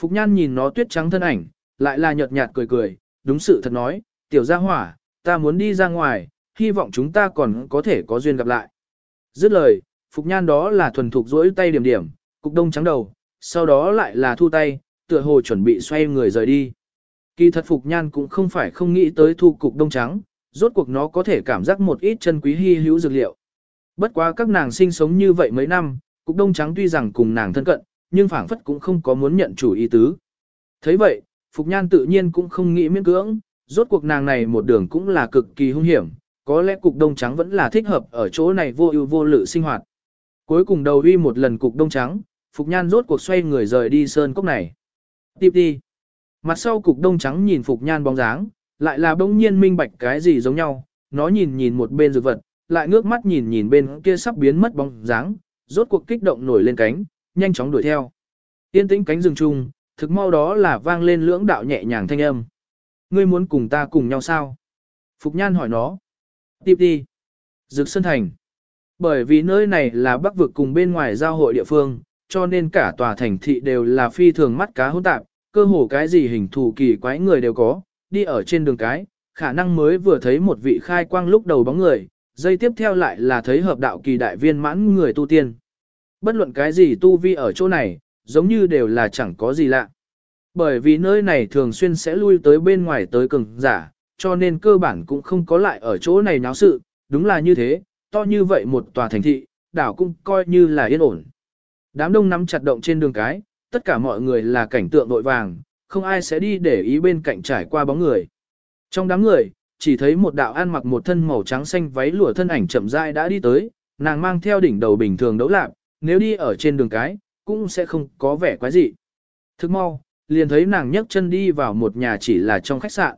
Phục Nhan nhìn nó tuyết trắng thân ảnh, lại là nhợt nhạt cười cười, đúng sự thật nói, tiểu gia hỏa, ta muốn đi ra ngoài, hy vọng chúng ta còn có thể có duyên gặp lại. Dứt lời, Phục Nhan đó là thuần thục rỗi tay điểm điểm, cục đông trắng đầu, sau đó lại là thu tay, tựa hồ chuẩn bị xoay người rời đi. Kỳ thật Phục Nhan cũng không phải không nghĩ tới thu cục đông trắng, rốt cuộc nó có thể cảm giác một ít chân quý hy hữu dược liệu. Bất quá các nàng sinh sống như vậy mấy năm, cục đông trắng tuy rằng cùng nàng thân cận, nhưng phảng phất cũng không có muốn nhận chủ ý tứ. thấy vậy, Phục Nhan tự nhiên cũng không nghĩ miễn cưỡng, rốt cuộc nàng này một đường cũng là cực kỳ hung hiểm, có lẽ cục đông trắng vẫn là thích hợp ở chỗ này vô ưu vô lự sinh hoạt. Cuối cùng đầu uy một lần cục đông trắng, Phục Nhan rốt cuộc xoay người rời đi sơn cốc này. Tiếp đi. Mặt sau cục đông trắng nhìn Phục Nhan bóng dáng, lại là bỗng nhiên minh bạch cái gì giống nhau, nó nhìn nhìn một bên dược vật, lại ngước mắt nhìn nhìn bên kia sắp biến mất bóng dáng, rốt cuộc kích động nổi lên cánh, nhanh chóng đuổi theo. Yên tĩnh cánh rừng chung, thực mau đó là vang lên lưỡng đạo nhẹ nhàng thanh âm. Ngươi muốn cùng ta cùng nhau sao? Phục Nhan hỏi nó. Tiếp đi. Dược Sơn Thành. Bởi vì nơi này là bắc vực cùng bên ngoài giao hội địa phương, cho nên cả tòa thành thị đều là phi thường mắt cá hỗn tạp, cơ hồ cái gì hình thù kỳ quái người đều có, đi ở trên đường cái, khả năng mới vừa thấy một vị khai quang lúc đầu bóng người, dây tiếp theo lại là thấy hợp đạo kỳ đại viên mãn người tu tiên. Bất luận cái gì tu vi ở chỗ này, giống như đều là chẳng có gì lạ. Bởi vì nơi này thường xuyên sẽ lui tới bên ngoài tới cường giả, cho nên cơ bản cũng không có lại ở chỗ này náo sự, đúng là như thế, to như vậy một tòa thành thị, đảo cũng coi như là yên ổn. Đám đông nắm chặt động trên đường cái, tất cả mọi người là cảnh tượng đội vàng, không ai sẽ đi để ý bên cạnh trải qua bóng người. Trong đám người, chỉ thấy một đạo ăn mặc một thân màu trắng xanh váy lụa thân ảnh chậm rãi đã đi tới, nàng mang theo đỉnh đầu bình thường đấu lạc, nếu đi ở trên đường cái, cũng sẽ không có vẻ quái gì. Thức mau, liền thấy nàng nhấc chân đi vào một nhà chỉ là trong khách sạn.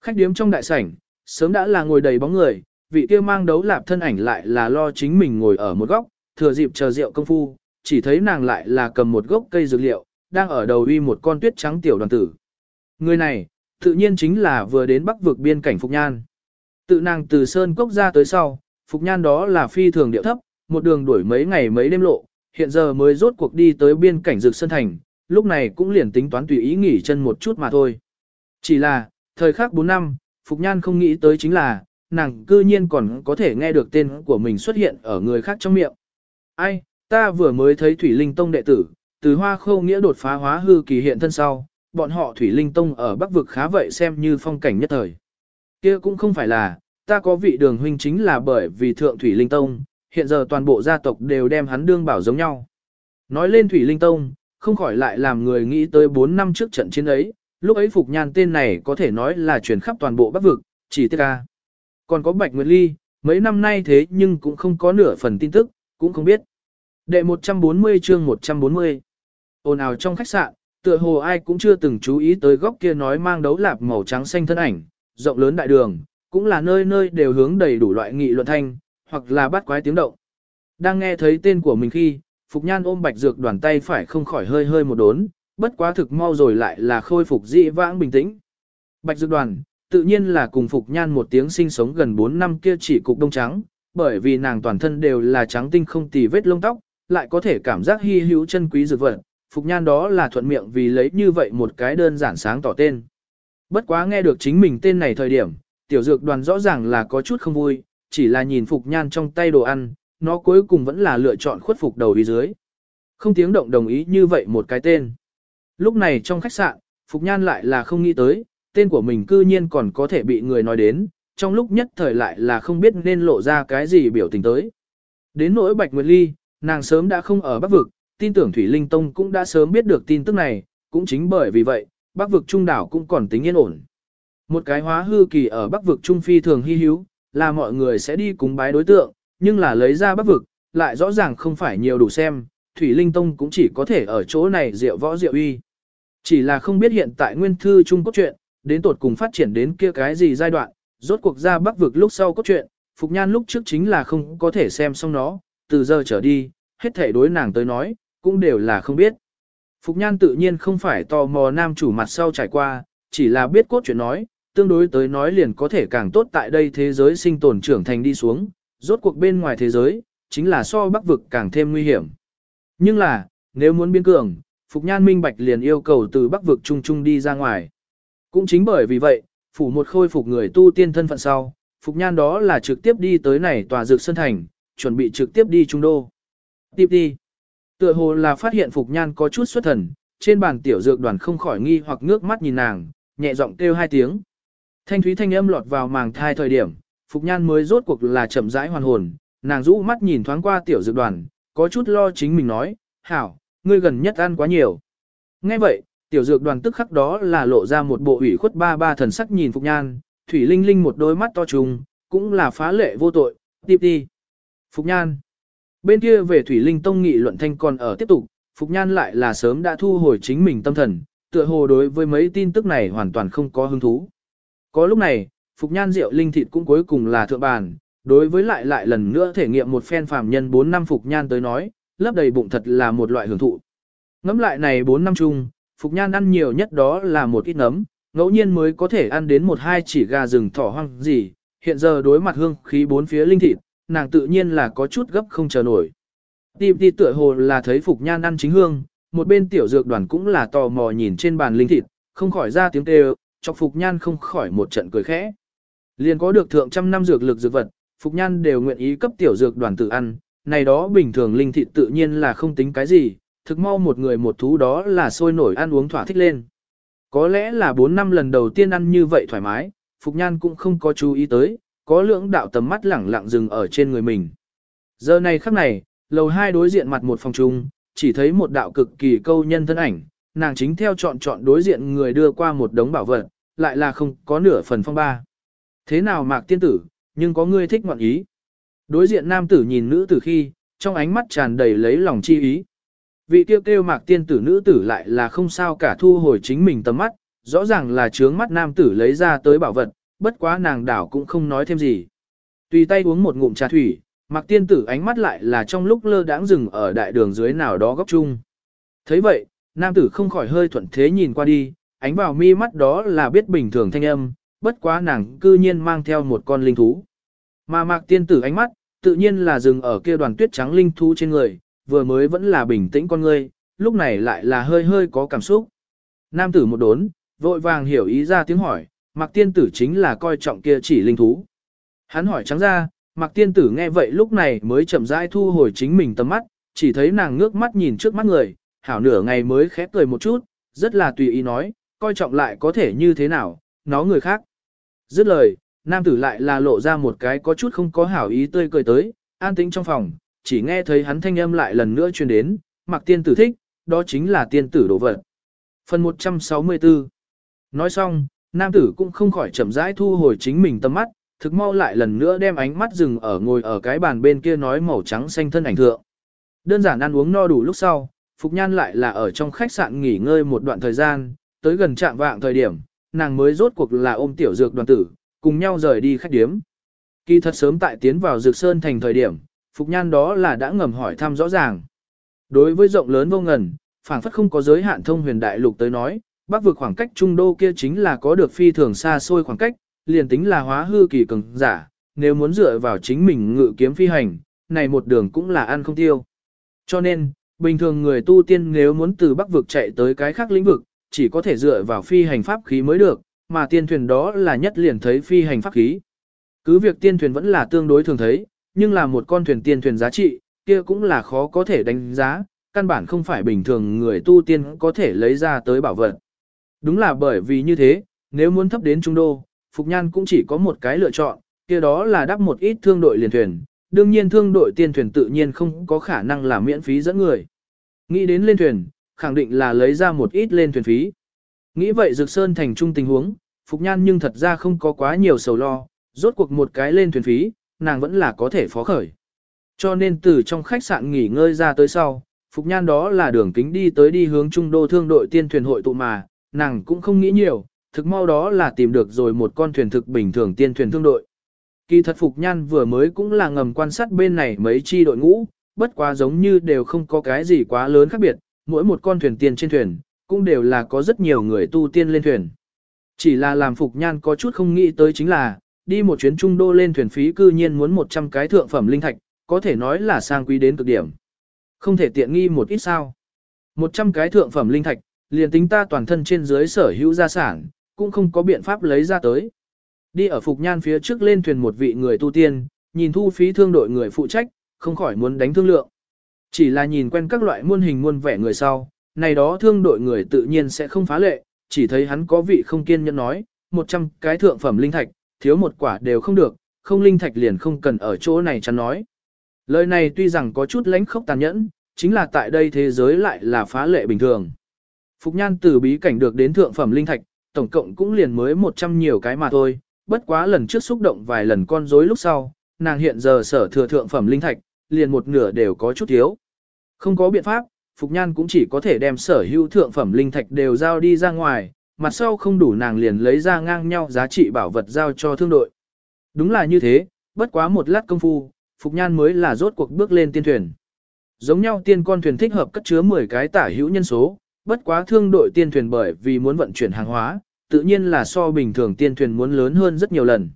Khách điếm trong đại sảnh, sớm đã là ngồi đầy bóng người, vị kia mang đấu lạp thân ảnh lại là lo chính mình ngồi ở một góc, thừa dịp chờ rượu công phu, chỉ thấy nàng lại là cầm một gốc cây dược liệu, đang ở đầu uy một con tuyết trắng tiểu đoàn tử. Người này, tự nhiên chính là vừa đến bắc vực biên cảnh Phục Nhan. Tự nàng từ Sơn Cốc ra tới sau, Phục Nhan đó là phi thường điệu thấp, một đường đuổi mấy ngày mấy đêm lộ, hiện giờ mới rốt cuộc đi tới biên cảnh rực sân Thành, lúc này cũng liền tính toán tùy ý nghỉ chân một chút mà thôi. Chỉ là, thời khắc 4 năm, Phục Nhan không nghĩ tới chính là, nàng cư nhiên còn có thể nghe được tên của mình xuất hiện ở người khác trong miệng. Ai, ta vừa mới thấy Thủy Linh Tông đệ tử, từ hoa khâu nghĩa đột phá hóa hư kỳ hiện thân sau, bọn họ Thủy Linh Tông ở Bắc Vực khá vậy xem như phong cảnh nhất thời. kia cũng không phải là, ta có vị đường huynh chính là bởi vì thượng Thủy Linh Tông, hiện giờ toàn bộ gia tộc đều đem hắn đương bảo giống nhau. Nói lên Thủy Linh Tông, không khỏi lại làm người nghĩ tới 4 năm trước trận chiến ấy, lúc ấy Phục Nhan tên này có thể nói là truyền khắp toàn bộ Bắc Vực, chỉ tiết ca. Còn có Bạch Nguyệt Ly, mấy năm nay thế nhưng cũng không có nửa phần tin tức, cũng không biết. Đệ 140 chương 140 ồn ào trong khách sạn, tựa hồ ai cũng chưa từng chú ý tới góc kia nói mang đấu lạp màu trắng xanh thân ảnh, rộng lớn đại đường, cũng là nơi nơi đều hướng đầy đủ loại nghị luận thanh, hoặc là bắt quái tiếng động. Đang nghe thấy tên của mình khi, Phục Nhan ôm bạch dược đoàn tay phải không khỏi hơi hơi một đốn, bất quá thực mau rồi lại là khôi phục dị vãng bình tĩnh. Bạch dược đoàn, tự nhiên là cùng Phục Nhan một tiếng sinh sống gần 4 năm kia chỉ cục đông trắng, bởi vì nàng toàn thân đều là trắng tinh không tì vết lông tóc, lại có thể cảm giác hy hữu chân quý dược vật, Phục Nhan đó là thuận miệng vì lấy như vậy một cái đơn giản sáng tỏ tên. Bất quá nghe được chính mình tên này thời điểm, tiểu dược đoàn rõ ràng là có chút không vui, chỉ là nhìn Phục Nhan trong tay đồ ăn, nó cuối cùng vẫn là lựa chọn khuất phục đầu ý dưới. Không tiếng động đồng ý như vậy một cái tên. Lúc này trong khách sạn, Phục Nhan lại là không nghĩ tới, tên của mình cư nhiên còn có thể bị người nói đến, trong lúc nhất thời lại là không biết nên lộ ra cái gì biểu tình tới. Đến nỗi Bạch Nguyệt Ly, nàng sớm đã không ở Bắc Vực, tin tưởng Thủy Linh Tông cũng đã sớm biết được tin tức này, cũng chính bởi vì vậy, Bắc vực Trung đảo cũng còn tính yên ổn. Một cái hóa hư kỳ ở Bắc vực Trung phi thường hy hữu, là mọi người sẽ đi cúng bái đối tượng, nhưng là lấy ra Bắc vực, lại rõ ràng không phải nhiều đủ xem, Thủy Linh Tông cũng chỉ có thể ở chỗ này rượu võ rượu uy. Chỉ là không biết hiện tại nguyên thư Trung cốt truyện, đến tột cùng phát triển đến kia cái gì giai đoạn, rốt cuộc ra Bắc vực lúc sau cốt truyện, Phục Nhan lúc trước chính là không có thể xem xong nó, từ giờ trở đi, hết thể đối nàng tới nói, cũng đều là không biết. Phục Nhan tự nhiên không phải tò mò nam chủ mặt sau trải qua, chỉ là biết cốt chuyện nói, tương đối tới nói liền có thể càng tốt tại đây thế giới sinh tồn trưởng thành đi xuống, rốt cuộc bên ngoài thế giới, chính là so bắc vực càng thêm nguy hiểm. Nhưng là, nếu muốn biến cường, Phục Nhan minh bạch liền yêu cầu từ Bắc vực trung trung đi ra ngoài. Cũng chính bởi vì vậy, phủ một khôi phục người tu tiên thân phận sau, Phục Nhan đó là trực tiếp đi tới này tòa dược sơn thành, chuẩn bị trực tiếp đi trung đô. Tiếp đi. Tựa hồ là phát hiện Phục Nhan có chút xuất thần, trên bàn tiểu dược đoàn không khỏi nghi hoặc ngước mắt nhìn nàng, nhẹ giọng kêu hai tiếng. Thanh thúy thanh âm lọt vào màng thai thời điểm, Phục Nhan mới rốt cuộc là chậm rãi hoàn hồn, nàng rũ mắt nhìn thoáng qua tiểu dược đoàn, có chút lo chính mình nói, hảo, ngươi gần nhất ăn quá nhiều. Ngay vậy, tiểu dược đoàn tức khắc đó là lộ ra một bộ ủy khuất ba ba thần sắc nhìn Phục Nhan, Thủy Linh Linh một đôi mắt to trùng, cũng là phá lệ vô tội, tiếp đi. Phục Nhan. Bên kia về Thủy Linh Tông nghị luận thanh còn ở tiếp tục, Phục Nhan lại là sớm đã thu hồi chính mình tâm thần, tựa hồ đối với mấy tin tức này hoàn toàn không có hứng thú. Có lúc này, Phục Nhan rượu linh thịt cũng cuối cùng là thượng bàn, đối với lại lại lần nữa thể nghiệm một phen phàm nhân 4 năm Phục Nhan tới nói, lấp đầy bụng thật là một loại hưởng thụ. Ngắm lại này 4 năm chung, Phục Nhan ăn nhiều nhất đó là một ít nấm, ngẫu nhiên mới có thể ăn đến một hai chỉ gà rừng thỏ hoang gì, hiện giờ đối mặt hương khí bốn phía linh thịt, nàng tự nhiên là có chút gấp không chờ nổi. Tìm thì tựa hồ là thấy Phục Nhan ăn chính hương, một bên tiểu dược đoàn cũng là tò mò nhìn trên bàn linh thịt, không khỏi ra tiếng kêu, chọc Phục Nhan không khỏi một trận cười khẽ. Liền có được thượng trăm năm dược lực dược vật, Phục Nhan đều nguyện ý cấp tiểu dược đoàn tự ăn, này đó bình thường linh thịt tự nhiên là không tính cái gì, thực mau một người một thú đó là sôi nổi ăn uống thỏa thích lên. Có lẽ là 4 năm lần đầu tiên ăn như vậy thoải mái, Phục Nhan cũng không có chú ý tới, có lưỡng đạo tầm mắt lẳng lặng dừng ở trên người mình. Giờ này khắc này, lầu hai đối diện mặt một phòng trung, chỉ thấy một đạo cực kỳ câu nhân thân ảnh, nàng chính theo chọn chọn đối diện người đưa qua một đống bảo vật, lại là không có nửa phần phong ba. Thế nào mạc tiên tử, nhưng có ngươi thích ngoạn ý. Đối diện nam tử nhìn nữ tử khi, trong ánh mắt tràn đầy lấy lòng chi ý. Vị tiêu kêu mạc tiên tử nữ tử lại là không sao cả thu hồi chính mình tầm mắt, rõ ràng là trướng mắt nam tử lấy ra tới bảo vật, bất quá nàng đảo cũng không nói thêm gì. Tùy tay uống một ngụm trà thủy, mạc tiên tử ánh mắt lại là trong lúc lơ đãng dừng ở đại đường dưới nào đó góc chung. thấy vậy, nam tử không khỏi hơi thuận thế nhìn qua đi, ánh vào mi mắt đó là biết bình thường thanh âm, bất quá nàng cư nhiên mang theo một con linh thú. Mà mạc tiên tử ánh mắt, tự nhiên là dừng ở kia đoàn tuyết trắng linh thú trên người, vừa mới vẫn là bình tĩnh con người, lúc này lại là hơi hơi có cảm xúc. Nam tử một đốn, vội vàng hiểu ý ra tiếng hỏi, mạc tiên tử chính là coi trọng kia chỉ linh thú. Hắn hỏi trắng ra, mạc tiên tử nghe vậy lúc này mới chậm rãi thu hồi chính mình tầm mắt, chỉ thấy nàng ngước mắt nhìn trước mắt người, hảo nửa ngày mới khép cười một chút, rất là tùy ý nói, coi trọng lại có thể như thế nào, nó người khác. Dứt lời, nam tử lại là lộ ra một cái có chút không có hảo ý tươi cười tới, an tĩnh trong phòng, chỉ nghe thấy hắn thanh âm lại lần nữa truyền đến, mặc tiên tử thích, đó chính là tiên tử đồ vật. Phần 164 Nói xong, nam tử cũng không khỏi chậm rãi thu hồi chính mình tâm mắt, thực mau lại lần nữa đem ánh mắt dừng ở ngồi ở cái bàn bên kia nói màu trắng xanh thân ảnh thượng. Đơn giản ăn uống no đủ lúc sau, Phục Nhan lại là ở trong khách sạn nghỉ ngơi một đoạn thời gian, tới gần trạng vạng thời điểm, nàng mới rốt cuộc là ôm tiểu dược đoàn tử, cùng nhau rời đi khách điếm. Kỳ thật sớm tại tiến vào dược sơn thành thời điểm, Phục Nhan đó là đã ngầm hỏi thăm rõ ràng. Đối với rộng lớn vô ngần, phảng phất không có giới hạn thông huyền đại lục tới nói, bắc vực khoảng cách trung đô kia chính là có được phi thường xa xôi khoảng cách, liền tính là hóa hư kỳ cường giả, nếu muốn dựa vào chính mình ngự kiếm phi hành, này một đường cũng là ăn không tiêu. Cho nên, bình thường người tu tiên nếu muốn từ bắc vực chạy tới cái khác lĩnh vực, chỉ có thể dựa vào phi hành pháp khí mới được, mà tiên thuyền đó là nhất liền thấy phi hành pháp khí. Cứ việc tiên thuyền vẫn là tương đối thường thấy, nhưng là một con thuyền tiên thuyền giá trị, kia cũng là khó có thể đánh giá, căn bản không phải bình thường người tu tiên có thể lấy ra tới bảo vật. Đúng là bởi vì như thế, nếu muốn thấp đến trung đô, Phục Nhan cũng chỉ có một cái lựa chọn, kia đó là đắp một ít thương đội liền thuyền, đương nhiên thương đội tiên thuyền tự nhiên không có khả năng là miễn phí dẫn người. Nghĩ đến lên thuyền, khẳng định là lấy ra một ít lên thuyền phí. Nghĩ vậy Dược Sơn thành trung tình huống, Phục Nhan nhưng thật ra không có quá nhiều sầu lo, rốt cuộc một cái lên thuyền phí, nàng vẫn là có thể phó khởi. Cho nên từ trong khách sạn nghỉ ngơi ra tới sau, Phục Nhan đó là đường kính đi tới đi hướng trung đô thương đội tiên thuyền hội tụ mà, nàng cũng không nghĩ nhiều, thực mau đó là tìm được rồi một con thuyền thực bình thường tiên thuyền thương đội. Kỳ thật Phục Nhan vừa mới cũng là ngầm quan sát bên này mấy chi đội ngũ, bất quá giống như đều không có cái gì quá lớn khác biệt, mỗi một con thuyền tiên trên thuyền, cũng đều là có rất nhiều người tu tiên lên thuyền. Chỉ là làm Phục Nhan có chút không nghĩ tới chính là, đi một chuyến trung đô lên thuyền phí cư nhiên muốn 100 cái thượng phẩm linh thạch, có thể nói là sang quý đến cực điểm. Không thể tiện nghi một ít sao. 100 cái thượng phẩm linh thạch, liền tính ta toàn thân trên dưới sở hữu gia sản, cũng không có biện pháp lấy ra tới. Đi ở Phục Nhan phía trước lên thuyền một vị người tu tiên, nhìn thu phí thương đội người phụ trách, không khỏi muốn đánh thương lượng. Chỉ là nhìn quen các loại muôn hình muôn vẻ người sau, này đó thương đội người tự nhiên sẽ không phá lệ, chỉ thấy hắn có vị không kiên nhẫn nói, 100 cái thượng phẩm linh thạch, thiếu một quả đều không được, không linh thạch liền không cần ở chỗ này chắn nói. Lời này tuy rằng có chút lãnh khốc tàn nhẫn, chính là tại đây thế giới lại là phá lệ bình thường. Phục nhan từ bí cảnh được đến thượng phẩm linh thạch, tổng cộng cũng liền mới 100 nhiều cái mà thôi, bất quá lần trước xúc động vài lần con rối lúc sau, nàng hiện giờ sở thừa thượng phẩm linh thạch, liền một nửa đều có chút thiếu. Không có biện pháp, Phục Nhan cũng chỉ có thể đem sở hữu thượng phẩm linh thạch đều giao đi ra ngoài, mặt sau không đủ nàng liền lấy ra ngang nhau giá trị bảo vật giao cho thương đội. Đúng là như thế, bất quá một lát công phu, Phục Nhan mới là rốt cuộc bước lên tiên thuyền. Giống nhau tiên con thuyền thích hợp cất chứa 10 cái tả hữu nhân số, bất quá thương đội tiên thuyền bởi vì muốn vận chuyển hàng hóa, tự nhiên là so bình thường tiên thuyền muốn lớn hơn rất nhiều lần.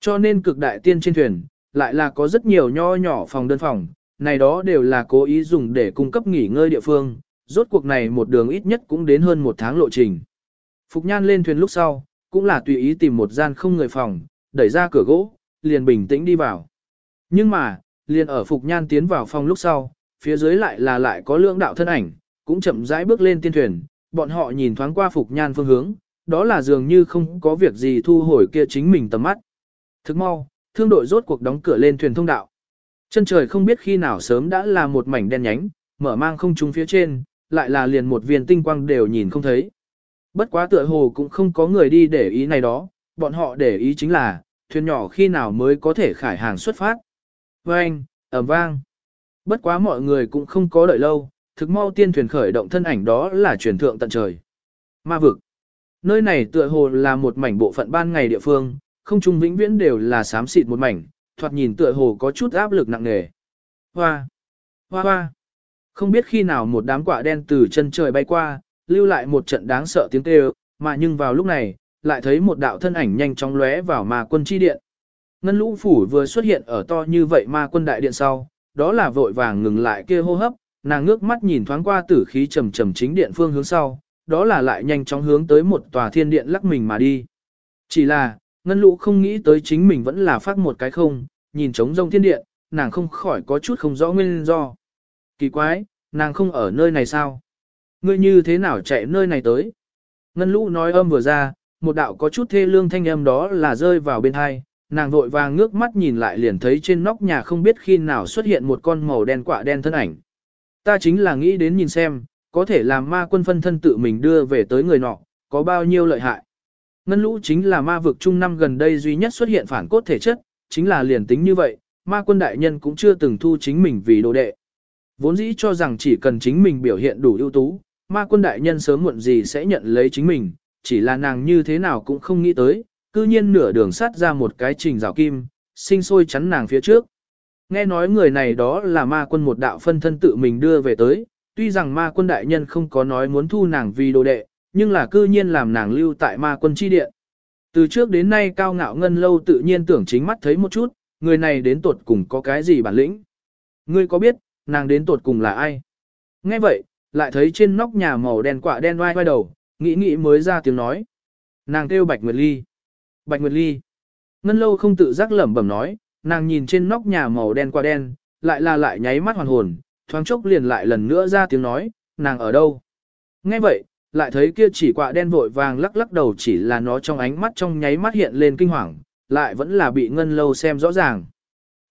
Cho nên cực đại tiên trên thuyền, lại là có rất nhiều nho nhỏ phòng đơn phòng, này đó đều là cố ý dùng để cung cấp nghỉ ngơi địa phương, rốt cuộc này một đường ít nhất cũng đến hơn một tháng lộ trình. Phục Nhan lên thuyền lúc sau, cũng là tùy ý tìm một gian không người phòng, đẩy ra cửa gỗ, liền bình tĩnh đi vào. Nhưng mà, liền ở Phục Nhan tiến vào phòng lúc sau, phía dưới lại là lại có lượng đạo thân ảnh, cũng chậm rãi bước lên tiên thuyền, bọn họ nhìn thoáng qua Phục Nhan phương hướng, đó là dường như không có việc gì thu hồi kia chính mình tầm mắt. Thức mau, thương đội rốt cuộc đóng cửa lên thuyền thông đạo. Chân trời không biết khi nào sớm đã là một mảnh đen nhánh, mở mang không trung phía trên, lại là liền một viên tinh quang đều nhìn không thấy. Bất quá tựa hồ cũng không có người đi để ý này đó, bọn họ để ý chính là, thuyền nhỏ khi nào mới có thể khải hàng xuất phát. Vâng, ẩm vang. Bất quá mọi người cũng không có đợi lâu, thực mau tiên thuyền khởi động thân ảnh đó là truyền thượng tận trời. Ma vực. Nơi này tựa hồ là một mảnh bộ phận ban ngày địa phương, không trung vĩnh viễn đều là xám xịt một mảnh, thoạt nhìn tựa hồ có chút áp lực nặng nề. Hoa! Hoa hoa! Không biết khi nào một đám quả đen từ chân trời bay qua, lưu lại một trận đáng sợ tiếng kêu, mà nhưng vào lúc này, lại thấy một đạo thân ảnh nhanh chóng lóe vào ma quân chi điện. Ngân lũ phủ vừa xuất hiện ở to như vậy ma quân đại điện sau, đó là vội vàng ngừng lại kia hô hấp, nàng ngước mắt nhìn thoáng qua tử khí trầm trầm chính điện phương hướng sau, đó là lại nhanh chóng hướng tới một tòa thiên điện lắc mình mà đi. Chỉ là, ngân lũ không nghĩ tới chính mình vẫn là phát một cái không, nhìn trống rông thiên điện, nàng không khỏi có chút không rõ nguyên do. Kỳ quái, nàng không ở nơi này sao? Ngươi như thế nào chạy nơi này tới? Ngân lũ nói âm vừa ra, một đạo có chút thê lương thanh âm đó là rơi vào bên hai, nàng vội vàng ngước mắt nhìn lại liền thấy trên nóc nhà không biết khi nào xuất hiện một con màu đen quạ đen thân ảnh. Ta chính là nghĩ đến nhìn xem, có thể làm ma quân phân thân tự mình đưa về tới người nọ, có bao nhiêu lợi hại. Ngân lũ chính là ma vực trung năm gần đây duy nhất xuất hiện phản cốt thể chất, chính là liền tính như vậy, ma quân đại nhân cũng chưa từng thu chính mình vì đồ đệ. Vốn dĩ cho rằng chỉ cần chính mình biểu hiện đủ ưu tú, ma quân đại nhân sớm muộn gì sẽ nhận lấy chính mình, chỉ là nàng như thế nào cũng không nghĩ tới, cư nhiên nửa đường sát ra một cái trình rào kim, sinh sôi chắn nàng phía trước. Nghe nói người này đó là ma quân một đạo phân thân tự mình đưa về tới, tuy rằng ma quân đại nhân không có nói muốn thu nàng vì đồ đệ, nhưng là cư nhiên làm nàng lưu tại ma quân chi điện. Từ trước đến nay cao ngạo ngân lâu tự nhiên tưởng chính mắt thấy một chút, người này đến tuột cùng có cái gì bản lĩnh. Ngươi có biết, nàng đến tuột cùng là ai? Nghe vậy, lại thấy trên nóc nhà màu đen quạ đen oai oai đầu, nghĩ nghĩ mới ra tiếng nói. Nàng kêu Bạch Nguyệt Ly. Bạch Nguyệt Ly. Ngân lâu không tự giác lẩm bẩm nói, nàng nhìn trên nóc nhà màu đen quạ đen, lại là lại nháy mắt hoàn hồn, thoáng chốc liền lại lần nữa ra tiếng nói, nàng ở đâu? Nghe vậy, lại thấy kia chỉ quạ đen vội vàng lắc lắc đầu chỉ là nó trong ánh mắt trong nháy mắt hiện lên kinh hoàng, lại vẫn là bị ngân lâu xem rõ ràng.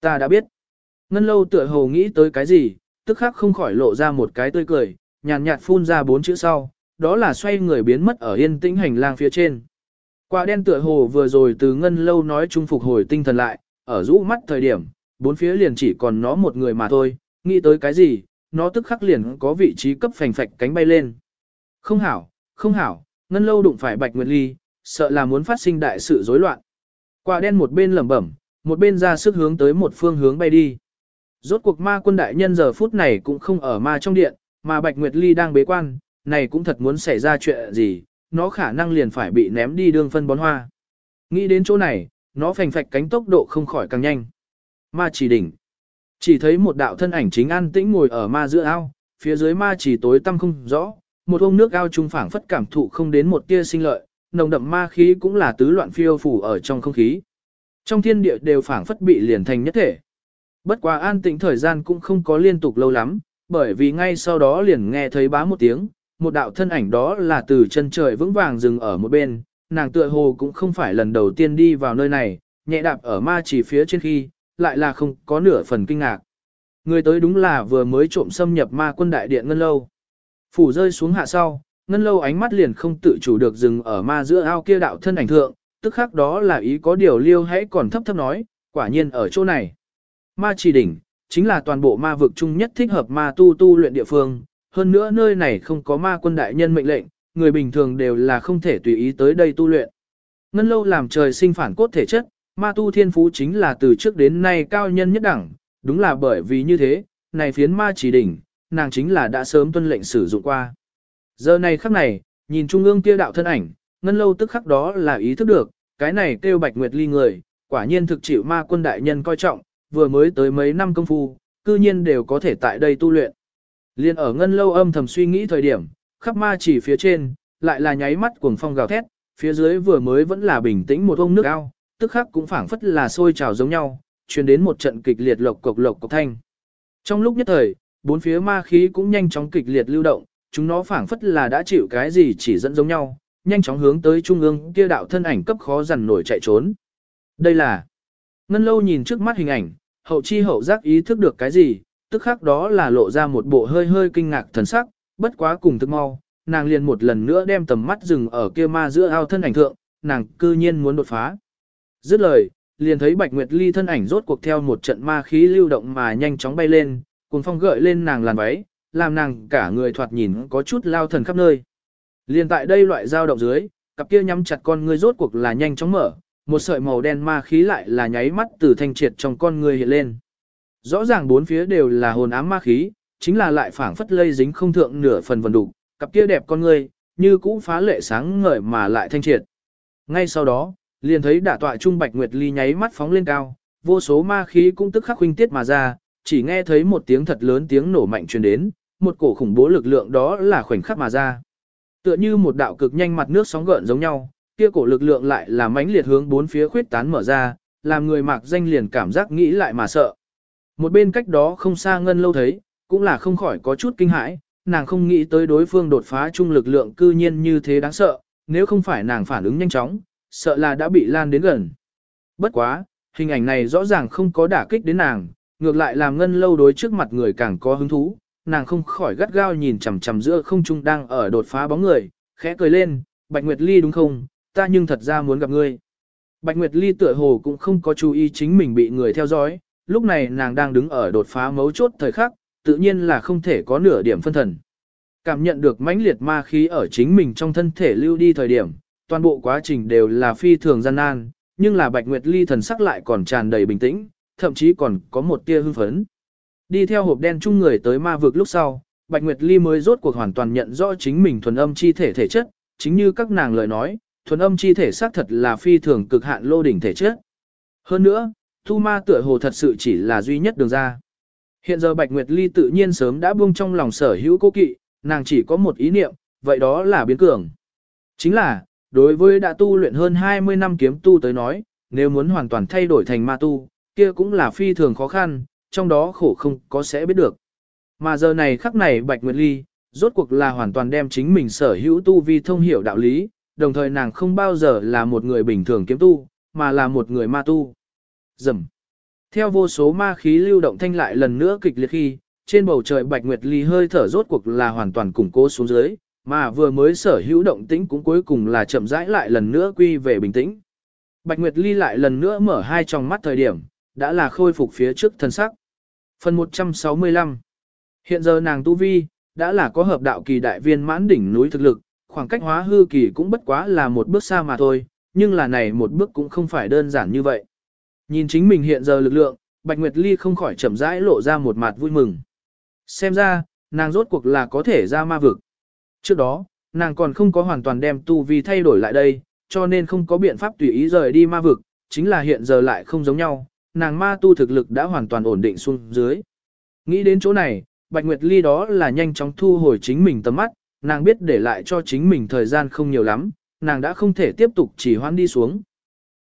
Ta đã biết. Ngân lâu tựa hồ nghĩ tới cái gì, tức khắc không khỏi lộ ra một cái tươi cười, nhàn nhạt phun ra bốn chữ sau, đó là xoay người biến mất ở yên tĩnh hành lang phía trên. Quả đen tựa hồ vừa rồi từ ngân lâu nói chung phục hồi tinh thần lại, ở rũ mắt thời điểm, bốn phía liền chỉ còn nó một người mà thôi, nghĩ tới cái gì, nó tức khắc liền có vị trí cấp phành phạch cánh bay lên. Không hảo, không hảo, ngân lâu đụng phải bạch nguyệt ly, sợ là muốn phát sinh đại sự rối loạn. Quả đen một bên lẩm bẩm, một bên ra sức hướng tới một phương hướng bay đi. Rốt cuộc ma quân đại nhân giờ phút này cũng không ở ma trong điện, mà bạch nguyệt ly đang bế quan, này cũng thật muốn xảy ra chuyện gì, nó khả năng liền phải bị ném đi đương phân bón hoa. Nghĩ đến chỗ này, nó phành phạch cánh tốc độ không khỏi càng nhanh. Ma chỉ đỉnh. Chỉ thấy một đạo thân ảnh chính an tĩnh ngồi ở ma giữa ao, phía dưới ma chỉ tối tăm không rõ, một ông nước ao trung phảng phất cảm thụ không đến một tia sinh lợi, nồng đậm ma khí cũng là tứ loạn phiêu phủ ở trong không khí. Trong thiên địa đều phảng phất bị liền thành nhất thể. Bất quá an tĩnh thời gian cũng không có liên tục lâu lắm, bởi vì ngay sau đó liền nghe thấy bá một tiếng, một đạo thân ảnh đó là từ chân trời vững vàng dừng ở một bên, nàng tựa hồ cũng không phải lần đầu tiên đi vào nơi này, nhẹ đạp ở ma chỉ phía trên khi, lại là không có nửa phần kinh ngạc. Người tới đúng là vừa mới trộm xâm nhập ma quân đại điện ngân lâu. Phủ rơi xuống hạ sau, ngân lâu ánh mắt liền không tự chủ được dừng ở ma giữa ao kia đạo thân ảnh thượng, tức khắc đó là ý có điều liêu hãy còn thấp thấp nói, quả nhiên ở chỗ này. Ma chỉ đỉnh, chính là toàn bộ ma vực chung nhất thích hợp ma tu tu luyện địa phương, hơn nữa nơi này không có ma quân đại nhân mệnh lệnh, người bình thường đều là không thể tùy ý tới đây tu luyện. Ngân lâu làm trời sinh phản cốt thể chất, ma tu thiên phú chính là từ trước đến nay cao nhân nhất đẳng, đúng là bởi vì như thế, này phiến ma chỉ đỉnh, nàng chính là đã sớm tuân lệnh sử dụng qua. Giờ này khắc này, nhìn trung ương kia đạo thân ảnh, ngân lâu tức khắc đó là ý thức được, cái này kêu bạch nguyệt ly người, quả nhiên thực chịu ma quân đại nhân coi trọng, vừa mới tới mấy năm công phu, cư nhiên đều có thể tại đây tu luyện. Liên ở ngân lâu âm thầm suy nghĩ thời điểm, khắp ma chỉ phía trên, lại là nháy mắt cuồng phong gào thét, phía dưới vừa mới vẫn là bình tĩnh một ông nước ao, tức khắc cũng phảng phất là sôi trào giống nhau, truyền đến một trận kịch liệt lộc cộc lộc cộc thanh. Trong lúc nhất thời, bốn phía ma khí cũng nhanh chóng kịch liệt lưu động, chúng nó phảng phất là đã chịu cái gì chỉ dẫn giống nhau, nhanh chóng hướng tới trung ương kia đạo thân ảnh cấp khó dằn nổi chạy trốn. Đây là Ngân lâu nhìn trước mắt hình ảnh, hậu chi hậu giác ý thức được cái gì, tức khắc đó là lộ ra một bộ hơi hơi kinh ngạc thần sắc, bất quá cùng thức mau, nàng liền một lần nữa đem tầm mắt dừng ở kia ma giữa ao thân ảnh thượng, nàng cư nhiên muốn đột phá. Dứt lời, liền thấy Bạch Nguyệt Ly thân ảnh rốt cuộc theo một trận ma khí lưu động mà nhanh chóng bay lên, cuồng phong gợi lên nàng làn váy, làm nàng cả người thoạt nhìn có chút lao thần khắp nơi. Liên tại đây loại dao động dưới, cặp kia nhắm chặt con ngươi rốt cuộc là nhanh chóng mở, một sợi màu đen ma khí lại là nháy mắt từ thanh triệt trong con ngươi hiện lên. Rõ ràng bốn phía đều là hồn ám ma khí, chính là lại phảng phất lây dính không thượng nửa phần vần đủ, cặp kia đẹp con ngươi, như cũ phá lệ sáng ngời mà lại thanh triệt. Ngay sau đó, liền thấy đả tọa trung bạch nguyệt ly nháy mắt phóng lên cao, vô số ma khí cũng tức khắc huynh tiết mà ra, chỉ nghe thấy một tiếng thật lớn tiếng nổ mạnh truyền đến, một cổ khủng bố lực lượng đó là khoảnh khắc mà ra. Tựa như một đạo cực nhanh mặt nước sóng gợn giống nhau, kia cổ lực lượng lại là mãnh liệt hướng bốn phía khuyết tán mở ra, làm người mạc danh liền cảm giác nghĩ lại mà sợ. Một bên cách đó không xa ngân lâu thấy, cũng là không khỏi có chút kinh hãi, nàng không nghĩ tới đối phương đột phá chung lực lượng cư nhiên như thế đáng sợ, nếu không phải nàng phản ứng nhanh chóng, sợ là đã bị lan đến gần. Bất quá, hình ảnh này rõ ràng không có đả kích đến nàng, ngược lại làm ngân lâu đối trước mặt người càng có hứng thú, nàng không khỏi gắt gao nhìn chằm chằm giữa không trung đang ở đột phá bóng người, khẽ cười lên, Bạch Nguyệt Ly đúng không, ta nhưng thật ra muốn gặp ngươi. Bạch Nguyệt Ly tựa hồ cũng không có chú ý chính mình bị người theo dõi, lúc này nàng đang đứng ở đột phá mấu chốt thời khắc, tự nhiên là không thể có nửa điểm phân thần. Cảm nhận được mãnh liệt ma khí ở chính mình trong thân thể lưu đi thời điểm, toàn bộ quá trình đều là phi thường gian nan, nhưng là Bạch Nguyệt Ly thần sắc lại còn tràn đầy bình tĩnh, thậm chí còn có một tia hưng phấn. Đi theo hộp đen chung người tới ma vực lúc sau, Bạch Nguyệt Ly mới rốt cuộc hoàn toàn nhận rõ chính mình thuần âm chi thể thể chất, chính như các nàng lời nói, thuần âm chi thể xác thật là phi thường cực hạn lô đỉnh thể chất. Hơn nữa, thu ma tựa hồ thật sự chỉ là duy nhất đường ra. Hiện giờ Bạch Nguyệt Ly tự nhiên sớm đã buông trong lòng sở hữu cố kỵ, nàng chỉ có một ý niệm, vậy đó là biến cường. Chính là, đối với đã tu luyện hơn 20 năm kiếm tu tới nói, nếu muốn hoàn toàn thay đổi thành ma tu, kia cũng là phi thường khó khăn, trong đó khổ không có sẽ biết được. Mà giờ này khắc này Bạch Nguyệt Ly, rốt cuộc là hoàn toàn đem chính mình sở hữu tu vi thông hiểu đạo lý, đồng thời nàng không bao giờ là một người bình thường kiếm tu, mà là một người ma tu. Dầm. Theo vô số ma khí lưu động thanh lại lần nữa kịch liệt khi, trên bầu trời Bạch Nguyệt Ly hơi thở rốt cuộc là hoàn toàn củng cố xuống dưới, mà vừa mới sở hữu động tĩnh cũng cuối cùng là chậm rãi lại lần nữa quy về bình tĩnh. Bạch Nguyệt Ly lại lần nữa mở hai tròng mắt thời điểm, đã là khôi phục phía trước thân sắc. Phần 165 Hiện giờ nàng Tu Vi, đã là có hợp đạo kỳ đại viên mãn đỉnh núi thực lực, khoảng cách hóa hư kỳ cũng bất quá là một bước xa mà thôi, nhưng là này một bước cũng không phải đơn giản như vậy. Nhìn chính mình hiện giờ lực lượng, Bạch Nguyệt Ly không khỏi chậm rãi lộ ra một mặt vui mừng. Xem ra, nàng rốt cuộc là có thể ra ma vực. Trước đó, nàng còn không có hoàn toàn đem tu vi thay đổi lại đây, cho nên không có biện pháp tùy ý rời đi ma vực, chính là hiện giờ lại không giống nhau, nàng ma tu thực lực đã hoàn toàn ổn định xuống dưới. Nghĩ đến chỗ này, Bạch Nguyệt Ly đó là nhanh chóng thu hồi chính mình tầm mắt, nàng biết để lại cho chính mình thời gian không nhiều lắm, nàng đã không thể tiếp tục chỉ hoãn đi xuống.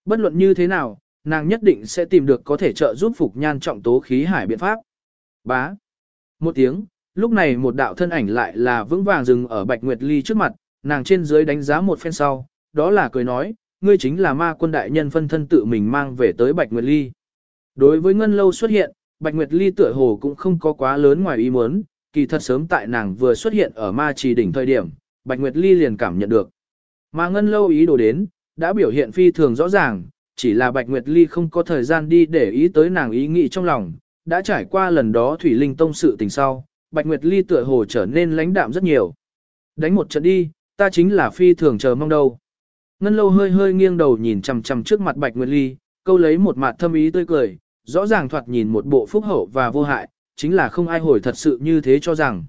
Bất luận như thế nào, nàng nhất định sẽ tìm được có thể trợ giúp Phục Nhan trọng tố khí hải biện pháp. Bá. Một tiếng, lúc này một đạo thân ảnh lại là vững vàng dừng ở Bạch Nguyệt Ly trước mặt, nàng trên dưới đánh giá một phen sau, đó là cười nói, ngươi chính là ma quân đại nhân phân thân tự mình mang về tới Bạch Nguyệt Ly. Đối với Ngân Lâu xuất hiện, Bạch Nguyệt Ly tựa hồ cũng không có quá lớn ngoài ý muốn, kỳ thật sớm tại nàng vừa xuất hiện ở ma trì đỉnh thời điểm, Bạch Nguyệt Ly liền cảm nhận được. Mà Ngân Lâu ý đồ đến, đã biểu hiện phi thường rõ ràng, chỉ là Bạch Nguyệt Ly không có thời gian đi để ý tới nàng ý nghĩ trong lòng, đã trải qua lần đó Thủy Linh Tông sự tình sau, Bạch Nguyệt Ly tựa hồ trở nên lãnh đạm rất nhiều. Đánh một trận đi, ta chính là phi thường chờ mong đâu. Ngân lâu hơi hơi nghiêng đầu nhìn chằm chằm trước mặt Bạch Nguyệt Ly, câu lấy một mặt thâm ý tươi cười, rõ ràng thoạt nhìn một bộ phúc hậu và vô hại, chính là không ai hồi thật sự như thế cho rằng.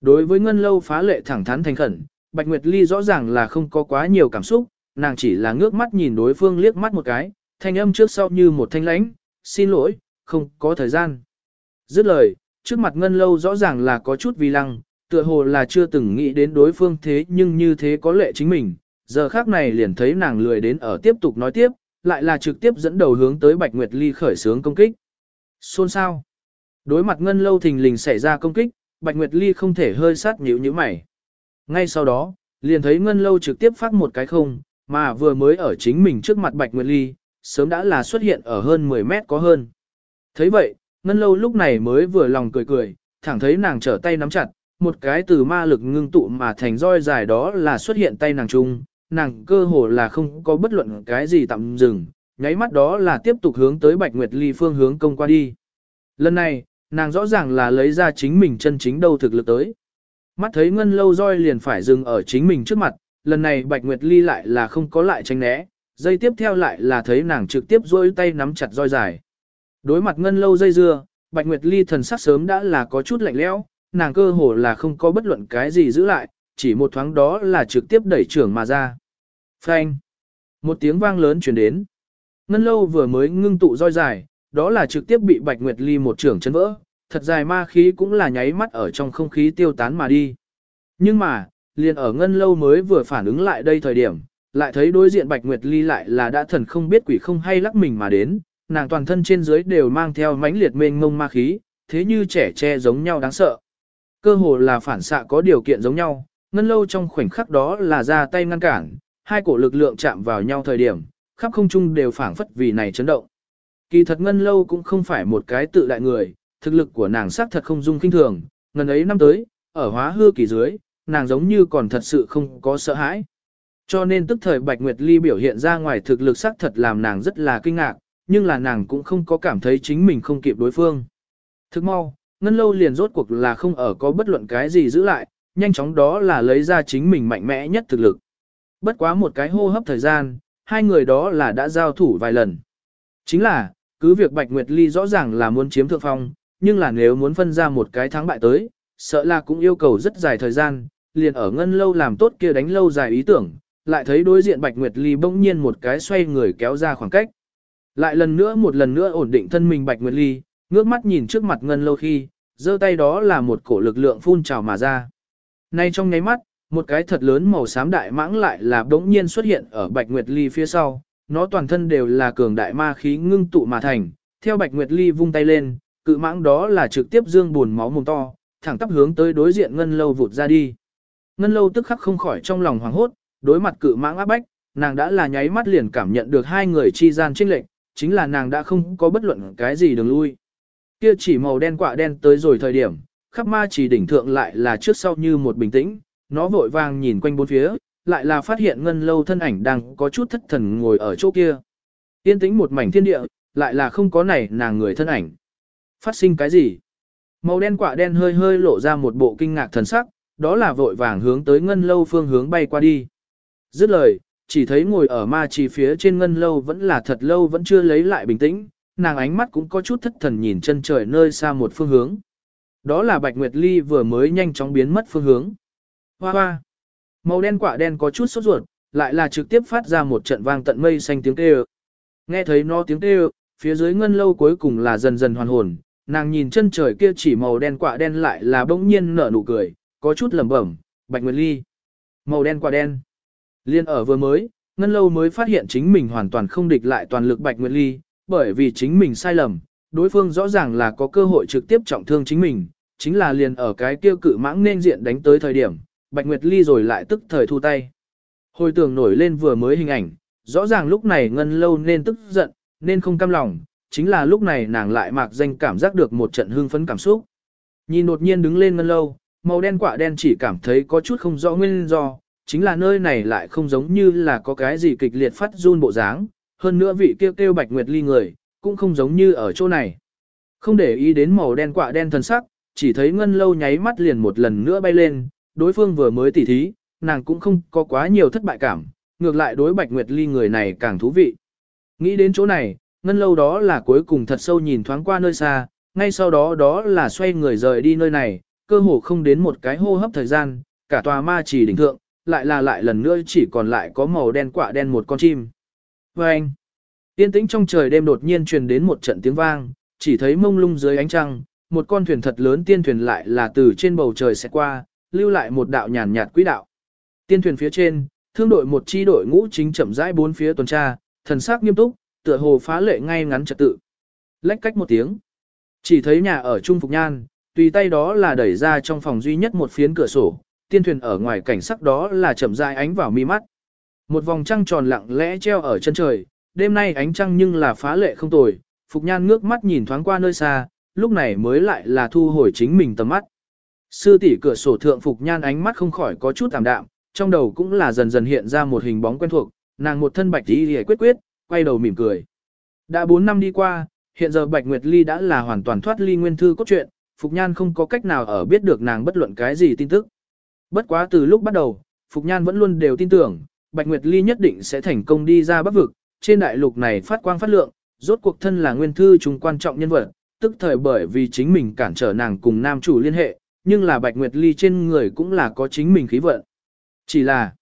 Đối với Ngân lâu phá lệ thẳng thắn thành khẩn, Bạch Nguyệt Ly rõ ràng là không có quá nhiều cảm xúc, nàng chỉ là ngước mắt nhìn đối phương liếc mắt một cái, thanh âm trước sau như một thanh lãnh, xin lỗi, không có thời gian. Dứt lời, trước mặt Ngân lâu rõ ràng là có chút vì lăng, tựa hồ là chưa từng nghĩ đến đối phương thế nhưng như thế có lệ chính mình, giờ khác này liền thấy nàng lười đến ở tiếp tục nói tiếp, lại là trực tiếp dẫn đầu hướng tới Bạch Nguyệt Ly khởi sướng công kích. Xôn sao? Đối mặt Ngân Lâu thình lình xảy ra công kích, Bạch Nguyệt Ly không thể hơi sát nhíu như mày. Ngay sau đó, liền thấy Ngân Lâu trực tiếp phát một cái không, mà vừa mới ở chính mình trước mặt Bạch Nguyệt Ly, sớm đã là xuất hiện ở hơn 10 mét có hơn. thấy vậy, Ngân Lâu lúc này mới vừa lòng cười cười, thẳng thấy nàng trở tay nắm chặt, một cái từ ma lực ngưng tụ mà thành roi dài đó là xuất hiện tay nàng trung, nàng cơ hồ là không có bất luận cái gì tạm dừng, nháy mắt đó là tiếp tục hướng tới Bạch Nguyệt Ly phương hướng công qua đi. Lần này, nàng rõ ràng là lấy ra chính mình chân chính đâu thực lực tới. Mắt thấy ngân lâu roi liền phải dừng ở chính mình trước mặt, lần này Bạch Nguyệt Ly lại là không có lại tránh né, dây tiếp theo lại là thấy nàng trực tiếp rôi tay nắm chặt roi dài. Đối mặt ngân lâu dây dưa, Bạch Nguyệt Ly thần sắc sớm đã là có chút lạnh lẽo, nàng cơ hồ là không có bất luận cái gì giữ lại, chỉ một thoáng đó là trực tiếp đẩy trưởng mà ra. Phanh! Một tiếng vang lớn truyền đến. Ngân lâu vừa mới ngưng tụ roi dài, đó là trực tiếp bị Bạch Nguyệt Ly một trưởng chấn vỡ, thật dài ma khí cũng là nháy mắt ở trong không khí tiêu tán mà đi. Nhưng mà, liền ở Ngân lâu mới vừa phản ứng lại đây thời điểm, lại thấy đối diện Bạch Nguyệt Ly lại là đã thần không biết quỷ không hay lắc mình mà đến, nàng toàn thân trên dưới đều mang theo mãnh liệt mênh ngông ma khí, thế như trẻ tre giống nhau đáng sợ. Cơ hồ là phản xạ có điều kiện giống nhau, ngân lâu trong khoảnh khắc đó là ra tay ngăn cản, hai cổ lực lượng chạm vào nhau thời điểm, khắp không trung đều phản phất vì này chấn động. Kỳ thật ngân lâu cũng không phải một cái tự đại người, thực lực của nàng xác thật không dung kinh thường, ngần ấy năm tới, ở hóa hư kỳ dưới, nàng giống như còn thật sự không có sợ hãi. Cho nên tức thời Bạch Nguyệt Ly biểu hiện ra ngoài thực lực xác thật làm nàng rất là kinh ngạc, nhưng là nàng cũng không có cảm thấy chính mình không kịp đối phương. Thức mau, ngân lâu liền rốt cuộc là không ở có bất luận cái gì giữ lại, nhanh chóng đó là lấy ra chính mình mạnh mẽ nhất thực lực. Bất quá một cái hô hấp thời gian, hai người đó là đã giao thủ vài lần. Chính là, cứ việc Bạch Nguyệt Ly rõ ràng là muốn chiếm thượng phong, nhưng là nếu muốn phân ra một cái thắng bại tới, sợ là cũng yêu cầu rất dài thời gian, liền ở ngân lâu làm tốt kia đánh lâu dài ý tưởng, lại thấy đối diện Bạch Nguyệt Ly bỗng nhiên một cái xoay người kéo ra khoảng cách. Lại lần nữa một lần nữa ổn định thân mình Bạch Nguyệt Ly, ngước mắt nhìn trước mặt ngân lâu khi, giơ tay đó là một cổ lực lượng phun trào mà ra. Nay trong nháy mắt, một cái thật lớn màu xám đại mãng lại là đống nhiên xuất hiện ở Bạch Nguyệt Ly phía sau, nó toàn thân đều là cường đại ma khí ngưng tụ mà thành, theo Bạch Nguyệt Ly vung tay lên, cự mãng đó là trực tiếp dương buồn máu mồm to, thẳng tắp hướng tới đối diện Ngân Lâu vụt ra đi. Ngân Lâu tức khắc không khỏi trong lòng hoảng hốt, đối mặt cự mãng áp bách, nàng đã là nháy mắt liền cảm nhận được hai người chi gian chênh lệch, chính là nàng đã không có bất luận cái gì đường lui. Kia chỉ màu đen quạ đen tới rồi thời điểm, khắp ma chỉ đỉnh thượng lại là trước sau như một bình tĩnh, nó vội vàng nhìn quanh bốn phía, lại là phát hiện ngân lâu thân ảnh đang có chút thất thần ngồi ở chỗ kia. Yên tĩnh một mảnh thiên địa, lại là không có này nàng người thân ảnh. Phát sinh cái gì? Màu đen quạ đen hơi hơi lộ ra một bộ kinh ngạc thần sắc, đó là vội vàng hướng tới ngân lâu phương hướng bay qua đi. Dứt lời, chỉ thấy ngồi ở ma trì phía trên ngân lâu vẫn là thật lâu vẫn chưa lấy lại bình tĩnh, nàng ánh mắt cũng có chút thất thần nhìn chân trời nơi xa một phương hướng. Đó là Bạch Nguyệt Ly vừa mới nhanh chóng biến mất phương hướng. Hoa hoa. Màu đen quả đen có chút sốt ruột, lại là trực tiếp phát ra một trận vang tận mây xanh tiếng kêu. Nghe thấy nó tiếng kêu, phía dưới ngân lâu cuối cùng là dần dần hoàn hồn, nàng nhìn chân trời kia chỉ màu đen quạ đen lại là bỗng nhiên nở nụ cười, có chút lẩm bẩm, Bạch Nguyệt Ly. Màu đen quạ đen. Liên ở vừa mới, Ngân Lâu mới phát hiện chính mình hoàn toàn không địch lại toàn lực Bạch Nguyệt Ly, bởi vì chính mình sai lầm, đối phương rõ ràng là có cơ hội trực tiếp trọng thương chính mình, chính là liền ở cái kia cự mãng nên diện đánh tới thời điểm, Bạch Nguyệt Ly rồi lại tức thời thu tay. Hồi tưởng nổi lên vừa mới hình ảnh, rõ ràng lúc này Ngân Lâu nên tức giận, nên không cam lòng, chính là lúc này nàng lại mạc danh cảm giác được một trận hưng phấn cảm xúc. Nhìn đột nhiên đứng lên Ngân Lâu, màu đen quả đen chỉ cảm thấy có chút không rõ nguyên do, chính là nơi này lại không giống như là có cái gì kịch liệt phát run bộ dáng, hơn nữa vị kêu kêu Bạch Nguyệt Ly người, cũng không giống như ở chỗ này. Không để ý đến màu đen quạ đen thần sắc, chỉ thấy ngân lâu nháy mắt liền một lần nữa bay lên, đối phương vừa mới tỉ thí, nàng cũng không có quá nhiều thất bại cảm, ngược lại đối Bạch Nguyệt Ly người này càng thú vị. Nghĩ đến chỗ này, ngân lâu đó là cuối cùng thật sâu nhìn thoáng qua nơi xa, ngay sau đó đó là xoay người rời đi nơi này, cơ hồ không đến một cái hô hấp thời gian, cả tòa ma chỉ đỉnh thượng, lại là lại lần nữa chỉ còn lại có màu đen quạ đen một con chim. Và anh, Tiên tĩnh trong trời đêm đột nhiên truyền đến một trận tiếng vang, chỉ thấy mông lung dưới ánh trăng, một con thuyền thật lớn tiên thuyền lại là từ trên bầu trời sẽ qua, lưu lại một đạo nhàn nhạt quỹ đạo. Tiên thuyền phía trên, thương đội một chi đội ngũ chính chậm rãi bốn phía tuần tra, thần sắc nghiêm túc, tựa hồ phá lệ ngay ngắn trật tự. Lách cách một tiếng, chỉ thấy nhà ở Trung Phục Nhan, tùy tay đó là đẩy ra trong phòng duy nhất một phiến cửa sổ, tiên thuyền ở ngoài cảnh sắc đó là chậm rãi ánh vào mi mắt. Một vòng trăng tròn lặng lẽ treo ở chân trời, đêm nay ánh trăng nhưng là phá lệ không tồi, Phục Nhan ngước mắt nhìn thoáng qua nơi xa, lúc này mới lại là thu hồi chính mình tầm mắt. Sư tỷ cửa sổ thượng Phục Nhan ánh mắt không khỏi có chút tạm đạm, trong đầu cũng là dần dần hiện ra một hình bóng quen thuộc, nàng một thân bạch tí hề quyết quyết, quay đầu mỉm cười. Đã 4 năm đi qua, hiện giờ Bạch Nguyệt Ly đã là hoàn toàn thoát ly nguyên thư cốt truyện, Phục Nhan không có cách nào ở biết được nàng bất luận cái gì tin tức. Bất quá từ lúc bắt đầu, Phục Nhan vẫn luôn đều tin tưởng, Bạch Nguyệt Ly nhất định sẽ thành công đi ra bắc vực, trên đại lục này phát quang phát lượng, rốt cuộc thân là nguyên thư chúng quan trọng nhân vật, tức thời bởi vì chính mình cản trở nàng cùng nam chủ liên hệ, nhưng là Bạch Nguyệt Ly trên người cũng là có chính mình khí vận. Chỉ là,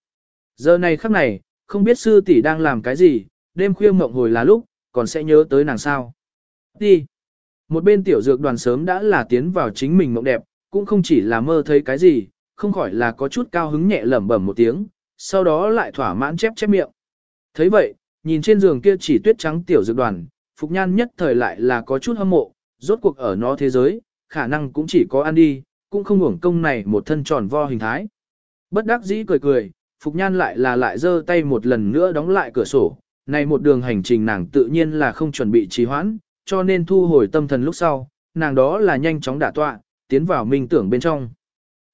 giờ này khắc này, không biết sư tỷ đang làm cái gì, đêm khuya mộng hồi là lúc, còn sẽ nhớ tới nàng sao. Đi. Một bên tiểu dược đoàn sớm đã là tiến vào chính mình mộng đẹp, cũng không chỉ là mơ thấy cái gì, không khỏi là có chút cao hứng nhẹ lẩm bẩm một tiếng, sau đó lại thỏa mãn chép chép miệng. thấy vậy, nhìn trên giường kia chỉ tuyết trắng tiểu dược đoàn, Phục Nhan nhất thời lại là có chút hâm mộ, rốt cuộc ở nó thế giới, khả năng cũng chỉ có ăn đi, cũng không hưởng công này một thân tròn vo hình thái. Bất đắc dĩ cười cười, Phục Nhan lại là lại giơ tay một lần nữa đóng lại cửa sổ, này một đường hành trình nàng tự nhiên là không chuẩn bị trì hoãn, cho nên thu hồi tâm thần lúc sau, nàng đó là nhanh chóng đả tọa, tiến vào minh tưởng bên trong.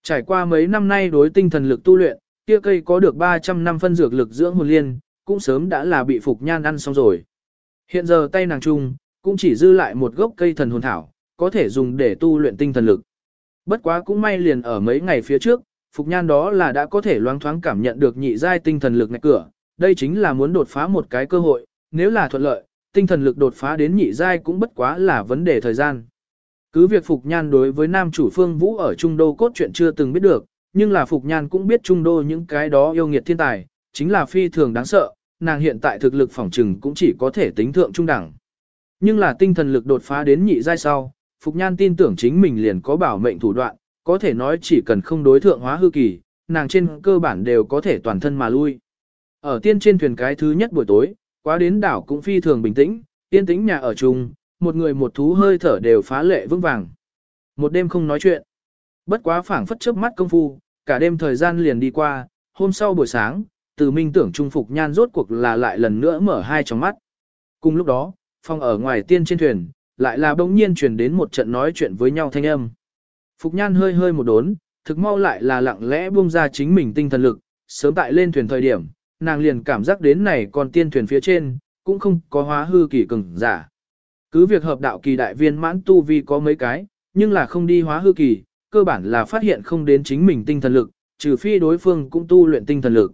Trải qua mấy năm nay đối tinh thần lực tu luyện, kia cây có được 300 năm phân dược lực dưỡng hồn liên, cũng sớm đã là bị Phục Nhan ăn xong rồi. Hiện giờ tay nàng trung cũng chỉ dư lại một gốc cây thần hồn thảo, có thể dùng để tu luyện tinh thần lực. Bất quá cũng may liền ở mấy ngày phía trước, Phục Nhan đó là đã có thể loáng thoáng cảm nhận được nhị giai tinh thần lực ngạch cửa, đây chính là muốn đột phá một cái cơ hội, nếu là thuận lợi, tinh thần lực đột phá đến nhị giai cũng bất quá là vấn đề thời gian. Cứ việc Phục Nhan đối với nam chủ Phương Vũ ở Trung Đô cốt truyện chưa từng biết được, nhưng là Phục Nhan cũng biết Trung Đô những cái đó yêu nghiệt thiên tài, chính là phi thường đáng sợ, nàng hiện tại thực lực phỏng trừng cũng chỉ có thể tính thượng trung đẳng. Nhưng là tinh thần lực đột phá đến nhị giai sau, Phục Nhan tin tưởng chính mình liền có bảo mệnh thủ đoạn, có thể nói chỉ cần không đối thượng hóa hư kỳ, nàng trên cơ bản đều có thể toàn thân mà lui. Ở tiên trên thuyền cái thứ nhất buổi tối, quá đến đảo cũng phi thường bình tĩnh, tiên tĩnh nhà ở chung, một người một thú hơi thở đều phá lệ vững vàng. Một đêm không nói chuyện. Bất quá phảng phất chớp mắt công phu, cả đêm thời gian liền đi qua, hôm sau buổi sáng, từ minh tưởng trung phục nhan rốt cuộc là lại lần nữa mở hai tròng mắt. Cùng lúc đó, phong ở ngoài tiên trên thuyền, lại là bỗng nhiên truyền đến một trận nói chuyện với nhau thanh âm. Phục nhan hơi hơi một đốn, thực mau lại là lặng lẽ buông ra chính mình tinh thần lực, sớm tại lên thuyền thời điểm, nàng liền cảm giác đến này còn tiên thuyền phía trên, cũng không có hóa hư kỳ cường giả. Cứ việc hợp đạo kỳ đại viên mãn tu vi có mấy cái, nhưng là không đi hóa hư kỳ, cơ bản là phát hiện không đến chính mình tinh thần lực, trừ phi đối phương cũng tu luyện tinh thần lực.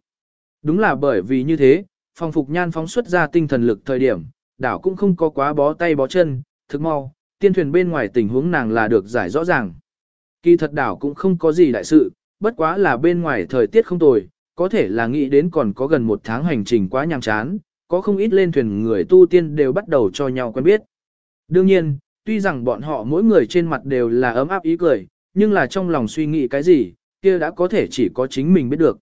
Đúng là bởi vì như thế, phong phục nhan phóng xuất ra tinh thần lực thời điểm, đảo cũng không có quá bó tay bó chân, thực mau, tiên thuyền bên ngoài tình huống nàng là được giải rõ ràng. Kỳ thật đảo cũng không có gì đại sự, bất quá là bên ngoài thời tiết không tồi, có thể là nghĩ đến còn có gần một tháng hành trình quá nhàm chán, có không ít lên thuyền người tu tiên đều bắt đầu cho nhau quen biết. Đương nhiên, tuy rằng bọn họ mỗi người trên mặt đều là ấm áp ý cười, nhưng là trong lòng suy nghĩ cái gì, kia đã có thể chỉ có chính mình biết được.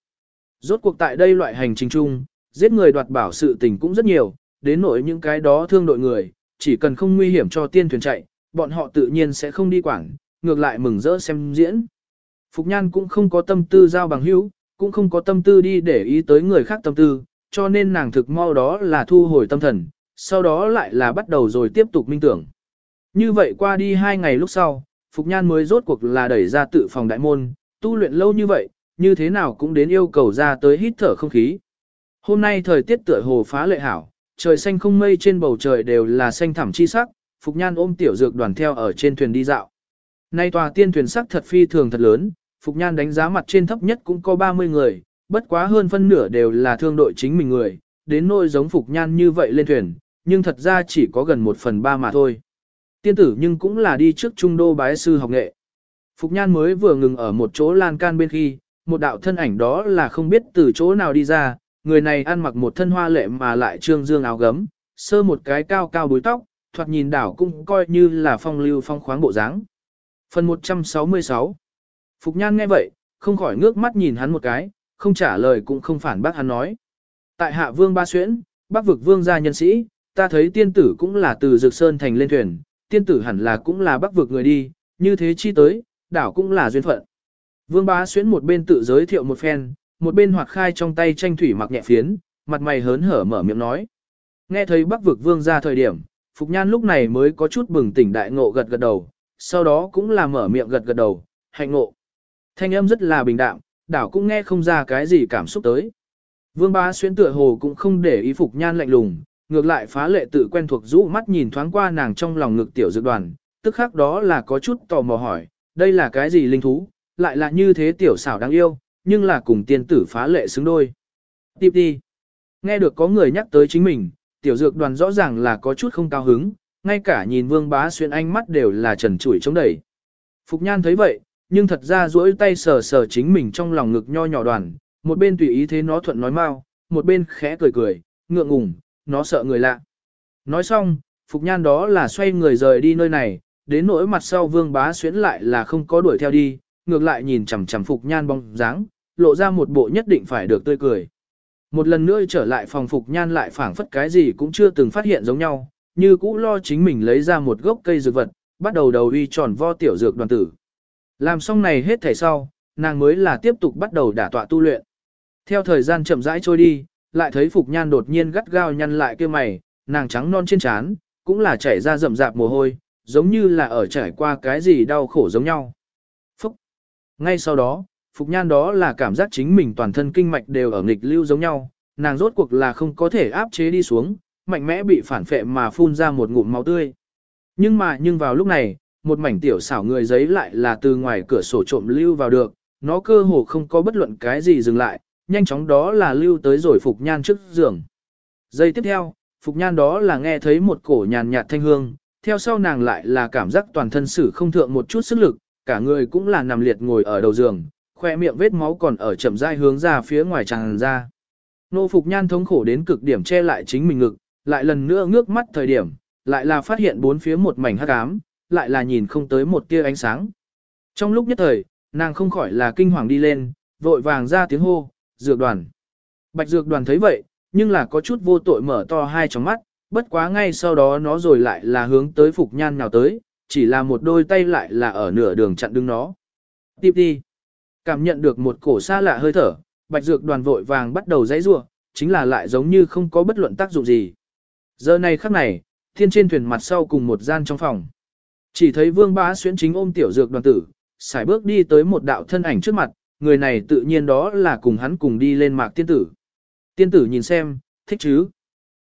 Rốt cuộc tại đây loại hành trình chung, giết người đoạt bảo sự tình cũng rất nhiều, đến nỗi những cái đó thương đội người, chỉ cần không nguy hiểm cho tiên thuyền chạy, bọn họ tự nhiên sẽ không đi quảng, ngược lại mừng rỡ xem diễn. Phục Nhan cũng không có tâm tư giao bằng hữu, cũng không có tâm tư đi để ý tới người khác tâm tư, cho nên nàng thực mau đó là thu hồi tâm thần, sau đó lại là bắt đầu rồi tiếp tục minh tưởng. Như vậy qua đi hai ngày lúc sau, Phục Nhan mới rốt cuộc là đẩy ra tự phòng đại môn, tu luyện lâu như vậy, như thế nào cũng đến yêu cầu ra tới hít thở không khí. Hôm nay thời tiết tựa hồ phá lệ hảo, trời xanh không mây trên bầu trời đều là xanh thẳm chi sắc, Phục Nhan ôm tiểu dược đoàn theo ở trên thuyền đi dạo. Nay tòa tiên thuyền sắc thật phi thường thật lớn, Phục Nhan đánh giá mặt trên thấp nhất cũng có 30 người, bất quá hơn phân nửa đều là thương đội chính mình người, đến nỗi giống Phục Nhan như vậy lên thuyền, nhưng thật ra chỉ có gần một phần ba mà thôi. Tiên tử nhưng cũng là đi trước trung đô bái sư học nghệ. Phục Nhan mới vừa ngừng ở một chỗ lan can bên khi, một đạo thân ảnh đó là không biết từ chỗ nào đi ra, người này ăn mặc một thân hoa lệ mà lại trương dương áo gấm, sơ một cái cao cao búi tóc, thoạt nhìn đảo cũng coi như là phong lưu phong khoáng bộ dáng. Phần 166 Phục Nhan nghe vậy, không khỏi ngước mắt nhìn hắn một cái, không trả lời cũng không phản bác hắn nói. Tại hạ vương ba xuyễn, bác vực vương gia nhân sĩ, ta thấy tiên tử cũng là từ Dược Sơn thành lên thuyền, tiên tử hẳn là cũng là bác vực người đi, như thế chi tới, đảo cũng là duyên phận. Vương bá xuyễn một bên tự giới thiệu một phen, một bên hoặc khai trong tay tranh thủy mặc nhẹ phiến, mặt mày hớn hở mở miệng nói. Nghe thấy bắc vực vương ra thời điểm, Phục Nhan lúc này mới có chút bừng tỉnh đại ngộ gật gật đầu, sau đó cũng là mở miệng gật gật đầu, hạnh ngộ. Thanh âm rất là bình đạm, đảo cũng nghe không ra cái gì cảm xúc tới. Vương bá xuyên tựa hồ cũng không để ý Phục Nhan lạnh lùng, ngược lại phá lệ tự quen thuộc rũ mắt nhìn thoáng qua nàng trong lòng ngực tiểu dược đoàn, tức khắc đó là có chút tò mò hỏi, đây là cái gì linh thú, lại là như thế tiểu xảo đáng yêu, nhưng là cùng tiên tử phá lệ xứng đôi. Tiếp đi. Nghe được có người nhắc tới chính mình, tiểu dược đoàn rõ ràng là có chút không cao hứng, ngay cả nhìn vương bá xuyên ánh mắt đều là trần trụi chống đẩy. Phục nhan thấy vậy, nhưng thật ra duỗi tay sờ sờ chính mình trong lòng ngực nho nhỏ đoàn, một bên tùy ý thế nó thuận nói mau, một bên khẽ cười cười, ngượng ngùng, nó sợ người lạ. Nói xong, Phục Nhan đó là xoay người rời đi nơi này, đến nỗi mặt sau Vương Bá Xuyến lại là không có đuổi theo đi, ngược lại nhìn chằm chằm Phục Nhan bóng dáng, lộ ra một bộ nhất định phải được tươi cười. Một lần nữa trở lại phòng Phục Nhan lại phảng phất cái gì cũng chưa từng phát hiện giống nhau, như cũ lo chính mình lấy ra một gốc cây dược vật, bắt đầu đầu uy tròn vo tiểu dược đoàn tử. Làm xong này hết thảy sau, nàng mới là tiếp tục bắt đầu đả tọa tu luyện. Theo thời gian chậm rãi trôi đi, lại thấy Phục Nhan đột nhiên gắt gao nhăn lại kia mày, nàng trắng non trên trán, cũng là chảy ra rậm rạp mồ hôi, giống như là ở trải qua cái gì đau khổ giống nhau. Phúc! Ngay sau đó, Phục Nhan đó là cảm giác chính mình toàn thân kinh mạch đều ở nghịch lưu giống nhau, nàng rốt cuộc là không có thể áp chế đi xuống, mạnh mẽ bị phản phệ mà phun ra một ngụm máu tươi. Nhưng mà nhưng vào lúc này, một mảnh tiểu xảo người giấy lại là từ ngoài cửa sổ trộm lưu vào được, nó cơ hồ không có bất luận cái gì dừng lại, nhanh chóng đó là lưu tới rồi Phục Nhan trước giường. Giây tiếp theo, Phục Nhan đó là nghe thấy một cổ nhàn nhạt thanh hương, theo sau nàng lại là cảm giác toàn thân sử không thượng một chút sức lực, cả người cũng là nằm liệt ngồi ở đầu giường, khoe miệng vết máu còn ở chậm rãi hướng ra phía ngoài tràn ra. Nô Phục Nhan thống khổ đến cực điểm che lại chính mình ngực, lại lần nữa ngước mắt thời điểm, lại là phát hiện bốn phía một mảnh hắc ám, lại là nhìn không tới một tia ánh sáng. Trong lúc nhất thời, nàng không khỏi là kinh hoàng đi lên, vội vàng ra tiếng hô, dược đoàn. Bạch dược đoàn thấy vậy, nhưng là có chút vô tội mở to hai tròng mắt, bất quá ngay sau đó nó rồi lại là hướng tới Phục Nhan nào tới, chỉ là một đôi tay lại là ở nửa đường chặn đứng nó. Tiếp đi. Cảm nhận được một cổ xa lạ hơi thở, bạch dược đoàn vội vàng bắt đầu dãy rua, chính là lại giống như không có bất luận tác dụng gì. Giờ này khắc này, thiên trên thuyền mặt sau cùng một gian trong phòng. Chỉ thấy vương bá xuyến chính ôm tiểu dược đoàn tử, xài bước đi tới một đạo thân ảnh trước mặt, người này tự nhiên đó là cùng hắn cùng đi lên mạc tiên tử. Tiên tử nhìn xem, thích chứ.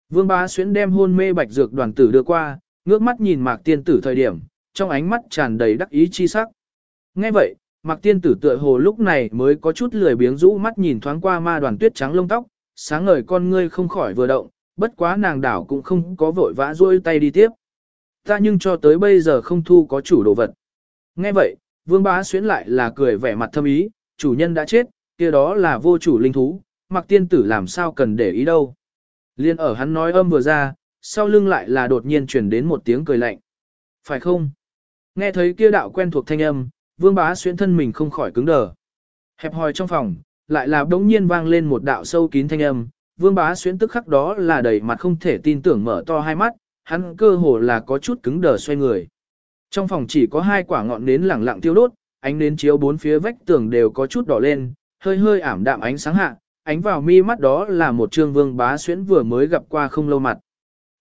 Vương bá xuyến đem hôn mê bạch dược đoàn tử đưa qua, ngước mắt nhìn mạc tiên tử thời điểm, trong ánh mắt tràn đầy đắc ý chi sắc. Nghe vậy, mạc tiên tử tựa hồ lúc này mới có chút lười biếng rũ mắt nhìn thoáng qua ma đoàn tuyết trắng lông tóc, sáng ngời con ngươi không khỏi vừa động, bất quá nàng đảo cũng không có vội vã rôi tay đi tiếp. Ta nhưng cho tới bây giờ không thu có chủ đồ vật. Nghe vậy, vương bá xuyến lại là cười vẻ mặt thâm ý, chủ nhân đã chết, kia đó là vô chủ linh thú, mặc tiên tử làm sao cần để ý đâu. Liên ở hắn nói âm vừa ra, sau lưng lại là đột nhiên truyền đến một tiếng cười lạnh. Phải không? Nghe thấy kia đạo quen thuộc thanh âm, vương bá xuyên thân mình không khỏi cứng đờ. Hẹp hòi trong phòng, lại là đống nhiên vang lên một đạo sâu kín thanh âm, vương bá xuyên tức khắc đó là đầy mặt không thể tin tưởng mở to hai mắt, hắn cơ hồ là có chút cứng đờ xoay người. Trong phòng chỉ có hai quả ngọn nến lẳng lặng tiêu đốt, ánh nến chiếu bốn phía vách tường đều có chút đỏ lên, hơi hơi ảm đạm ánh sáng hạ, ánh vào mi mắt đó là một trương vương bá Xuyên vừa mới gặp qua không lâu mặt.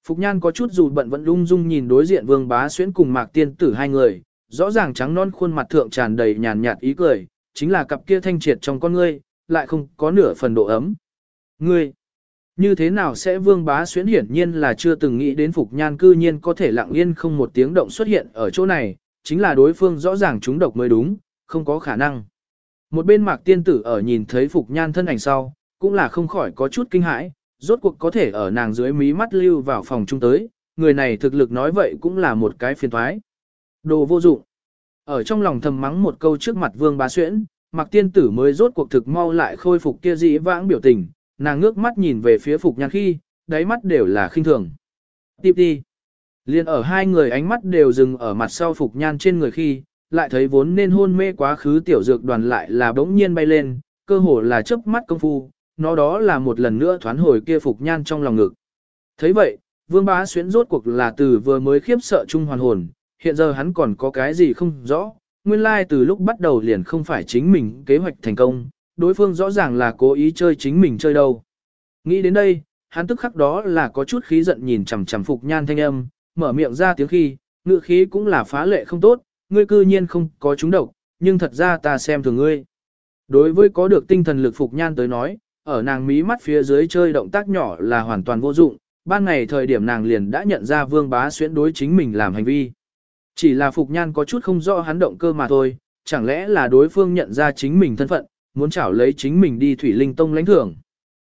Phục nhan có chút dù bận vẫn lung dung nhìn đối diện vương bá xuyến cùng mạc tiên tử hai người, rõ ràng trắng non khuôn mặt thượng tràn đầy nhàn nhạt ý cười, chính là cặp kia thanh triệt trong con ngươi, lại không có nửa phần độ ấm. Ngươi, như thế nào sẽ vương bá xuyến hiển nhiên là chưa từng nghĩ đến Phục Nhan cư nhiên có thể lặng yên không một tiếng động xuất hiện ở chỗ này, chính là đối phương rõ ràng chúng độc mới đúng, không có khả năng. Một bên mạc tiên tử ở nhìn thấy Phục Nhan thân ảnh sau, cũng là không khỏi có chút kinh hãi, rốt cuộc có thể ở nàng dưới mí mắt lưu vào phòng trung tới, người này thực lực nói vậy cũng là một cái phiền thoái. Đồ vô dụng. Ở trong lòng thầm mắng một câu trước mặt vương bá xuyễn, mặc tiên tử mới rốt cuộc thực mau lại khôi phục kia dĩ vãng biểu tình, nàng ngước mắt nhìn về phía Phục Nhan khi, đáy mắt đều là khinh thường. Tiếp đi. Liên ở hai người ánh mắt đều dừng ở mặt sau Phục Nhan trên người khi, lại thấy vốn nên hôn mê quá khứ tiểu dược đoàn lại là bỗng nhiên bay lên, cơ hồ là chớp mắt công phu, nó đó là một lần nữa thoán hồi kia Phục Nhan trong lòng ngực. thấy vậy, Vương Bá Xuyến rốt cuộc là từ vừa mới khiếp sợ chung hoàn hồn, hiện giờ hắn còn có cái gì không rõ, nguyên lai từ lúc bắt đầu liền không phải chính mình kế hoạch thành công, đối phương rõ ràng là cố ý chơi chính mình chơi đâu. Nghĩ đến đây, hắn tức khắc đó là có chút khí giận nhìn chằm chằm Phục Nhan thanh âm, mở miệng ra tiếng khi, ngự khí cũng là phá lệ không tốt, ngươi cư nhiên không có chúng độc, nhưng thật ra ta xem thường ngươi. Đối với có được tinh thần lực Phục Nhan tới nói, ở nàng mí mắt phía dưới chơi động tác nhỏ là hoàn toàn vô dụng, ban ngày thời điểm nàng liền đã nhận ra vương bá xuyễn đối chính mình làm hành vi. Chỉ là Phục Nhan có chút không rõ hắn động cơ mà thôi, chẳng lẽ là đối phương nhận ra chính mình thân phận, muốn chảo lấy chính mình đi Thủy Linh Tông lãnh thưởng.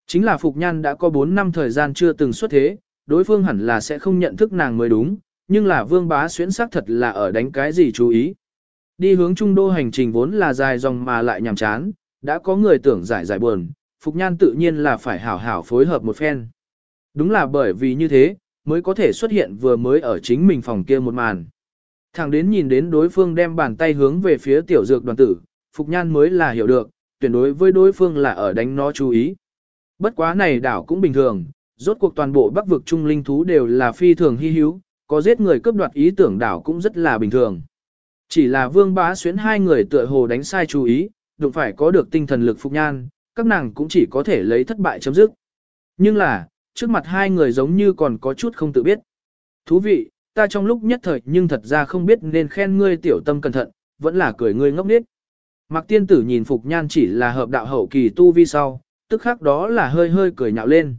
Chính là Phục Nhan đã có 4 năm thời gian chưa từng xuất thế, đối phương hẳn là sẽ không nhận thức nàng mới đúng, nhưng là vương bá xuyến sắc thật là ở đánh cái gì chú ý. Đi hướng trung đô hành trình vốn là dài dòng mà lại nhàm chán, đã có người tưởng giải giải buồn, Phục Nhan tự nhiên là phải hảo hảo phối hợp một phen. Đúng là bởi vì như thế, mới có thể xuất hiện vừa mới ở chính mình phòng kia một màn. Thẳng đến nhìn đến đối phương đem bàn tay hướng về phía tiểu dược đoàn tử, Phục Nhan mới là hiểu được, tuyển đối với đối phương là ở đánh nó chú ý. Bất quá này đảo cũng bình thường, rốt cuộc toàn bộ bắc vực trung linh thú đều là phi thường hy hữu, có giết người cướp đoạt ý tưởng đảo cũng rất là bình thường. Chỉ là vương bá xuyến hai người tựa hồ đánh sai chú ý, đụng phải có được tinh thần lực phục nhan, các nàng cũng chỉ có thể lấy thất bại chấm dứt. Nhưng là, trước mặt hai người giống như còn có chút không tự biết. Thú vị, ta trong lúc nhất thời nhưng thật ra không biết nên khen ngươi tiểu tâm cẩn thận, vẫn là cười ngươi ngốc nghếch. Mạc tiên tử nhìn Phục Nhan chỉ là hợp đạo hậu kỳ tu vi sau, tức khắc đó là hơi hơi cười nhạo lên.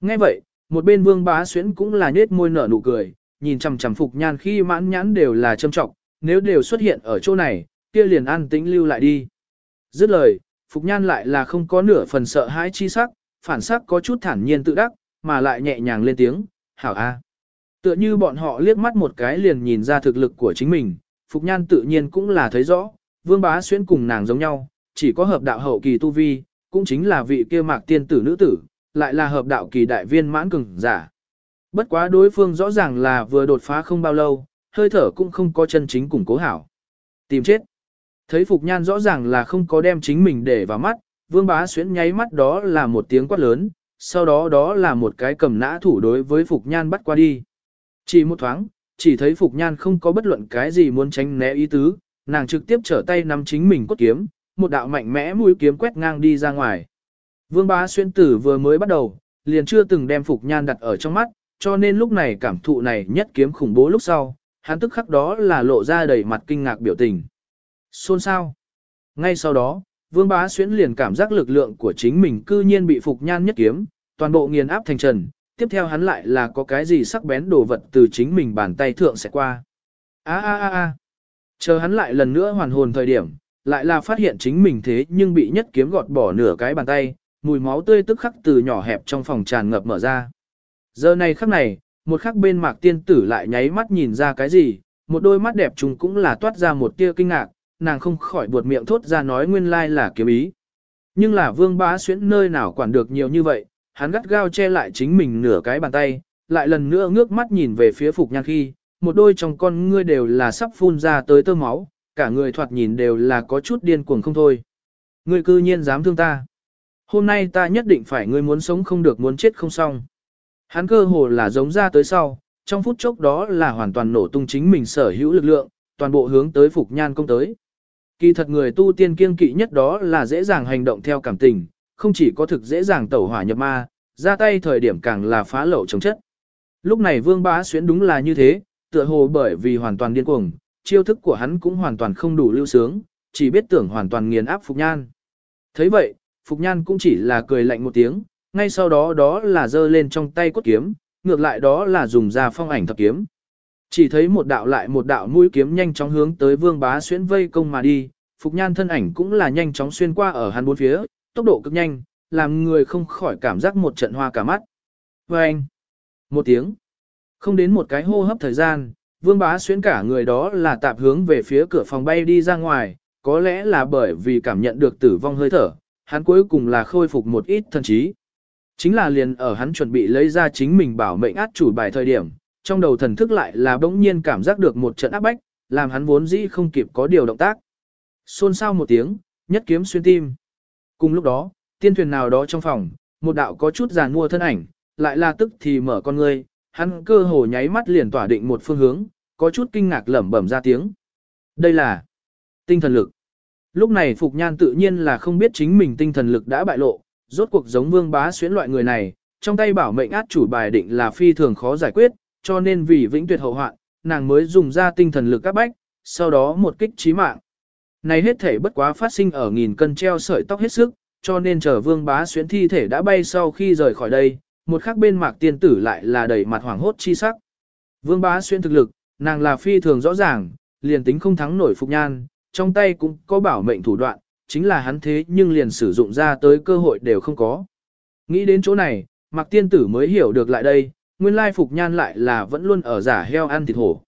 Nghe vậy, một bên vương bá xuyến cũng là nết môi nở nụ cười, nhìn chằm chằm Phục Nhan khi mãn nhãn đều là châm trọng, nếu đều xuất hiện ở chỗ này, kia liền an tĩnh lưu lại đi. Dứt lời, Phục Nhan lại là không có nửa phần sợ hãi chi sắc, phản sắc có chút thản nhiên tự đắc, mà lại nhẹ nhàng lên tiếng, hảo a. Tựa như bọn họ liếc mắt một cái liền nhìn ra thực lực của chính mình, Phục Nhan tự nhiên cũng là thấy rõ, Vương Bá Xuyên cùng nàng giống nhau, chỉ có hợp đạo hậu kỳ tu vi, cũng chính là vị kia mạc tiên tử nữ tử, lại là hợp đạo kỳ đại viên mãn cường giả. Bất quá đối phương rõ ràng là vừa đột phá không bao lâu, hơi thở cũng không có chân chính củng cố hảo. Tìm chết. Thấy Phục Nhan rõ ràng là không có đem chính mình để vào mắt, Vương Bá Xuyến nháy mắt đó là một tiếng quát lớn, sau đó đó là một cái cầm nã thủ đối với Phục Nhan bắt qua đi. Chỉ một thoáng, chỉ thấy Phục Nhan không có bất luận cái gì muốn tránh né ý tứ, nàng trực tiếp trở tay nắm chính mình cốt kiếm, một đạo mạnh mẽ mũi kiếm quét ngang đi ra ngoài. Vương bá xuyên tử vừa mới bắt đầu, liền chưa từng đem Phục Nhan đặt ở trong mắt, cho nên lúc này cảm thụ này nhất kiếm khủng bố lúc sau, hắn tức khắc đó là lộ ra đầy mặt kinh ngạc biểu tình. Xôn sao? Ngay sau đó, Vương bá xuyên liền cảm giác lực lượng của chính mình cư nhiên bị Phục Nhan nhất kiếm, toàn bộ nghiền áp thành trần, tiếp theo hắn lại là có cái gì sắc bén đồ vật từ chính mình bàn tay thượng sẽ qua. A a a a. Chờ hắn lại lần nữa hoàn hồn thời điểm, lại là phát hiện chính mình thế nhưng bị nhất kiếm gọt bỏ nửa cái bàn tay, mùi máu tươi tức khắc từ nhỏ hẹp trong phòng tràn ngập mở ra. Giờ này khắc này, một khắc bên mạc tiên tử lại nháy mắt nhìn ra cái gì, một đôi mắt đẹp trùng cũng là toát ra một tia kinh ngạc, nàng không khỏi buột miệng thốt ra nói nguyên lai là kiếm ý. Nhưng là vương bá xuyễn nơi nào quản được nhiều như vậy, hắn gắt gao che lại chính mình nửa cái bàn tay, lại lần nữa ngước mắt nhìn về phía Phục Nhan khi, một đôi trong con ngươi đều là sắp phun ra tới tơ máu, cả người thoạt nhìn đều là có chút điên cuồng không thôi. Ngươi cư nhiên dám thương ta. Hôm nay ta nhất định phải ngươi muốn sống không được muốn chết không xong. Hắn cơ hồ là giống ra tới sau, trong phút chốc đó là hoàn toàn nổ tung chính mình sở hữu lực lượng, toàn bộ hướng tới Phục Nhan công tới. Kỳ thật người tu tiên kiên kỵ nhất đó là dễ dàng hành động theo cảm tình, không chỉ có thực dễ dàng tẩu hỏa nhập ma, ra tay thời điểm càng là phá lậu chống chất. Lúc này Vương Bá Xuyến đúng là như thế, tựa hồ bởi vì hoàn toàn điên cuồng, chiêu thức của hắn cũng hoàn toàn không đủ lưu sướng, chỉ biết tưởng hoàn toàn nghiền áp Phục Nhan. thấy vậy, Phục Nhan cũng chỉ là cười lạnh một tiếng, ngay sau đó đó là giơ lên trong tay cốt kiếm, ngược lại đó là dùng ra phong ảnh thập kiếm. Chỉ thấy một đạo lại một đạo mũi kiếm nhanh chóng hướng tới Vương Bá Xuyến vây công mà đi, Phục Nhan thân ảnh cũng là nhanh chóng xuyên qua ở hắn bốn phía, tốc độ cực nhanh, làm người không khỏi cảm giác một trận hoa cả mắt. Và anh, một tiếng, không đến một cái hô hấp thời gian, Vương Bá Xuyến cả người đó là tạp hướng về phía cửa phòng bay đi ra ngoài, có lẽ là bởi vì cảm nhận được tử vong hơi thở, hắn cuối cùng là khôi phục một ít thần trí. Chính là liền ở hắn chuẩn bị lấy ra chính mình bảo mệnh át chủ bài thời điểm, trong đầu thần thức lại là bỗng nhiên cảm giác được một trận áp bách, làm hắn vốn dĩ không kịp có điều động tác. Xôn xao một tiếng, nhất kiếm xuyên tim. Cùng lúc đó, tiên thuyền nào đó trong phòng, một đạo có chút giàn mua thân ảnh, lại là tức thì mở con ngươi, hắn cơ hồ nháy mắt liền tỏa định một phương hướng, có chút kinh ngạc lẩm bẩm ra tiếng. Đây là tinh thần lực. Lúc này Phục Nhan tự nhiên là không biết chính mình tinh thần lực đã bại lộ, rốt cuộc giống vương bá xuyến loại người này, trong tay bảo mệnh át chủ bài định là phi thường khó giải quyết, cho nên vì vĩnh tuyệt hậu hoạn, nàng mới dùng ra tinh thần lực các bách, sau đó một kích trí mạng. Này hết thể bất quá phát sinh ở nghìn cân treo sợi tóc hết sức, cho nên chờ vương bá xuyến thi thể đã bay sau khi rời khỏi đây, một khắc bên mạc tiên tử lại là đầy mặt hoảng hốt chi sắc. Vương bá xuyên thực lực, nàng là phi thường rõ ràng, liền tính không thắng nổi phục nhan, trong tay cũng có bảo mệnh thủ đoạn, chính là hắn thế nhưng liền sử dụng ra tới cơ hội đều không có. Nghĩ đến chỗ này, mạc tiên tử mới hiểu được lại đây, nguyên lai phục nhan lại là vẫn luôn ở giả heo ăn thịt hổ.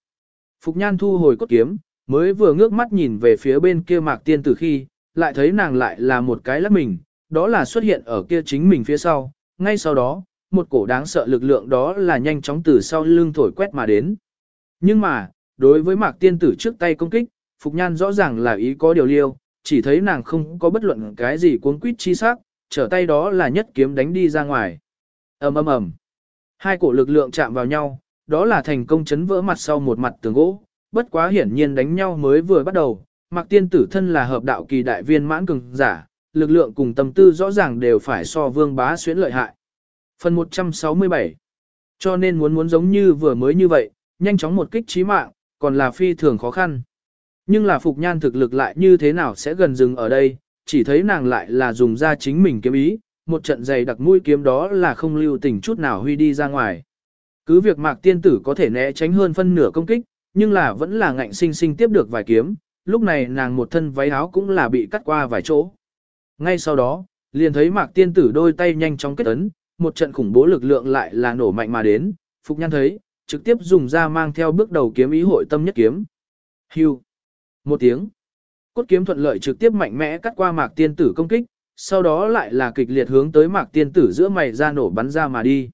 Phục nhan thu hồi cốt kiếm, mới vừa ngước mắt nhìn về phía bên kia mạc tiên tử khi, lại thấy nàng lại là một cái lắc mình, đó là xuất hiện ở kia chính mình phía sau, ngay sau đó, một cổ đáng sợ lực lượng đó là nhanh chóng từ sau lưng thổi quét mà đến. Nhưng mà, đối với mạc tiên tử trước tay công kích, Phục Nhan rõ ràng là ý có điều liêu, chỉ thấy nàng không có bất luận cái gì cuốn quýt chi sắc, trở tay đó là nhất kiếm đánh đi ra ngoài. ầm ầm ầm, Hai cổ lực lượng chạm vào nhau, đó là thành công chấn vỡ mặt sau một mặt tường gỗ, bất quá hiển nhiên đánh nhau mới vừa bắt đầu, Mạc Tiên tử thân là hợp đạo kỳ đại viên mãn cường giả, lực lượng cùng tâm tư rõ ràng đều phải so Vương Bá Xuyến lợi hại. Phần 167 Cho nên muốn muốn giống như vừa mới như vậy, nhanh chóng một kích trí mạng, còn là phi thường khó khăn. Nhưng là Phục Nhan thực lực lại như thế nào sẽ gần dừng ở đây, chỉ thấy nàng lại là dùng ra chính mình kiếm ý, một trận dày đặc mũi kiếm đó là không lưu tình chút nào huy đi ra ngoài. Cứ việc mạc tiên tử có thể né tránh hơn phân nửa công kích, nhưng là vẫn là ngạnh sinh sinh tiếp được vài kiếm, lúc này nàng một thân váy áo cũng là bị cắt qua vài chỗ. Ngay sau đó, liền thấy mạc tiên tử đôi tay nhanh chóng kết ấn, một trận khủng bố lực lượng lại là nổ mạnh mà đến, Phục Nhan thấy, trực tiếp dùng ra mang theo bước đầu kiếm ý hội tâm nhất kiếm. Hưu. Một tiếng. Cốt kiếm thuận lợi trực tiếp mạnh mẽ cắt qua mạc tiên tử công kích, sau đó lại là kịch liệt hướng tới mạc tiên tử giữa mày ra nổ bắn ra mà đi.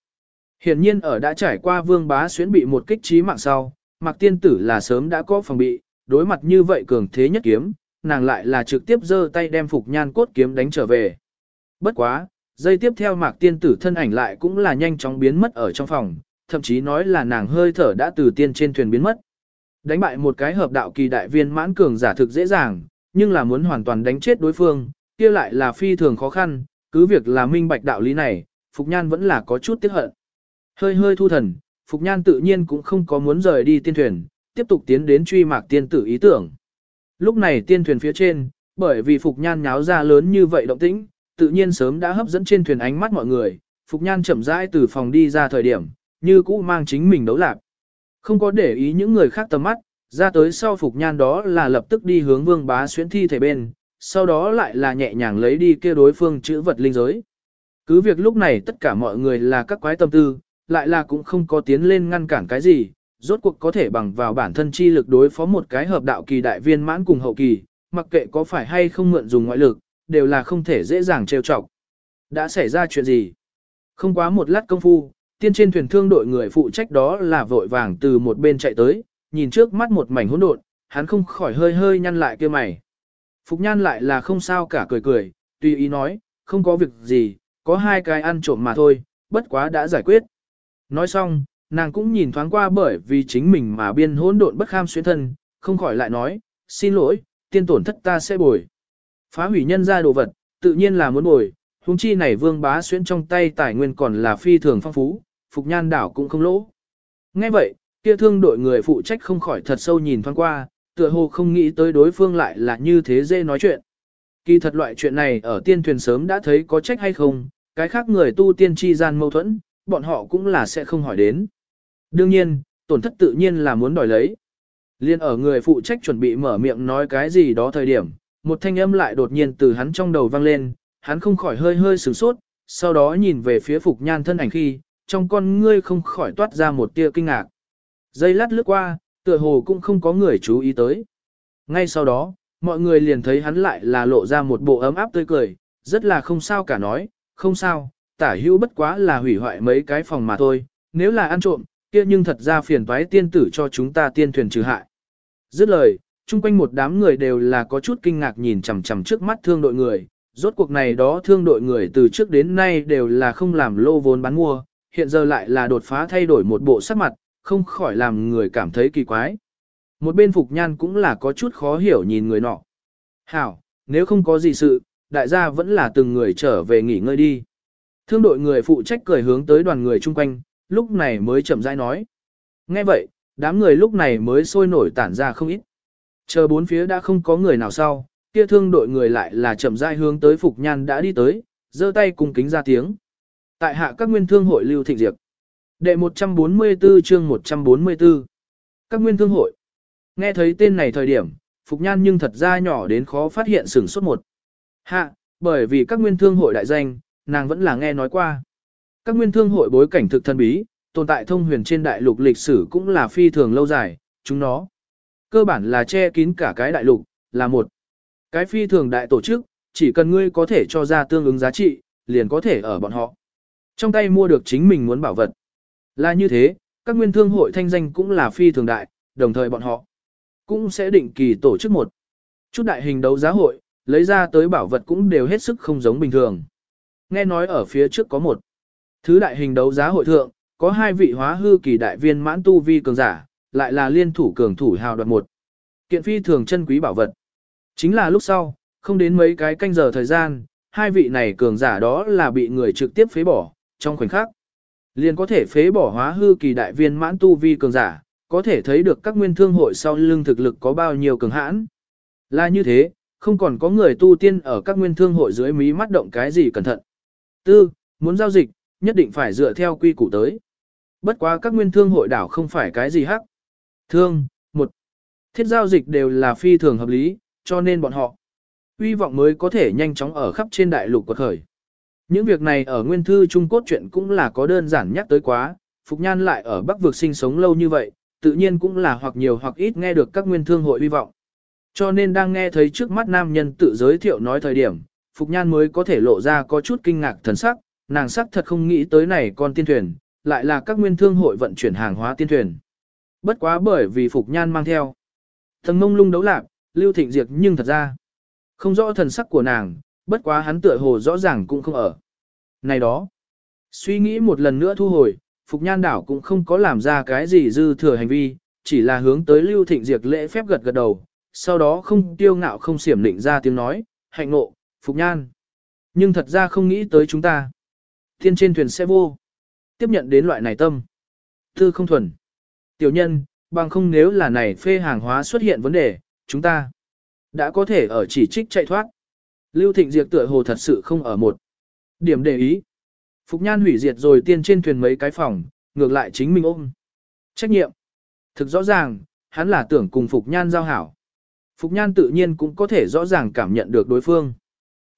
Hiển nhiên ở đã trải qua vương bá xuyến bị một kích trí mạng sau, mạc tiên tử là sớm đã có phòng bị, đối mặt như vậy cường thế nhất kiếm, nàng lại là trực tiếp giơ tay đem phục nhan cốt kiếm đánh trở về. Bất quá, Giây tiếp theo mạc tiên tử thân ảnh lại cũng là nhanh chóng biến mất ở trong phòng, thậm chí nói là nàng hơi thở đã từ tiên trên thuyền biến mất. Đánh bại một cái hợp đạo kỳ đại viên mãn cường giả thực dễ dàng, nhưng là muốn hoàn toàn đánh chết đối phương, kia lại là phi thường khó khăn, cứ việc là minh bạch đạo lý này, Phục Nhan vẫn là có chút tiếc hận. Hơi hơi thu thần, Phục Nhan tự nhiên cũng không có muốn rời đi tiên thuyền, tiếp tục tiến đến truy mạc tiên tử ý tưởng. Lúc này tiên thuyền phía trên, bởi vì Phục Nhan nháo ra lớn như vậy động tĩnh, tự nhiên sớm đã hấp dẫn trên thuyền ánh mắt mọi người, Phục Nhan chậm rãi từ phòng đi ra thời điểm, như cũ mang chính mình đấu lạc. Không có để ý những người khác tầm mắt, ra tới sau Phục Nhan đó là lập tức đi hướng vương bá xuyến thi thể bên, sau đó lại là nhẹ nhàng lấy đi kia đối phương chữ vật linh giới. Cứ việc lúc này tất cả mọi người là các quái tâm tư, lại là cũng không có tiến lên ngăn cản cái gì, rốt cuộc có thể bằng vào bản thân chi lực đối phó một cái hợp đạo kỳ đại viên mãn cùng hậu kỳ, mặc kệ có phải hay không mượn dùng ngoại lực, đều là không thể dễ dàng trêu chọc. Đã xảy ra chuyện gì? Không quá một lát công phu, tiên trên thuyền thương đội người phụ trách đó là vội vàng từ một bên chạy tới, nhìn trước mắt một mảnh hỗn độn, hắn không khỏi hơi hơi nhăn lại kia mày. Phục nhan lại là không sao cả cười cười, tùy ý nói, không có việc gì, có hai cái ăn trộm mà thôi, bất quá đã giải quyết. Nói xong, nàng cũng nhìn thoáng qua bởi vì chính mình mà biên hỗn độn bất kham xuyên thân, không khỏi lại nói, xin lỗi, tiên tổn thất ta sẽ bồi. Phá hủy nhân ra đồ vật, tự nhiên là muốn bồi, huống chi này vương bá xuyên trong tay tài nguyên còn là phi thường phong phú, phục nhan đảo cũng không lỗ. Ngay vậy, kia thương đội người phụ trách không khỏi thật sâu nhìn thoáng qua, tựa hồ không nghĩ tới đối phương lại là như thế dễ nói chuyện. Kỳ thật loại chuyện này ở tiên thuyền sớm đã thấy có trách hay không, cái khác người tu tiên chi gian mâu thuẫn, bọn họ cũng là sẽ không hỏi đến. Đương nhiên, tổn thất tự nhiên là muốn đòi lấy. Liên ở người phụ trách chuẩn bị mở miệng nói cái gì đó thời điểm, một thanh âm lại đột nhiên từ hắn trong đầu vang lên, hắn không khỏi hơi hơi sửng sốt, sau đó nhìn về phía Phục Nhan thân ảnh khi, trong con ngươi không khỏi toát ra một tia kinh ngạc. Giây lát lướt qua, tựa hồ cũng không có người chú ý tới. Ngay sau đó, mọi người liền thấy hắn lại là lộ ra một bộ ấm áp tươi cười, rất là không sao cả nói, không sao, tả hữu bất quá là hủy hoại mấy cái phòng mà thôi, nếu là ăn trộm, kia nhưng thật ra phiền toái tiên tử cho chúng ta tiên thuyền trừ hại. Dứt lời, chung quanh một đám người đều là có chút kinh ngạc nhìn chằm chằm trước mắt thương đội người, rốt cuộc này đó thương đội người từ trước đến nay đều là không làm lô vốn bán mua, hiện giờ lại là đột phá thay đổi một bộ sắc mặt, không khỏi làm người cảm thấy kỳ quái. Một bên Phục Nhan cũng là có chút khó hiểu nhìn người nọ. Hảo, nếu không có gì sự, đại gia vẫn là từng người trở về nghỉ ngơi đi. Thương đội người phụ trách cười hướng tới đoàn người chung quanh, lúc này mới chậm rãi nói. Nghe vậy, đám người lúc này mới sôi nổi tản ra không ít. Chờ bốn phía đã không có người nào sau, kia thương đội người lại là chậm rãi hướng tới Phục Nhan đã đi tới, giơ tay cùng kính ra tiếng. Tại hạ các nguyên thương hội lưu thịnh diệt. Đệ 144 chương 144. Các nguyên thương hội. Nghe thấy tên này thời điểm, Phục Nhan nhưng thật ra nhỏ đến khó phát hiện sừng suốt một. Hạ, bởi vì các nguyên thương hội đại danh, nàng vẫn là nghe nói qua. Các nguyên thương hội bối cảnh thực thân bí, tồn tại thông huyền trên đại lục lịch sử cũng là phi thường lâu dài, chúng nó. Cơ bản là che kín cả cái đại lục, là một. Cái phi thường đại tổ chức, chỉ cần ngươi có thể cho ra tương ứng giá trị, liền có thể ở bọn họ. Trong tay mua được chính mình muốn bảo vật. Là như thế, các nguyên thương hội thanh danh cũng là phi thường đại, đồng thời bọn họ cũng sẽ định kỳ tổ chức một chút đại hình đấu giá hội, lấy ra tới bảo vật cũng đều hết sức không giống bình thường. Nghe nói ở phía trước có một thứ đại hình đấu giá hội thượng, có hai vị hóa hư kỳ đại viên mãn tu vi cường giả, lại là liên thủ cường thủ hào đoạt một. Kiện phi thường chân quý bảo vật. Chính là lúc sau, không đến mấy cái canh giờ thời gian, hai vị này cường giả đó là bị người trực tiếp phế bỏ, trong khoảnh khắc. Liền có thể phế bỏ hóa hư kỳ đại viên mãn tu vi cường giả, có thể thấy được các nguyên thương hội sau lưng thực lực có bao nhiêu cường hãn. Là như thế, không còn có người tu tiên ở các nguyên thương hội dưới mí mắt động cái gì cẩn thận. Tư, muốn giao dịch, nhất định phải dựa theo quy củ tới. Bất quá các nguyên thương hội đảo không phải cái gì hắc. Thương, một, thiết giao dịch đều là phi thường hợp lý, cho nên bọn họ uy vọng mới có thể nhanh chóng ở khắp trên đại lục quật khởi. Những việc này ở nguyên thư Trung Cốt chuyện cũng là có đơn giản nhắc tới quá, Phục Nhan lại ở Bắc vực sinh sống lâu như vậy, tự nhiên cũng là hoặc nhiều hoặc ít nghe được các nguyên thương hội uy vọng. Cho nên đang nghe thấy trước mắt nam nhân tự giới thiệu nói thời điểm, Phục Nhan mới có thể lộ ra có chút kinh ngạc thần sắc, nàng sắc thật không nghĩ tới này con tiên thuyền, lại là các nguyên thương hội vận chuyển hàng hóa tiên thuyền. Bất quá bởi vì Phục Nhan mang theo. Thần mông lung đấu lạc, lưu thịnh diệt nhưng thật ra, không rõ thần sắc của nàng, bất quá hắn tựa hồ rõ ràng cũng không ở. Này đó, suy nghĩ một lần nữa thu hồi, Phục Nhan đảo cũng không có làm ra cái gì dư thừa hành vi, chỉ là hướng tới Lưu Thịnh Diệp lễ phép gật gật đầu, sau đó không tiêu ngạo không xiểm định ra tiếng nói, hạnh ngộ, Phục Nhan. Nhưng thật ra không nghĩ tới chúng ta. Thiên trên thuyền sẽ vô. Tiếp nhận đến loại này tâm. Tư không thuần. Tiểu nhân, bằng không nếu là này phê hàng hóa xuất hiện vấn đề, chúng ta đã có thể ở chỉ trích chạy thoát. Lưu Thịnh Diệp tựa hồ thật sự không ở một. Điểm để ý. Phục Nhan hủy diệt rồi tiên trên thuyền mấy cái phòng, ngược lại chính mình ôm. Trách nhiệm. Thực rõ ràng, hắn là tưởng cùng Phục Nhan giao hảo. Phục Nhan tự nhiên cũng có thể rõ ràng cảm nhận được đối phương.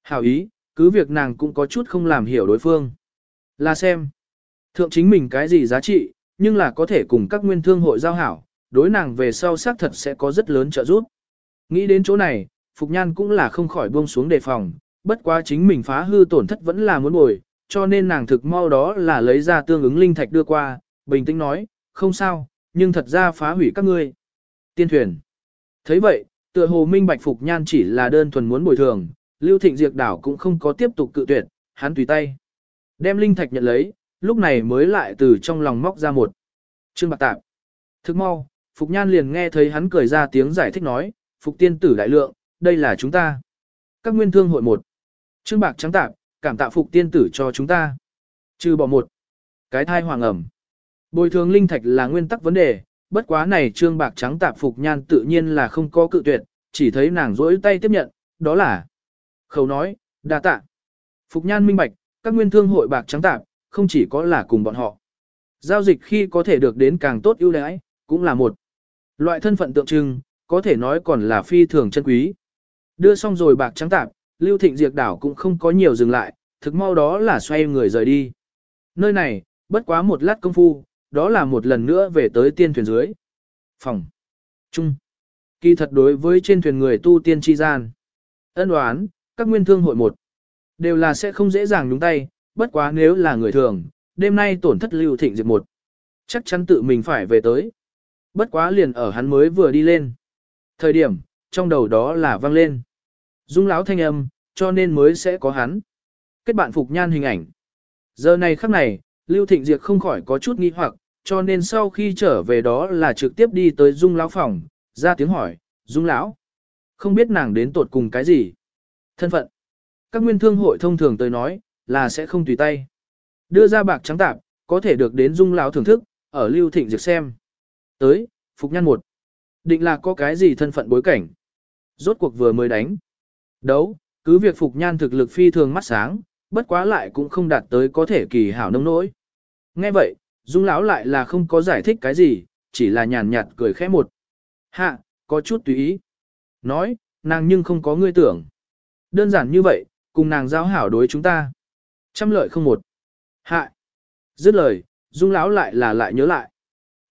Hảo ý, cứ việc nàng cũng có chút không làm hiểu đối phương. Là xem. Thượng chính mình cái gì giá trị, nhưng là có thể cùng các nguyên thương hội giao hảo, đối nàng về sau xác thật sẽ có rất lớn trợ giúp. Nghĩ đến chỗ này, Phục Nhan cũng là không khỏi buông xuống đề phòng, bất quá chính mình phá hư tổn thất vẫn là muốn bồi, cho nên nàng thực mau đó là lấy ra tương ứng linh thạch đưa qua, bình tĩnh nói, không sao, nhưng thật ra phá hủy các ngươi, Tiên thuyền. thấy vậy, tựa hồ minh bạch Phục Nhan chỉ là đơn thuần muốn bồi thường, Lưu Thịnh Diệp đảo cũng không có tiếp tục cự tuyệt, hắn tùy tay. Đem linh thạch nhận lấy, lúc này mới lại từ trong lòng móc ra một. Trương Bạc Tạp. Thức mau, Phục Nhan liền nghe thấy hắn cười ra tiếng giải thích nói, Phục tiên tử đại lượng, đây là chúng ta. Các nguyên thương hội một. Trương Bạc trắng tạp, cảm tạ Phục tiên tử cho chúng ta. Trừ bỏ một. Cái thai hoàng ẩm. Bồi thường linh thạch là nguyên tắc vấn đề, bất quá này Trương Bạc trắng tạp Phục Nhan tự nhiên là không có cự tuyệt, chỉ thấy nàng rỗi tay tiếp nhận, đó là. Khẩu nói, đa tạ. Phục Nhan minh bạch, các nguyên thương hội bạc trắng tạp, không chỉ có là cùng bọn họ. Giao dịch khi có thể được đến càng tốt ưu đãi, cũng là một loại thân phận tượng trưng, có thể nói còn là phi thường chân quý. Đưa xong rồi bạc trắng tạp, Lưu Thịnh diệt đảo cũng không có nhiều dừng lại, thực mau đó là xoay người rời đi. Nơi này, bất quá một lát công phu, đó là một lần nữa về tới tiên thuyền dưới. Phòng. Trung. Kỳ thật đối với trên thuyền người tu tiên chi gian. Ân đoán, các nguyên thương hội một. Đều là sẽ không dễ dàng nhúng tay, bất quá nếu là người thường, đêm nay tổn thất lưu thịnh diệt một. Chắc chắn tự mình phải về tới. Bất quá liền ở hắn mới vừa đi lên. Thời điểm, trong đầu đó là vang lên. Dung lão thanh âm, cho nên mới sẽ có hắn. Kết bạn phục nhan hình ảnh. Giờ này khắc này, Lưu Thịnh Diệp không khỏi có chút nghi hoặc, cho nên sau khi trở về đó là trực tiếp đi tới Dung lão phòng, ra tiếng hỏi, Dung lão, không biết nàng đến tột cùng cái gì? Thân phận. Các nguyên thương hội thông thường tới nói, là sẽ không tùy tay. Đưa ra bạc trắng tạp, có thể được đến dung lão thưởng thức, ở lưu thịnh diệt xem. Tới, phục nhăn một. Định là có cái gì thân phận bối cảnh. Rốt cuộc vừa mới đánh. Đấu, cứ việc phục nhan thực lực phi thường mắt sáng, bất quá lại cũng không đạt tới có thể kỳ hảo nông nỗi. Nghe vậy, dung lão lại là không có giải thích cái gì, chỉ là nhàn nhạt cười khẽ một. Hạ, có chút tùy ý. Nói, nàng nhưng không có ngươi tưởng. Đơn giản như vậy, cùng nàng giao hảo đối chúng ta. Trăm lợi không một. Hại. Dứt lời, Dung lão lại là lại nhớ lại.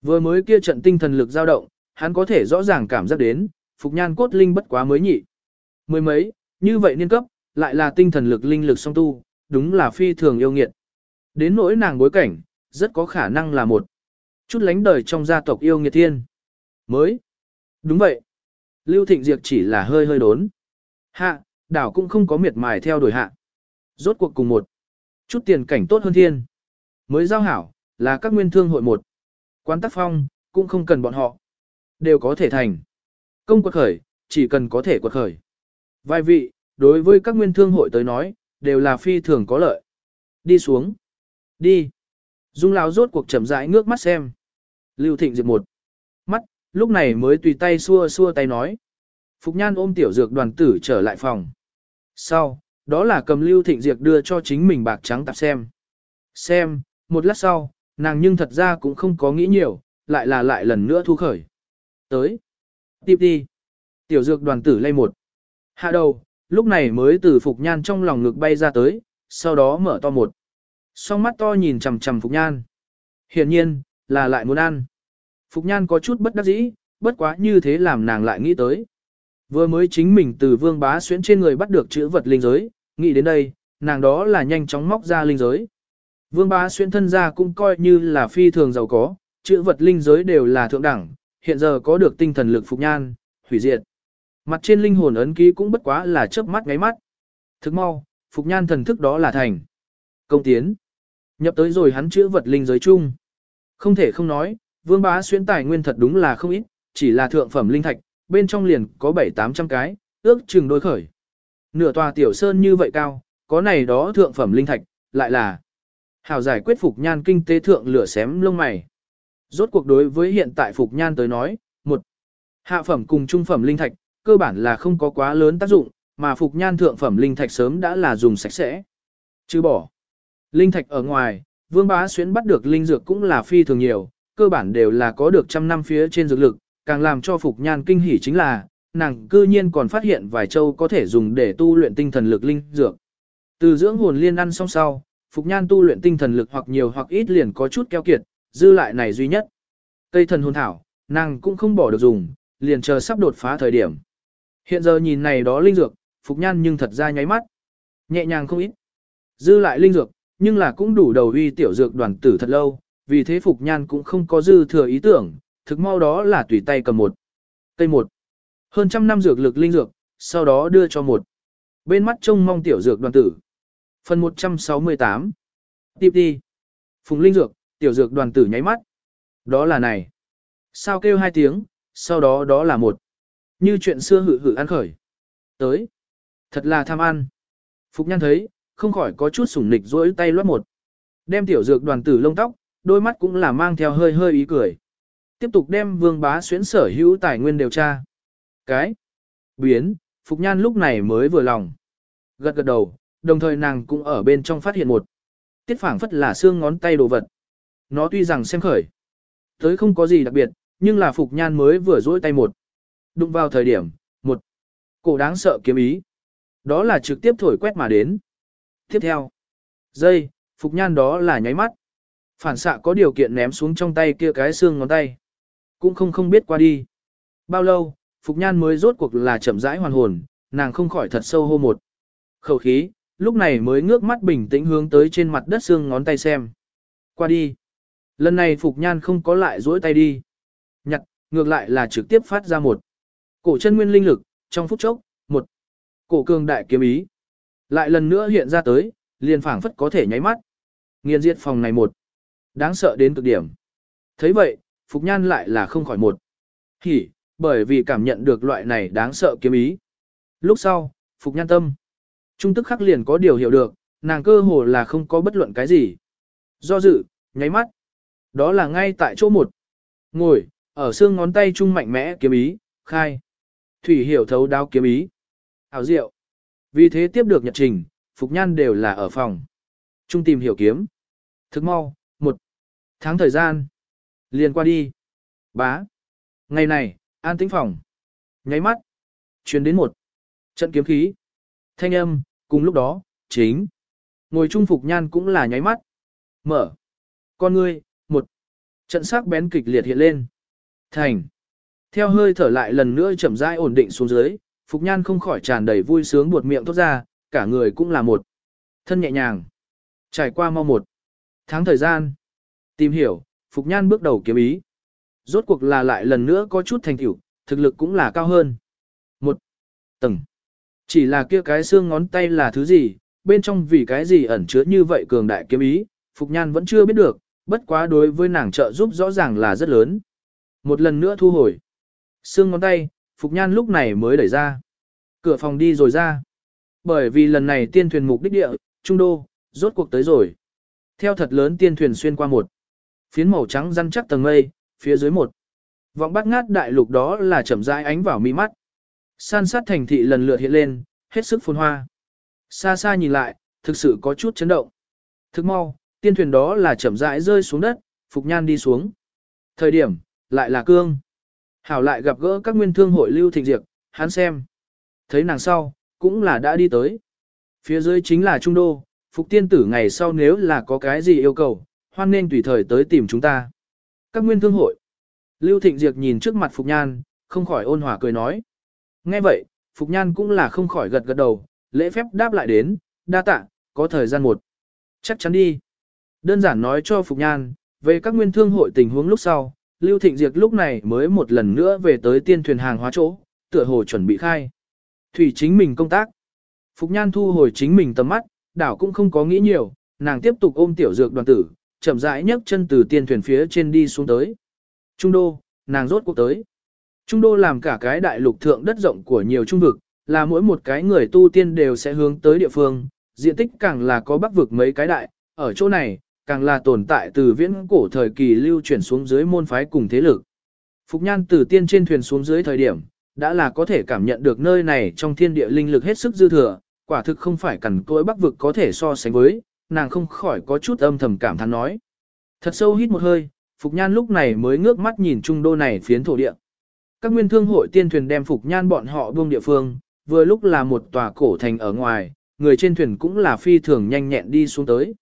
Vừa mới kia trận tinh thần lực dao động, hắn có thể rõ ràng cảm giác đến, Phục Nhan cốt linh bất quá mới nhị. Mười mấy, như vậy niên cấp, lại là tinh thần lực linh lực song tu, đúng là phi thường yêu nghiệt. Đến nỗi nàng bối cảnh, rất có khả năng là một chút lánh đời trong gia tộc yêu nghiệt thiên. Mới. Đúng vậy. Lưu Thịnh Diệp chỉ là hơi hơi đốn. Hạ, đảo cũng không có miệt mài theo đuổi hạ. Rốt cuộc cùng một chút tiền cảnh tốt hơn thiên. Mới giao hảo, là các nguyên thương hội một. Quán tác phong, cũng không cần bọn họ. Đều có thể thành. Công quật khởi, chỉ cần có thể quật khởi. Vài vị, đối với các nguyên thương hội tới nói, đều là phi thường có lợi. Đi xuống. Đi. Dung lão rốt cuộc chậm rãi ngước mắt xem. Lưu Thịnh Diệp một. Mắt, lúc này mới tùy tay xua xua tay nói. Phục Nhan ôm tiểu dược đoàn tử trở lại phòng. Sau, đó là cầm Lưu Thịnh Diệp đưa cho chính mình bạc trắng tạp xem. Xem, một lát sau, nàng nhưng thật ra cũng không có nghĩ nhiều, lại là lại lần nữa thu khởi. Tới. Tiếp đi. Tiểu dược đoàn tử lay một. Hạ đầu, lúc này mới từ Phục Nhan trong lòng ngực bay ra tới, sau đó mở to một. Song mắt to nhìn chằm chằm Phục Nhan. Hiển nhiên, là lại muốn ăn. Phục Nhan có chút bất đắc dĩ, bất quá như thế làm nàng lại nghĩ tới. Vừa mới chính mình từ vương bá xuyến trên người bắt được chữ vật linh giới, nghĩ đến đây, nàng đó là nhanh chóng móc ra linh giới. Vương bá xuyên thân gia cũng coi như là phi thường giàu có, chữ vật linh giới đều là thượng đẳng, hiện giờ có được tinh thần lực phục nhan, hủy diệt. Mặt trên linh hồn ấn ký cũng bất quá là chớp mắt ngáy mắt. Thức mau, phục nhan thần thức đó là thành. Công tiến. Nhập tới rồi hắn chữ vật linh giới chung. Không thể không nói, vương bá xuyên tài nguyên thật đúng là không ít, chỉ là thượng phẩm linh thạch, bên trong liền có 7-800 cái, ước chừng đôi khởi. Nửa tòa tiểu sơn như vậy cao, có này đó thượng phẩm linh thạch, lại là hảo giải quyết phục nhan kinh tế thượng lửa xém lông mày. Rốt cuộc đối với hiện tại phục nhan tới nói, một hạ phẩm cùng trung phẩm linh thạch, cơ bản là không có quá lớn tác dụng, mà phục nhan thượng phẩm linh thạch sớm đã là dùng sạch sẽ. Chứ bỏ. Linh thạch ở ngoài, vương bá xuyến bắt được linh dược cũng là phi thường nhiều, cơ bản đều là có được trăm năm phía trên dược lực, càng làm cho Phục Nhan kinh hỉ chính là, nàng cư nhiên còn phát hiện vài châu có thể dùng để tu luyện tinh thần lực linh dược. Từ dưỡng hồn liên ăn xong sau, Phục Nhan tu luyện tinh thần lực hoặc nhiều hoặc ít liền có chút keo kiệt, dư lại này duy nhất. Cây thần hồn thảo, nàng cũng không bỏ được dùng, liền chờ sắp đột phá thời điểm. Hiện giờ nhìn này đó linh dược, Phục Nhan nhưng thật ra nháy mắt. Nhẹ nhàng không ít. Dư lại linh dược, nhưng là cũng đủ đầu uy tiểu dược đoàn tử thật lâu, vì thế Phục Nhan cũng không có dư thừa ý tưởng, thực mau đó là tùy tay cầm một. Cây một. Hơn trăm năm dược lực linh dược, sau đó đưa cho một. Bên mắt trông mong tiểu dược đoàn tử. Phần 168. Tiếp đi. Phùng linh dược, tiểu dược đoàn tử nháy mắt. Đó là này. Sao kêu hai tiếng, sau đó đó là một. Như chuyện xưa hự hự ăn khởi. Tới. Thật là tham ăn. Phục Nhan thấy, không khỏi có chút sủng nịch rỗi tay loát một. Đem tiểu dược đoàn tử lông tóc, đôi mắt cũng là mang theo hơi hơi ý cười. Tiếp tục đem vương bá xuyến sở hữu tài nguyên điều tra. Cái. Biến, Phục Nhan lúc này mới vừa lòng. Gật gật đầu, đồng thời nàng cũng ở bên trong phát hiện một. Tiết phảng phất là xương ngón tay đồ vật. Nó tuy rằng xem khởi. Tới không có gì đặc biệt, nhưng là Phục Nhan mới vừa rỗi tay một. Đụng vào thời điểm, một. Cổ đáng sợ kiếm ý. Đó là trực tiếp thổi quét mà đến. Tiếp theo. Dây, Phục Nhan đó là nháy mắt. Phản xạ có điều kiện ném xuống trong tay kia cái xương ngón tay. Cũng không không biết qua đi. Bao lâu, Phục Nhan mới rốt cuộc là chậm rãi hoàn hồn, nàng không khỏi thật sâu hô một. Khẩu khí, lúc này mới ngước mắt bình tĩnh hướng tới trên mặt đất xương ngón tay xem. Qua đi. Lần này Phục Nhan không có lại dối tay đi. Nhặt, ngược lại là trực tiếp phát ra một. Cổ chân nguyên linh lực, trong phút chốc, một. Cổ cường đại kiếm ý. Lại lần nữa hiện ra tới, liền phảng phất có thể nháy mắt. Nghiên diệt phòng này một. Đáng sợ đến cực điểm. thấy vậy, Phục Nhan lại là không khỏi một. Hỉ, bởi vì cảm nhận được loại này đáng sợ kiếm ý. Lúc sau, Phục Nhan tâm. Trung tức khắc liền có điều hiểu được, nàng cơ hồ là không có bất luận cái gì. Do dự, nháy mắt. Đó là ngay tại chỗ một. Ngồi, ở xương ngón tay trung mạnh mẽ kiếm ý, khai. Thủy hiểu thấu đáo kiếm ý. Hảo diệu. Vì thế tiếp được nhật trình, Phục Nhan đều là ở phòng. Trung tìm hiểu kiếm. Thức mau, một tháng thời gian. Liền qua đi. Bá. Ngày này, an tĩnh phòng. Nháy mắt. Chuyển đến một. Trận kiếm khí. Thanh âm, cùng lúc đó, chính. Ngồi trung Phục Nhan cũng là nháy mắt. Mở. Con ngươi, một. Trận sắc bén kịch liệt hiện lên. Thành. Theo hơi thở lại lần nữa chậm rãi ổn định xuống dưới, Phục Nhan không khỏi tràn đầy vui sướng buột miệng tốt ra, cả người cũng là một. Thân nhẹ nhàng. Trải qua mau một. Tháng thời gian. Tìm hiểu, Phục Nhan bước đầu kiếm ý. Rốt cuộc là lại lần nữa có chút thành tựu, thực lực cũng là cao hơn. Một tầng. Chỉ là kia cái xương ngón tay là thứ gì, bên trong vì cái gì ẩn chứa như vậy cường đại kiếm ý, Phục Nhan vẫn chưa biết được, bất quá đối với nàng trợ giúp rõ ràng là rất lớn. Một lần nữa thu hồi. Xương ngón tay, Phục Nhan lúc này mới đẩy ra. Cửa phòng đi rồi ra. Bởi vì lần này tiên thuyền mục đích địa, trung đô, rốt cuộc tới rồi. Theo thật lớn tiên thuyền xuyên qua một. Phiến màu trắng răn chắc tầng mây, phía dưới một. Vọng bắt ngát đại lục đó là chậm rãi ánh vào mi mắt. San sát thành thị lần lượt hiện lên, hết sức phồn hoa. Xa xa nhìn lại, thực sự có chút chấn động. Thức mau, tiên thuyền đó là chậm rãi rơi xuống đất, Phục Nhan đi xuống. Thời điểm, lại là cương. Hảo lại gặp gỡ các nguyên thương hội lưu thịnh diệt, hắn xem. Thấy nàng sau, cũng là đã đi tới. Phía dưới chính là Trung Đô, Phục tiên tử ngày sau nếu là có cái gì yêu cầu, hoan nên tùy thời tới tìm chúng ta. Các nguyên thương hội. Lưu Thịnh Diệp nhìn trước mặt Phục Nhan, không khỏi ôn hòa cười nói. Nghe vậy, Phục Nhan cũng là không khỏi gật gật đầu, lễ phép đáp lại đến, đa tạ, có thời gian một. Chắc chắn đi. Đơn giản nói cho Phục Nhan, về các nguyên thương hội tình huống lúc sau, Lưu Thịnh Diệp lúc này mới một lần nữa về tới tiên thuyền hàng hóa chỗ, tựa hồ chuẩn bị khai. Thủy chính mình công tác. Phục Nhan thu hồi chính mình tầm mắt, đảo cũng không có nghĩ nhiều, nàng tiếp tục ôm tiểu dược đoàn tử, chậm rãi nhấc chân từ tiên thuyền phía trên đi xuống tới. Trung đô, nàng rốt cuộc tới. Trung đô làm cả cái đại lục thượng đất rộng của nhiều trung vực, là mỗi một cái người tu tiên đều sẽ hướng tới địa phương, diện tích càng là có bắc vực mấy cái đại, ở chỗ này, càng là tồn tại từ viễn cổ thời kỳ lưu chuyển xuống dưới môn phái cùng thế lực. Phục nhan từ tiên trên thuyền xuống dưới thời điểm, đã là có thể cảm nhận được nơi này trong thiên địa linh lực hết sức dư thừa, quả thực không phải cẩn cối bắc vực có thể so sánh với, nàng không khỏi có chút âm thầm cảm thán nói. Thật sâu hít một hơi, Phục Nhan lúc này mới ngước mắt nhìn trung đô này phiến thổ địa. Các nguyên thương hội tiên thuyền đem Phục Nhan bọn họ buông địa phương, vừa lúc là một tòa cổ thành ở ngoài, người trên thuyền cũng là phi thường nhanh nhẹn đi xuống tới.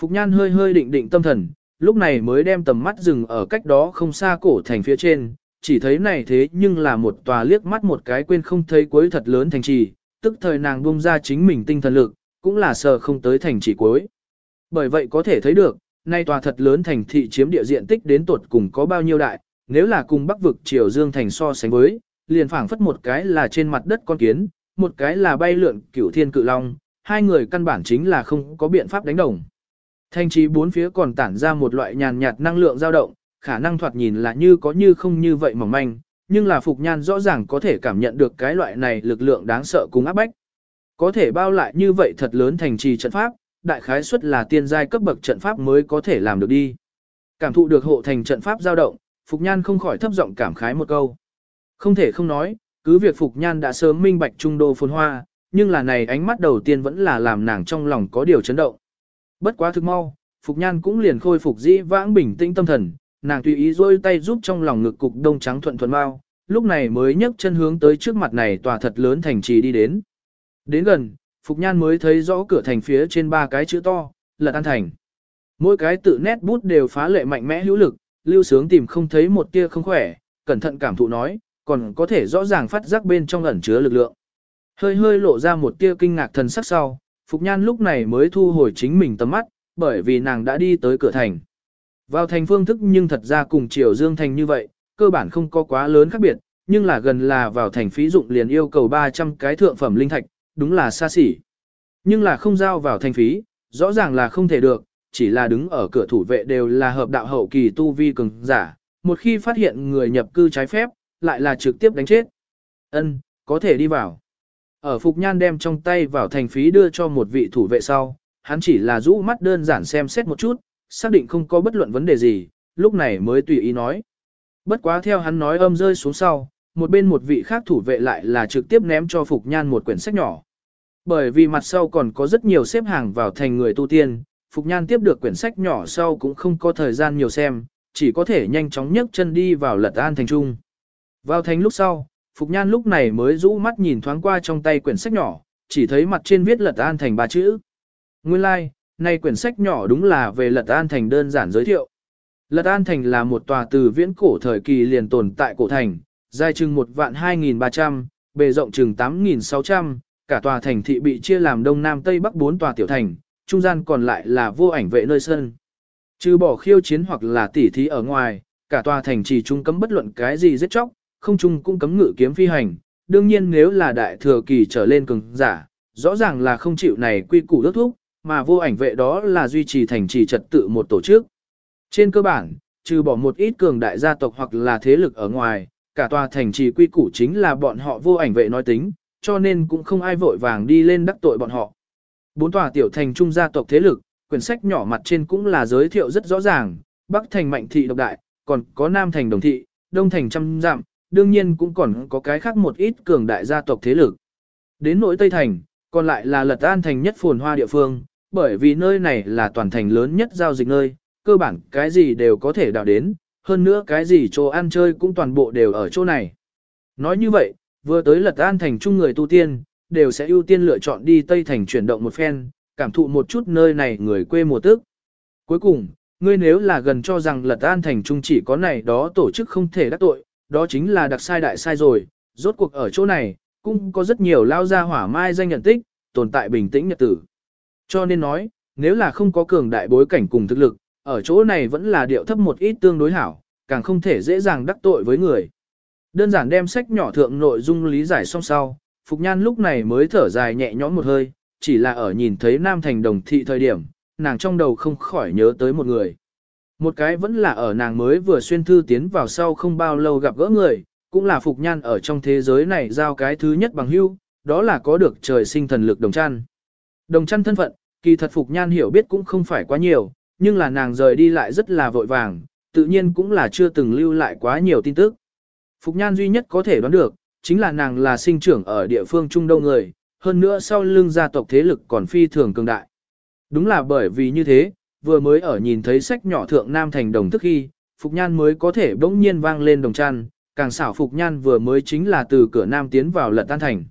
Phục Nhan hơi hơi định định tâm thần, lúc này mới đem tầm mắt dừng ở cách đó không xa cổ thành phía trên, chỉ thấy này thế nhưng là một tòa liếc mắt một cái quên không thấy cuối thật lớn thành trì, tức thời nàng buông ra chính mình tinh thần lực, cũng là sờ không tới thành trì cuối. Bởi vậy có thể thấy được, nay tòa thật lớn thành thị chiếm địa diện tích đến tuột cùng có bao nhiêu đại, nếu là cùng bắc vực triều dương thành so sánh với, liền phảng phất một cái là trên mặt đất con kiến, một cái là bay lượn cửu thiên cự long, hai người căn bản chính là không có biện pháp đánh đồng. thành trì bốn phía còn tản ra một loại nhàn nhạt năng lượng dao động, khả năng thoạt nhìn là như có như không như vậy mỏng manh, nhưng là Phục Nhan rõ ràng có thể cảm nhận được cái loại này lực lượng đáng sợ cùng áp bách. Có thể bao lại như vậy thật lớn thành trì trận pháp, đại khái suất là tiên giai cấp bậc trận pháp mới có thể làm được đi. Cảm thụ được hộ thành trận pháp dao động, Phục Nhan không khỏi thấp giọng cảm khái một câu. Không thể không nói, cứ việc Phục Nhan đã sớm minh bạch trung đô phồn hoa, nhưng là này ánh mắt đầu tiên vẫn là làm nàng trong lòng có điều chấn động. Bất quá thực mau, Phục Nhan cũng liền khôi phục dĩ vãng bình tĩnh tâm thần, nàng tùy ý rôi tay giúp trong lòng ngực cục đông trắng thuận thuận bao, lúc này mới nhấc chân hướng tới trước mặt này tòa thật lớn thành trì đi đến. Đến gần, Phục Nhan mới thấy rõ cửa thành phía trên ba cái chữ to, là An Thành. Mỗi cái tự nét bút đều phá lệ mạnh mẽ hữu lực, lưu sướng tìm không thấy một tia không khỏe, cẩn thận cảm thụ nói, còn có thể rõ ràng phát giác bên trong ẩn chứa lực lượng. Hơi hơi lộ ra một tia kinh ngạc thần sắc sau, Phục Nhan lúc này mới thu hồi chính mình tầm mắt, bởi vì nàng đã đi tới cửa thành. Vào thành phương thức nhưng thật ra cùng Triều Dương Thành như vậy, cơ bản không có quá lớn khác biệt, nhưng là gần là vào thành phí dụng liền yêu cầu 300 cái thượng phẩm linh thạch, đúng là xa xỉ. Nhưng là không giao vào thành phí, rõ ràng là không thể được, chỉ là đứng ở cửa thủ vệ đều là hợp đạo hậu kỳ tu vi cường giả, một khi phát hiện người nhập cư trái phép, lại là trực tiếp đánh chết. Ân, có thể đi vào. Ở Phục Nhan đem trong tay vào thành phí đưa cho một vị thủ vệ sau, hắn chỉ là rũ mắt đơn giản xem xét một chút, xác định không có bất luận vấn đề gì, lúc này mới tùy ý nói. Bất quá theo hắn nói âm rơi xuống sau, một bên một vị khác thủ vệ lại là trực tiếp ném cho Phục Nhan một quyển sách nhỏ. Bởi vì mặt sau còn có rất nhiều xếp hàng vào thành người tu tiên, Phục Nhan tiếp được quyển sách nhỏ sau cũng không có thời gian nhiều xem, chỉ có thể nhanh chóng nhấc chân đi vào lật an thành trung. Vào thành lúc sau, Phục Nhan lúc này mới rũ mắt nhìn thoáng qua trong tay quyển sách nhỏ, chỉ thấy mặt trên viết lật an thành ba chữ. Nguyên lai, like, này quyển sách nhỏ đúng là về lật an thành đơn giản giới thiệu. Lật an thành là một tòa từ viễn cổ thời kỳ liền tồn tại cổ thành, dài chừng một vạn 2.300, bề rộng chừng 8.600, cả tòa thành thị bị chia làm đông nam tây bắc bốn tòa tiểu thành, trung gian còn lại là vô ảnh vệ nơi sân. Trừ bỏ khiêu chiến hoặc là tỉ thí ở ngoài, cả tòa thành chỉ trung cấm bất luận cái gì giết chóc, không trung cũng cấm ngự kiếm phi hành. Đương nhiên nếu là đại thừa kỳ trở lên cường giả, rõ ràng là không chịu này quy củ đốt thúc, mà vô ảnh vệ đó là duy trì thành trì trật tự một tổ chức. Trên cơ bản, trừ bỏ một ít cường đại gia tộc hoặc là thế lực ở ngoài, cả tòa thành trì quy củ chính là bọn họ vô ảnh vệ nói tính, cho nên cũng không ai vội vàng đi lên đắc tội bọn họ. Bốn tòa tiểu thành trung gia tộc thế lực, quyển sách nhỏ mặt trên cũng là giới thiệu rất rõ ràng, Bắc thành mạnh thị độc đại, còn có Nam thành đồng thị, Đông thành trăm dặm, đương nhiên cũng còn có cái khác một ít cường đại gia tộc thế lực. Đến nỗi Tây thành, còn lại là lật an thành nhất phồn hoa địa phương, bởi vì nơi này là toàn thành lớn nhất giao dịch nơi, cơ bản cái gì đều có thể đào đến, hơn nữa cái gì chỗ ăn chơi cũng toàn bộ đều ở chỗ này. Nói như vậy, vừa tới lật an thành chung người tu tiên, đều sẽ ưu tiên lựa chọn đi Tây Thành chuyển động một phen, cảm thụ một chút nơi này người quê mùa tức. Cuối cùng, ngươi nếu là gần cho rằng lật an thành trung chỉ có này đó tổ chức không thể đắc tội, đó chính là đặc sai đại sai rồi, rốt cuộc ở chỗ này, cũng có rất nhiều lao ra hỏa mai danh nhận tích, tồn tại bình tĩnh nhật tử. Cho nên nói, nếu là không có cường đại bối cảnh cùng thực lực, ở chỗ này vẫn là điệu thấp một ít tương đối hảo, càng không thể dễ dàng đắc tội với người. Đơn giản đem sách nhỏ thượng nội dung lý giải xong sau, Phục Nhan lúc này mới thở dài nhẹ nhõm một hơi, chỉ là ở nhìn thấy Nam Thành đồng thị thời điểm, nàng trong đầu không khỏi nhớ tới một người. Một cái vẫn là ở nàng mới vừa xuyên thư tiến vào sau không bao lâu gặp gỡ người, cũng là Phục Nhan ở trong thế giới này giao cái thứ nhất bằng hưu, đó là có được trời sinh thần lực đồng chăn. Đồng chăn thân phận, kỳ thật Phục Nhan hiểu biết cũng không phải quá nhiều, nhưng là nàng rời đi lại rất là vội vàng, tự nhiên cũng là chưa từng lưu lại quá nhiều tin tức. Phục Nhan duy nhất có thể đoán được, chính là nàng là sinh trưởng ở địa phương Trung Đông người, hơn nữa sau lưng gia tộc thế lực còn phi thường cường đại. Đúng là bởi vì như thế, vừa mới ở nhìn thấy sách nhỏ thượng Nam Thành đồng thức khi, Phục Nhan mới có thể bỗng nhiên vang lên đồng chăn, càng xảo Phục Nhan vừa mới chính là từ cửa Nam tiến vào lận tan thành.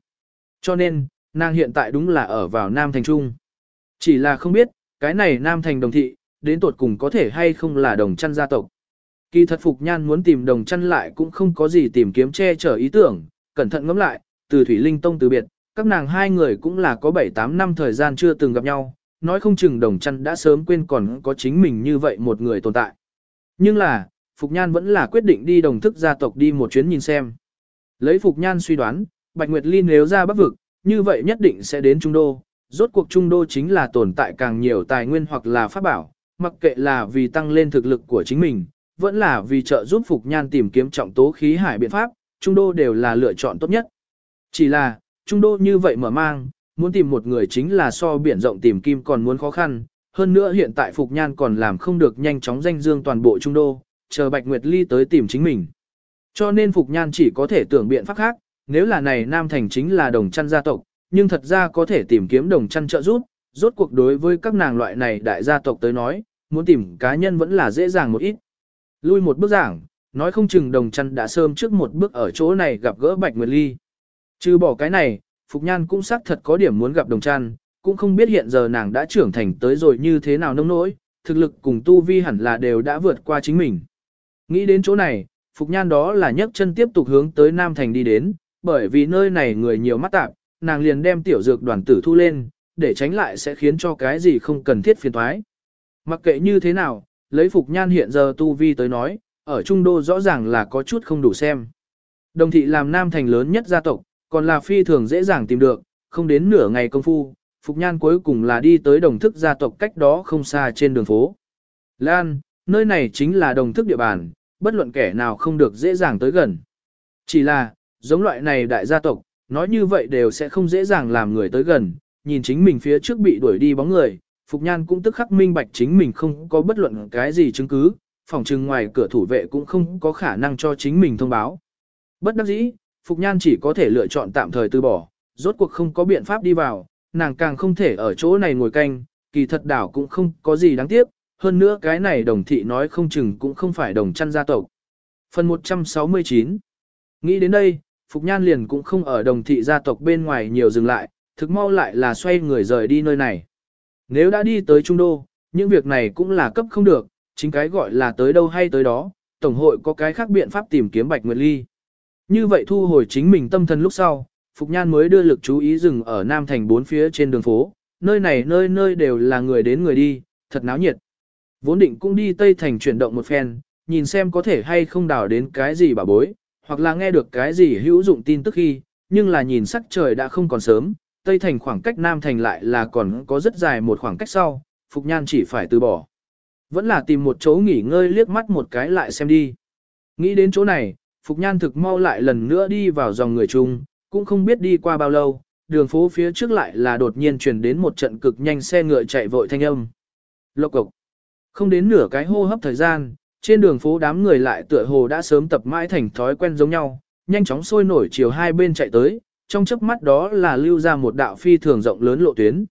Cho nên, nàng hiện tại đúng là ở vào Nam Thành Trung. Chỉ là không biết, cái này Nam Thành đồng thị, đến tuột cùng có thể hay không là đồng chăn gia tộc. Kỳ thật Phục Nhan muốn tìm đồng chăn lại cũng không có gì tìm kiếm che chở ý tưởng, cẩn thận ngẫm lại, từ Thủy Linh Tông từ biệt, các nàng hai người cũng là có 7-8 năm thời gian chưa từng gặp nhau, nói không chừng đồng chăn đã sớm quên còn có chính mình như vậy một người tồn tại. Nhưng là, Phục Nhan vẫn là quyết định đi đồng thức gia tộc đi một chuyến nhìn xem. Lấy Phục Nhan suy đoán, Bạch Nguyệt Ly nếu ra bắc vực, như vậy nhất định sẽ đến Trung Đô. Rốt cuộc Trung Đô chính là tồn tại càng nhiều tài nguyên hoặc là pháp bảo, mặc kệ là vì tăng lên thực lực của chính mình, vẫn là vì trợ giúp Phục Nhan tìm kiếm trọng tố khí hải biện pháp, Trung Đô đều là lựa chọn tốt nhất. Chỉ là, Trung Đô như vậy mở mang, muốn tìm một người chính là so biển rộng tìm kim còn muốn khó khăn, hơn nữa hiện tại Phục Nhan còn làm không được nhanh chóng danh dương toàn bộ Trung Đô, chờ Bạch Nguyệt Ly tới tìm chính mình. Cho nên Phục Nhan chỉ có thể tưởng biện pháp khác, nếu là này Nam Thành chính là đồng chăn gia tộc, nhưng thật ra có thể tìm kiếm đồng chăn trợ giúp, rốt cuộc đối với các nàng loại này đại gia tộc tới nói, muốn tìm cá nhân vẫn là dễ dàng một ít. Lui một bước giảng, nói không chừng đồng chăn đã sớm trước một bước ở chỗ này gặp gỡ Bạch Nguyệt Ly. Trừ bỏ cái này, Phục Nhan cũng xác thật có điểm muốn gặp đồng chăn, cũng không biết hiện giờ nàng đã trưởng thành tới rồi như thế nào nông nỗi, thực lực cùng tu vi hẳn là đều đã vượt qua chính mình. Nghĩ đến chỗ này, Phục Nhan đó là nhấc chân tiếp tục hướng tới Nam Thành đi đến, bởi vì nơi này người nhiều mắt tạp, nàng liền đem tiểu dược đoàn tử thu lên, để tránh lại sẽ khiến cho cái gì không cần thiết phiền thoái. Mặc kệ như thế nào, lấy Phục Nhan hiện giờ tu vi tới nói, ở Trung Đô rõ ràng là có chút không đủ xem. Đồng thị làm Nam Thành lớn nhất gia tộc, còn là phi thường dễ dàng tìm được, không đến nửa ngày công phu, Phục Nhan cuối cùng là đi tới đồng thức gia tộc cách đó không xa trên đường phố. Lan, nơi này chính là đồng thức địa bàn, bất luận kẻ nào không được dễ dàng tới gần. Chỉ là, giống loại này đại gia tộc, nói như vậy đều sẽ không dễ dàng làm người tới gần, nhìn chính mình phía trước bị đuổi đi bóng người, Phục Nhan cũng tức khắc minh bạch chính mình không có bất luận cái gì chứng cứ, phòng trừng ngoài cửa thủ vệ cũng không có khả năng cho chính mình thông báo. Bất đắc dĩ, Phục Nhan chỉ có thể lựa chọn tạm thời từ bỏ, rốt cuộc không có biện pháp đi vào, nàng càng không thể ở chỗ này ngồi canh, kỳ thật đảo cũng không có gì đáng tiếc, hơn nữa cái này đồng thị nói không chừng cũng không phải đồng chăn gia tộc. Phần 169 Nghĩ đến đây, Phục Nhan liền cũng không ở đồng thị gia tộc bên ngoài nhiều dừng lại, thực mau lại là xoay người rời đi nơi này. Nếu đã đi tới Trung Đô, những việc này cũng là cấp không được, chính cái gọi là tới đâu hay tới đó, Tổng hội có cái khác biện pháp tìm kiếm Bạch Nguyệt Ly. Như vậy thu hồi chính mình tâm thần lúc sau, Phục Nhan mới đưa lực chú ý dừng ở Nam Thành bốn phía trên đường phố, nơi này nơi nơi đều là người đến người đi, thật náo nhiệt. Vốn định cũng đi Tây Thành chuyển động một phen, nhìn xem có thể hay không đào đến cái gì bà bối, hoặc là nghe được cái gì hữu dụng tin tức khi, nhưng là nhìn sắc trời đã không còn sớm, Tây Thành khoảng cách Nam Thành lại là còn có rất dài một khoảng cách sau, Phục Nhan chỉ phải từ bỏ. Vẫn là tìm một chỗ nghỉ ngơi liếc mắt một cái lại xem đi. Nghĩ đến chỗ này, Phục Nhan thực mau lại lần nữa đi vào dòng người chung, cũng không biết đi qua bao lâu, đường phố phía trước lại là đột nhiên truyền đến một trận cực nhanh xe ngựa chạy vội thanh âm. Lộc cục. Không đến nửa cái hô hấp thời gian, trên đường phố đám người lại tựa hồ đã sớm tập mãi thành thói quen giống nhau, nhanh chóng sôi nổi chiều hai bên chạy tới, trong chớp mắt đó là lưu ra một đạo phi thường rộng lớn lộ tuyến.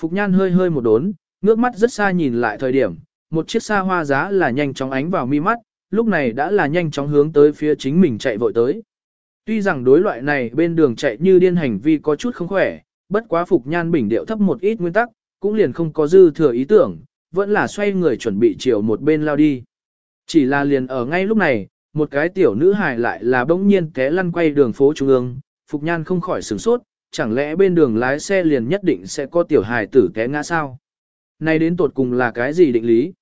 Phục Nhan hơi hơi một đốn, ngước mắt rất xa nhìn lại thời điểm, một chiếc xa hoa giá là nhanh chóng ánh vào mi mắt, lúc này đã là nhanh chóng hướng tới phía chính mình chạy vội tới. Tuy rằng đối loại này bên đường chạy như điên hành vi có chút không khỏe, bất quá Phục Nhan bình điệu thấp một ít nguyên tắc, cũng liền không có dư thừa ý tưởng, vẫn là xoay người chuẩn bị chiều một bên lao đi. Chỉ là liền ở ngay lúc này, một cái tiểu nữ hài lại là bỗng nhiên té lăn quay đường phố trung ương, Phục Nhan không khỏi sửng sốt, chẳng lẽ bên đường lái xe liền nhất định sẽ có tiểu hài tử té ngã sao? Này đến tột cùng là cái gì định lý?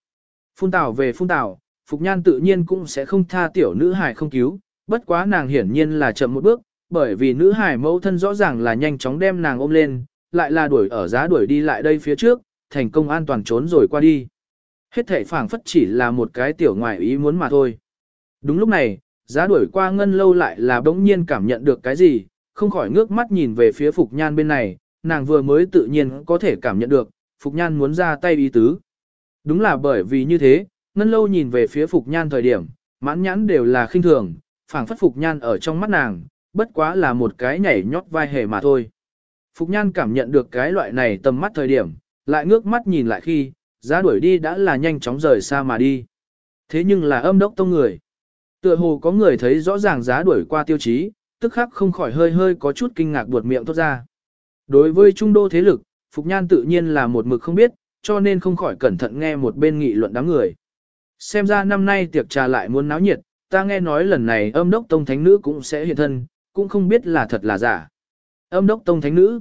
Phun tảo về phun tảo, Phục Nhan tự nhiên cũng sẽ không tha tiểu nữ hài không cứu, bất quá nàng hiển nhiên là chậm một bước, bởi vì nữ hài mẫu thân rõ ràng là nhanh chóng đem nàng ôm lên, lại là đuổi ở giá đuổi đi lại đây phía trước, thành công an toàn trốn rồi qua đi. Hết thể phảng phất chỉ là một cái tiểu ngoại ý muốn mà thôi. Đúng lúc này, giá đuổi qua ngân lâu lại là bỗng nhiên cảm nhận được cái gì, không khỏi ngước mắt nhìn về phía Phục Nhan bên này, nàng vừa mới tự nhiên có thể cảm nhận được, Phục Nhan muốn ra tay ý tứ. Đúng là bởi vì như thế, ngân lâu nhìn về phía Phục Nhan thời điểm, mãn nhãn đều là khinh thường, phảng phất Phục Nhan ở trong mắt nàng, bất quá là một cái nhảy nhót vai hề mà thôi. Phục Nhan cảm nhận được cái loại này tầm mắt thời điểm, lại ngước mắt nhìn lại khi, giá đuổi đi đã là nhanh chóng rời xa mà đi. Thế nhưng là âm đốc tông người. Tựa hồ có người thấy rõ ràng giá đuổi qua tiêu chí, tức khắc không khỏi hơi hơi có chút kinh ngạc buột miệng thốt ra. Đối với trung đô thế lực, Phục Nhan tự nhiên là một mực không biết, cho nên không khỏi cẩn thận nghe một bên nghị luận đám người. Xem ra năm nay tiệc trà lại muốn náo nhiệt, ta nghe nói lần này âm đốc tông thánh nữ cũng sẽ hiện thân, cũng không biết là thật là giả. Âm đốc tông thánh nữ.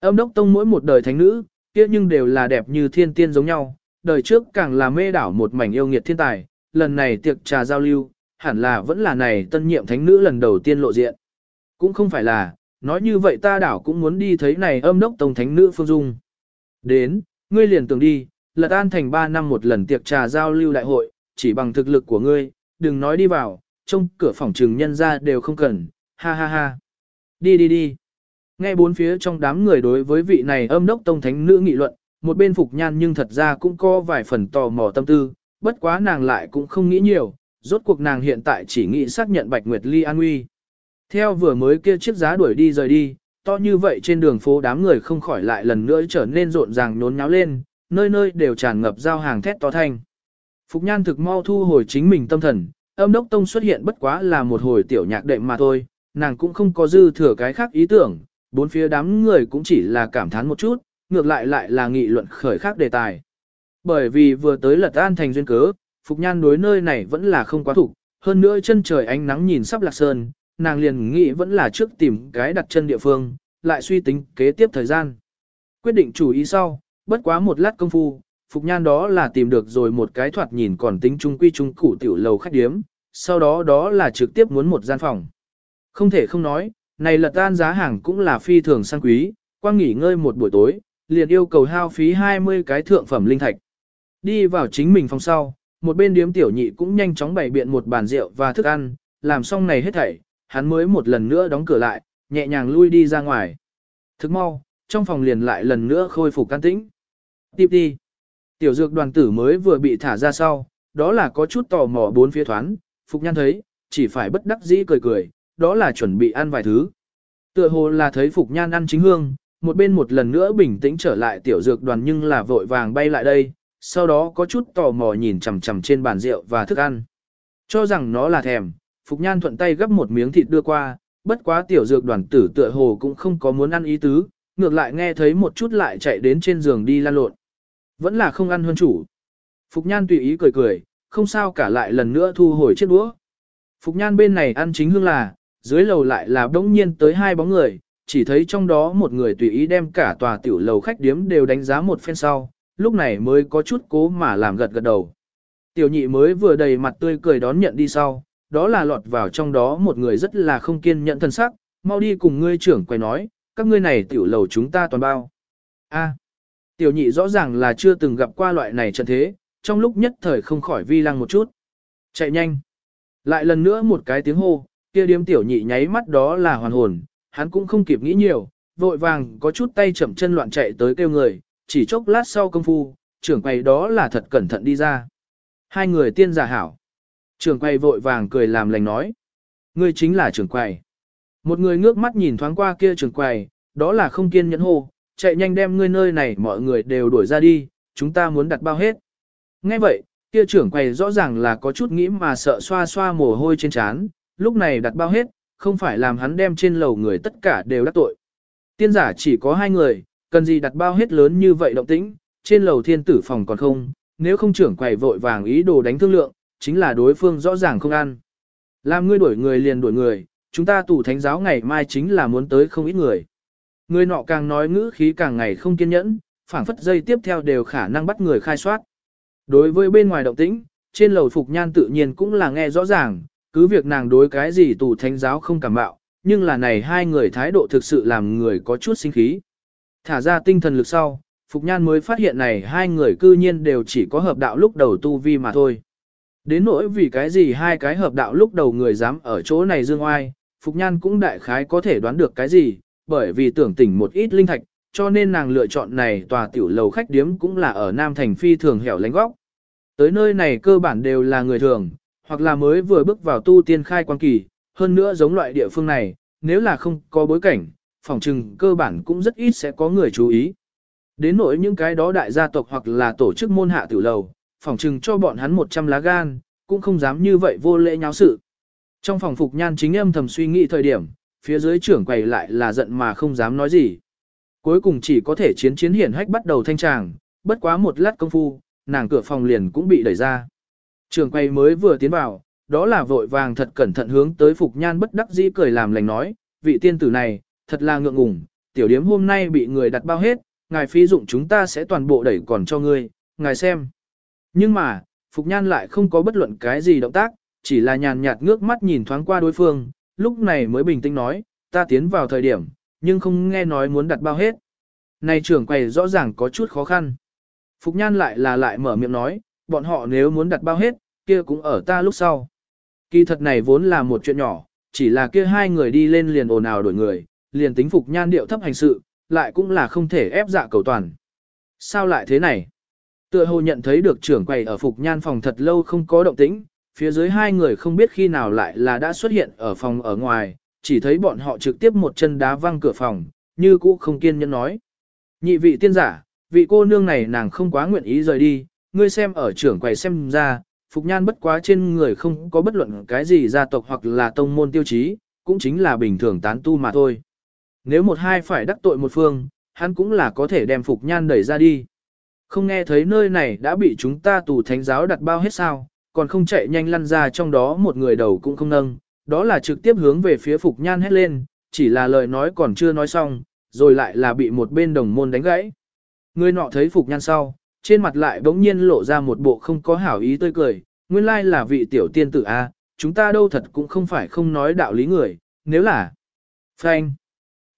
Âm đốc tông mỗi một đời thánh nữ, kia nhưng đều là đẹp như thiên tiên giống nhau, đời trước càng là mê đảo một mảnh yêu nghiệt thiên tài, lần này tiệc trà giao lưu, hẳn là vẫn là này tân nhiệm thánh nữ lần đầu tiên lộ diện. Cũng không phải là, nói như vậy ta đảo cũng muốn đi thấy này âm đốc tổng thánh nữ Phương Dung. Đến, ngươi liền tưởng đi, lật an thành 3 năm một lần tiệc trà giao lưu đại hội, chỉ bằng thực lực của ngươi, đừng nói đi vào, trong cửa phòng trừng nhân ra đều không cần, ha ha ha. Đi đi đi. Nghe bốn phía trong đám người đối với vị này âm đốc tông thánh nữ nghị luận, một bên phục nhan nhưng thật ra cũng có vài phần tò mò tâm tư, bất quá nàng lại cũng không nghĩ nhiều, rốt cuộc nàng hiện tại chỉ nghĩ xác nhận Bạch Nguyệt Ly an nguy. Theo vừa mới kia chiếc giá đuổi đi rời đi, to như vậy trên đường phố đám người không khỏi lại lần nữa trở nên rộn ràng nhốn nháo lên, nơi nơi đều tràn ngập giao hàng thét to thanh. Phục nhan thực mau thu hồi chính mình tâm thần, âm đốc tông xuất hiện bất quá là một hồi tiểu nhạc đệm mà thôi, nàng cũng không có dư thừa cái khác ý tưởng, bốn phía đám người cũng chỉ là cảm thán một chút, ngược lại lại là nghị luận khởi khác đề tài. Bởi vì vừa tới lật an thành duyên cớ, Phục Nhan đối nơi này vẫn là không quá thủ, hơn nữa chân trời ánh nắng nhìn sắp lạc sơn, nàng liền nghĩ vẫn là trước tìm cái đặt chân địa phương, lại suy tính kế tiếp thời gian. Quyết định chủ ý sau, bất quá một lát công phu, Phục Nhan đó là tìm được rồi một cái thoạt nhìn còn tính trung quy trung củ tiểu lầu khách điếm, sau đó đó là trực tiếp muốn một gian phòng. Không thể không nói, này lật tan giá hàng cũng là phi thường sang quý, quang nghỉ ngơi một buổi tối, liền yêu cầu hao phí 20 cái thượng phẩm linh thạch. Đi vào chính mình phòng sau, một bên điếm tiểu nhị cũng nhanh chóng bày biện một bàn rượu và thức ăn, làm xong này hết thảy, hắn mới một lần nữa đóng cửa lại, nhẹ nhàng lui đi ra ngoài. Thức mau, trong phòng liền lại lần nữa khôi phục can tĩnh. Tiếp đi. Tiểu dược đoàn tử mới vừa bị thả ra sau, đó là có chút tò mò bốn phía thoán, Phục Nhan thấy, chỉ phải bất đắc dĩ cười cười, đó là chuẩn bị ăn vài thứ. Tựa hồ là thấy Phục Nhan ăn chính hương, một bên một lần nữa bình tĩnh trở lại tiểu dược đoàn nhưng là vội vàng bay lại đây, sau đó có chút tò mò nhìn chằm chằm trên bàn rượu và thức ăn. Cho rằng nó là thèm, Phục Nhan thuận tay gấp một miếng thịt đưa qua, bất quá tiểu dược đoàn tử tựa hồ cũng không có muốn ăn ý tứ, ngược lại nghe thấy một chút lại chạy đến trên giường đi lan lộn. Vẫn là không ăn hơn chủ. Phục Nhan tùy ý cười cười, không sao cả lại lần nữa thu hồi chiếc đũa. Phục Nhan bên này ăn chính hương là, dưới lầu lại là đống nhiên tới hai bóng người, chỉ thấy trong đó một người tùy ý đem cả tòa tiểu lầu khách điếm đều đánh giá một phen sau, lúc này mới có chút cố mà làm gật gật đầu. Tiểu nhị mới vừa đầy mặt tươi cười đón nhận đi sau, đó là lọt vào trong đó một người rất là không kiên nhẫn thân sắc, mau đi cùng ngươi trưởng quay nói, các ngươi này tiểu lầu chúng ta toàn bao. A, tiểu nhị rõ ràng là chưa từng gặp qua loại này trận thế, trong lúc nhất thời không khỏi vi lăng một chút. Chạy nhanh. Lại lần nữa một cái tiếng hô, kia điếm tiểu nhị nháy mắt đó là hoàn hồn, hắn cũng không kịp nghĩ nhiều, vội vàng có chút tay chậm chân loạn chạy tới kêu người, chỉ chốc lát sau công phu, trưởng quầy đó là thật cẩn thận đi ra. Hai người tiên giả hảo. Trưởng quầy vội vàng cười làm lành nói. Ngươi chính là trưởng quầy. Một người ngước mắt nhìn thoáng qua kia trưởng quầy, đó là không kiên nhẫn hô, chạy nhanh đem ngươi nơi này mọi người đều đuổi ra đi, chúng ta muốn đặt bao hết. Nghe vậy, kia trưởng quầy rõ ràng là có chút nghĩ mà sợ xoa xoa mồ hôi trên trán, lúc này đặt bao hết, không phải làm hắn đem trên lầu người tất cả đều đắc tội. Tiên giả chỉ có hai người, cần gì đặt bao hết lớn như vậy động tĩnh, trên lầu thiên tử phòng còn không, nếu không trưởng quầy vội vàng ý đồ đánh thương lượng, chính là đối phương rõ ràng không ăn. Làm ngươi đuổi người liền đuổi người, chúng ta tủ thánh giáo ngày mai chính là muốn tới không ít người. Người nọ càng nói ngữ khí càng ngày không kiên nhẫn, phảng phất dây tiếp theo đều khả năng bắt người khai soát. Đối với bên ngoài động tĩnh, trên lầu phục nhan tự nhiên cũng là nghe rõ ràng, cứ việc nàng đối cái gì tù thánh giáo không cảm bạo, nhưng là này hai người thái độ thực sự làm người có chút sinh khí. Thả ra tinh thần lực sau, Phục Nhan mới phát hiện này hai người cư nhiên đều chỉ có hợp đạo lúc đầu tu vi mà thôi. Đến nỗi vì cái gì hai cái hợp đạo lúc đầu người dám ở chỗ này dương oai, Phục Nhan cũng đại khái có thể đoán được cái gì, bởi vì tưởng tỉnh một ít linh thạch, cho nên nàng lựa chọn này tòa tiểu lầu khách điếm cũng là ở Nam Thành phi thường hẻo lánh góc. Tới nơi này cơ bản đều là người thường, hoặc là mới vừa bước vào tu tiên khai quan kỳ, hơn nữa giống loại địa phương này, nếu là không có bối cảnh, phòng trừng cơ bản cũng rất ít sẽ có người chú ý. Đến nỗi những cái đó đại gia tộc hoặc là tổ chức môn hạ tiểu lầu, Phỏng chừng cho bọn hắn 100 lá gan, cũng không dám như vậy vô lễ nháo sự. Trong phòng phục nhan chính âm thầm suy nghĩ thời điểm, phía dưới trưởng quầy lại là giận mà không dám nói gì. Cuối cùng chỉ có thể chiến chiến hiển hách bắt đầu thanh tràng, bất quá một lát công phu, nàng cửa phòng liền cũng bị đẩy ra. Trưởng quầy mới vừa tiến vào, đó là vội vàng thật cẩn thận hướng tới Phục Nhan bất đắc dĩ cười làm lành nói, vị tiên tử này, thật là ngượng ngùng, tiểu điếm hôm nay bị người đặt bao hết, ngài phí dụng chúng ta sẽ toàn bộ đẩy còn cho ngươi, ngài xem. Nhưng mà, Phục Nhan lại không có bất luận cái gì động tác, chỉ là nhàn nhạt ngước mắt nhìn thoáng qua đối phương, lúc này mới bình tĩnh nói, ta tiến vào thời điểm, nhưng không nghe nói muốn đặt bao hết. Này trưởng quầy rõ ràng có chút khó khăn. Phục Nhan lại là lại mở miệng nói, bọn họ nếu muốn đặt bao hết, kia cũng ở ta lúc sau. Kỳ thật này vốn là một chuyện nhỏ, chỉ là kia hai người đi lên liền ồn ào đổi người, liền tính Phục Nhan điệu thấp hành sự, lại cũng là không thể ép dạ cầu toàn. Sao lại thế này? Tựa hồ nhận thấy được trưởng quầy ở Phục Nhan phòng thật lâu không có động tĩnh, phía dưới hai người không biết khi nào lại là đã xuất hiện ở phòng ở ngoài, chỉ thấy bọn họ trực tiếp một chân đá văng cửa phòng, như cũ không kiên nhẫn nói. Nhị vị tiên giả, vị cô nương này nàng không quá nguyện ý rời đi, ngươi xem ở trưởng quầy xem ra, Phục Nhan bất quá trên người không có bất luận cái gì gia tộc hoặc là tông môn tiêu chí, cũng chính là bình thường tán tu mà thôi. Nếu một hai phải đắc tội một phương, hắn cũng là có thể đem Phục Nhan đẩy ra đi. Không nghe thấy nơi này đã bị chúng ta tù thánh giáo đặt bao hết sao, còn không chạy nhanh lăn ra trong đó một người đầu cũng không nâng, đó là trực tiếp hướng về phía Phục Nhan hét lên, chỉ là lời nói còn chưa nói xong, rồi lại là bị một bên đồng môn đánh gãy. Người nọ thấy Phục Nhan sau, trên mặt lại bỗng nhiên lộ ra một bộ không có hảo ý tươi cười, nguyên lai là vị tiểu tiên tử A, chúng ta đâu thật cũng không phải không nói đạo lý người, nếu là... Frank.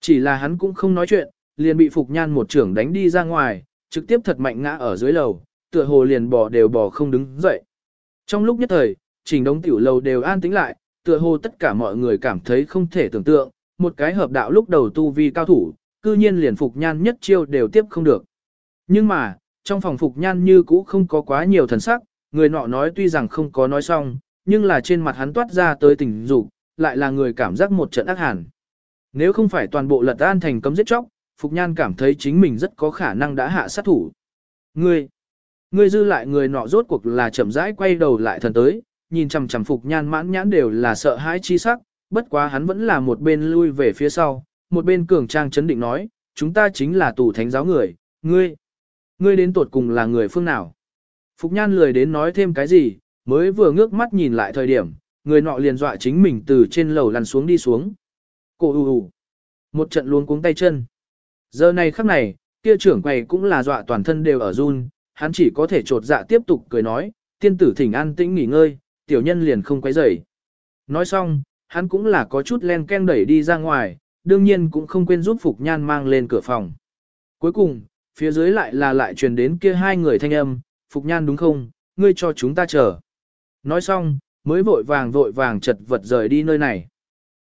Chỉ là hắn cũng không nói chuyện, liền bị Phục Nhan một trưởng đánh đi ra ngoài, trực tiếp thật mạnh ngã ở dưới lầu, tựa hồ liền bò đều bò không đứng dậy. Trong lúc nhất thời, trình đống tiểu lầu đều an tĩnh lại, tựa hồ tất cả mọi người cảm thấy không thể tưởng tượng, một cái hợp đạo lúc đầu tu vi cao thủ, cư nhiên liền Phục Nhan nhất chiêu đều tiếp không được. Nhưng mà, trong phòng Phục Nhan như cũ không có quá nhiều thần sắc, người nọ nói tuy rằng không có nói xong, nhưng là trên mặt hắn toát ra tới tình dục, lại là người cảm giác một trận ác hàn. Nếu không phải toàn bộ lật an thành cấm giết chóc, Phục Nhan cảm thấy chính mình rất có khả năng đã hạ sát thủ. Ngươi, ngươi dư lại người nọ rốt cuộc là chậm rãi quay đầu lại thần tới, nhìn chằm chằm Phục Nhan mãn nhãn đều là sợ hãi chi sắc, bất quá hắn vẫn là một bên lui về phía sau, một bên cường trang chấn định nói, chúng ta chính là tù thánh giáo người, ngươi, ngươi đến tột cùng là người phương nào. Phục Nhan lười đến nói thêm cái gì, mới vừa ngước mắt nhìn lại thời điểm, người nọ liền dọa chính mình từ trên lầu lăn xuống đi xuống. Cổ hù hù. Một trận luống cuống tay chân. Giờ này khắc này, kia trưởng quầy cũng là dọa toàn thân đều ở run, hắn chỉ có thể trột dạ tiếp tục cười nói, tiên tử thỉnh an tĩnh nghỉ ngơi, tiểu nhân liền không quấy rầy. Nói xong, hắn cũng là có chút len ken đẩy đi ra ngoài, đương nhiên cũng không quên giúp Phục Nhan mang lên cửa phòng. Cuối cùng, phía dưới lại là lại truyền đến kia hai người thanh âm, Phục Nhan đúng không, ngươi cho chúng ta chờ. Nói xong, mới vội vàng vội vàng chật vật rời đi nơi này.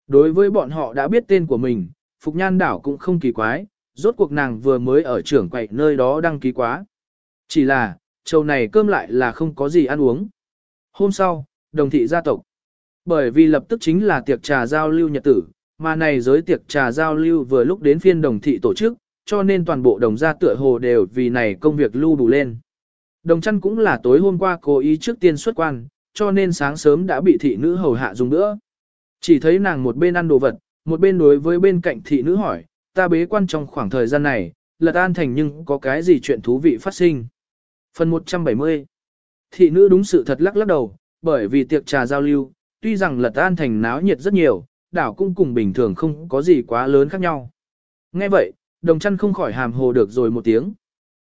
Đối với bọn họ đã biết tên của mình, Phục Nhan đảo cũng không kỳ quái, rốt cuộc nàng vừa mới ở trưởng quậy nơi đó đăng ký quá. Chỉ là, châu này cơm lại là không có gì ăn uống. Hôm sau, đồng thị gia tộc. Bởi vì lập tức chính là tiệc trà giao lưu nhật tử, mà này giới tiệc trà giao lưu vừa lúc đến phiên đồng thị tổ chức, cho nên toàn bộ đồng gia tựa hồ đều vì này công việc lưu đủ lên. Đồng chăn cũng là tối hôm qua cố ý trước tiên xuất quan, cho nên sáng sớm đã bị thị nữ hầu hạ dùng nữa. Chỉ thấy nàng một bên ăn đồ vật, một bên đối với bên cạnh thị nữ hỏi, ta bế quan trong khoảng thời gian này, lật an thành nhưng có cái gì chuyện thú vị phát sinh. Phần 170 Thị nữ đúng sự thật lắc lắc đầu, bởi vì tiệc trà giao lưu, tuy rằng lật an thành náo nhiệt rất nhiều, đảo cũng cùng bình thường không có gì quá lớn khác nhau. Nghe vậy, đồng chăn không khỏi hàm hồ được rồi một tiếng.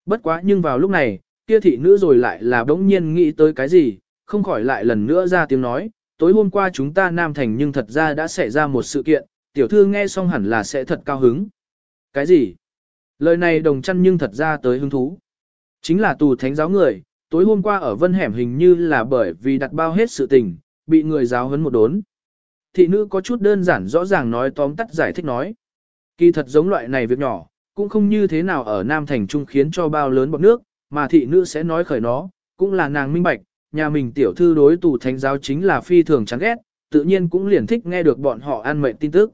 Bất quá nhưng vào lúc này, kia thị nữ rồi lại là đống nhiên nghĩ tới cái gì, không khỏi lại lần nữa ra tiếng nói, tối hôm qua chúng ta Nam Thành nhưng thật ra đã xảy ra một sự kiện, tiểu thư nghe xong hẳn là sẽ thật cao hứng. Cái gì? Lời này đồng chăn nhưng thật ra tới hứng thú. Chính là tù thánh giáo người, tối hôm qua ở vân hẻm hình như là bởi vì đặt bao hết sự tình, bị người giáo hấn một đốn. Thị nữ có chút đơn giản rõ ràng nói tóm tắt giải thích nói. Kỳ thật giống loại này việc nhỏ, cũng không như thế nào ở Nam Thành Trung khiến cho bao lớn bọt nước, mà thị nữ sẽ nói khởi nó, cũng là nàng minh bạch, nhà mình tiểu thư đối tù thánh giáo chính là phi thường chán ghét, tự nhiên cũng liền thích nghe được bọn họ an mệnh tin tức.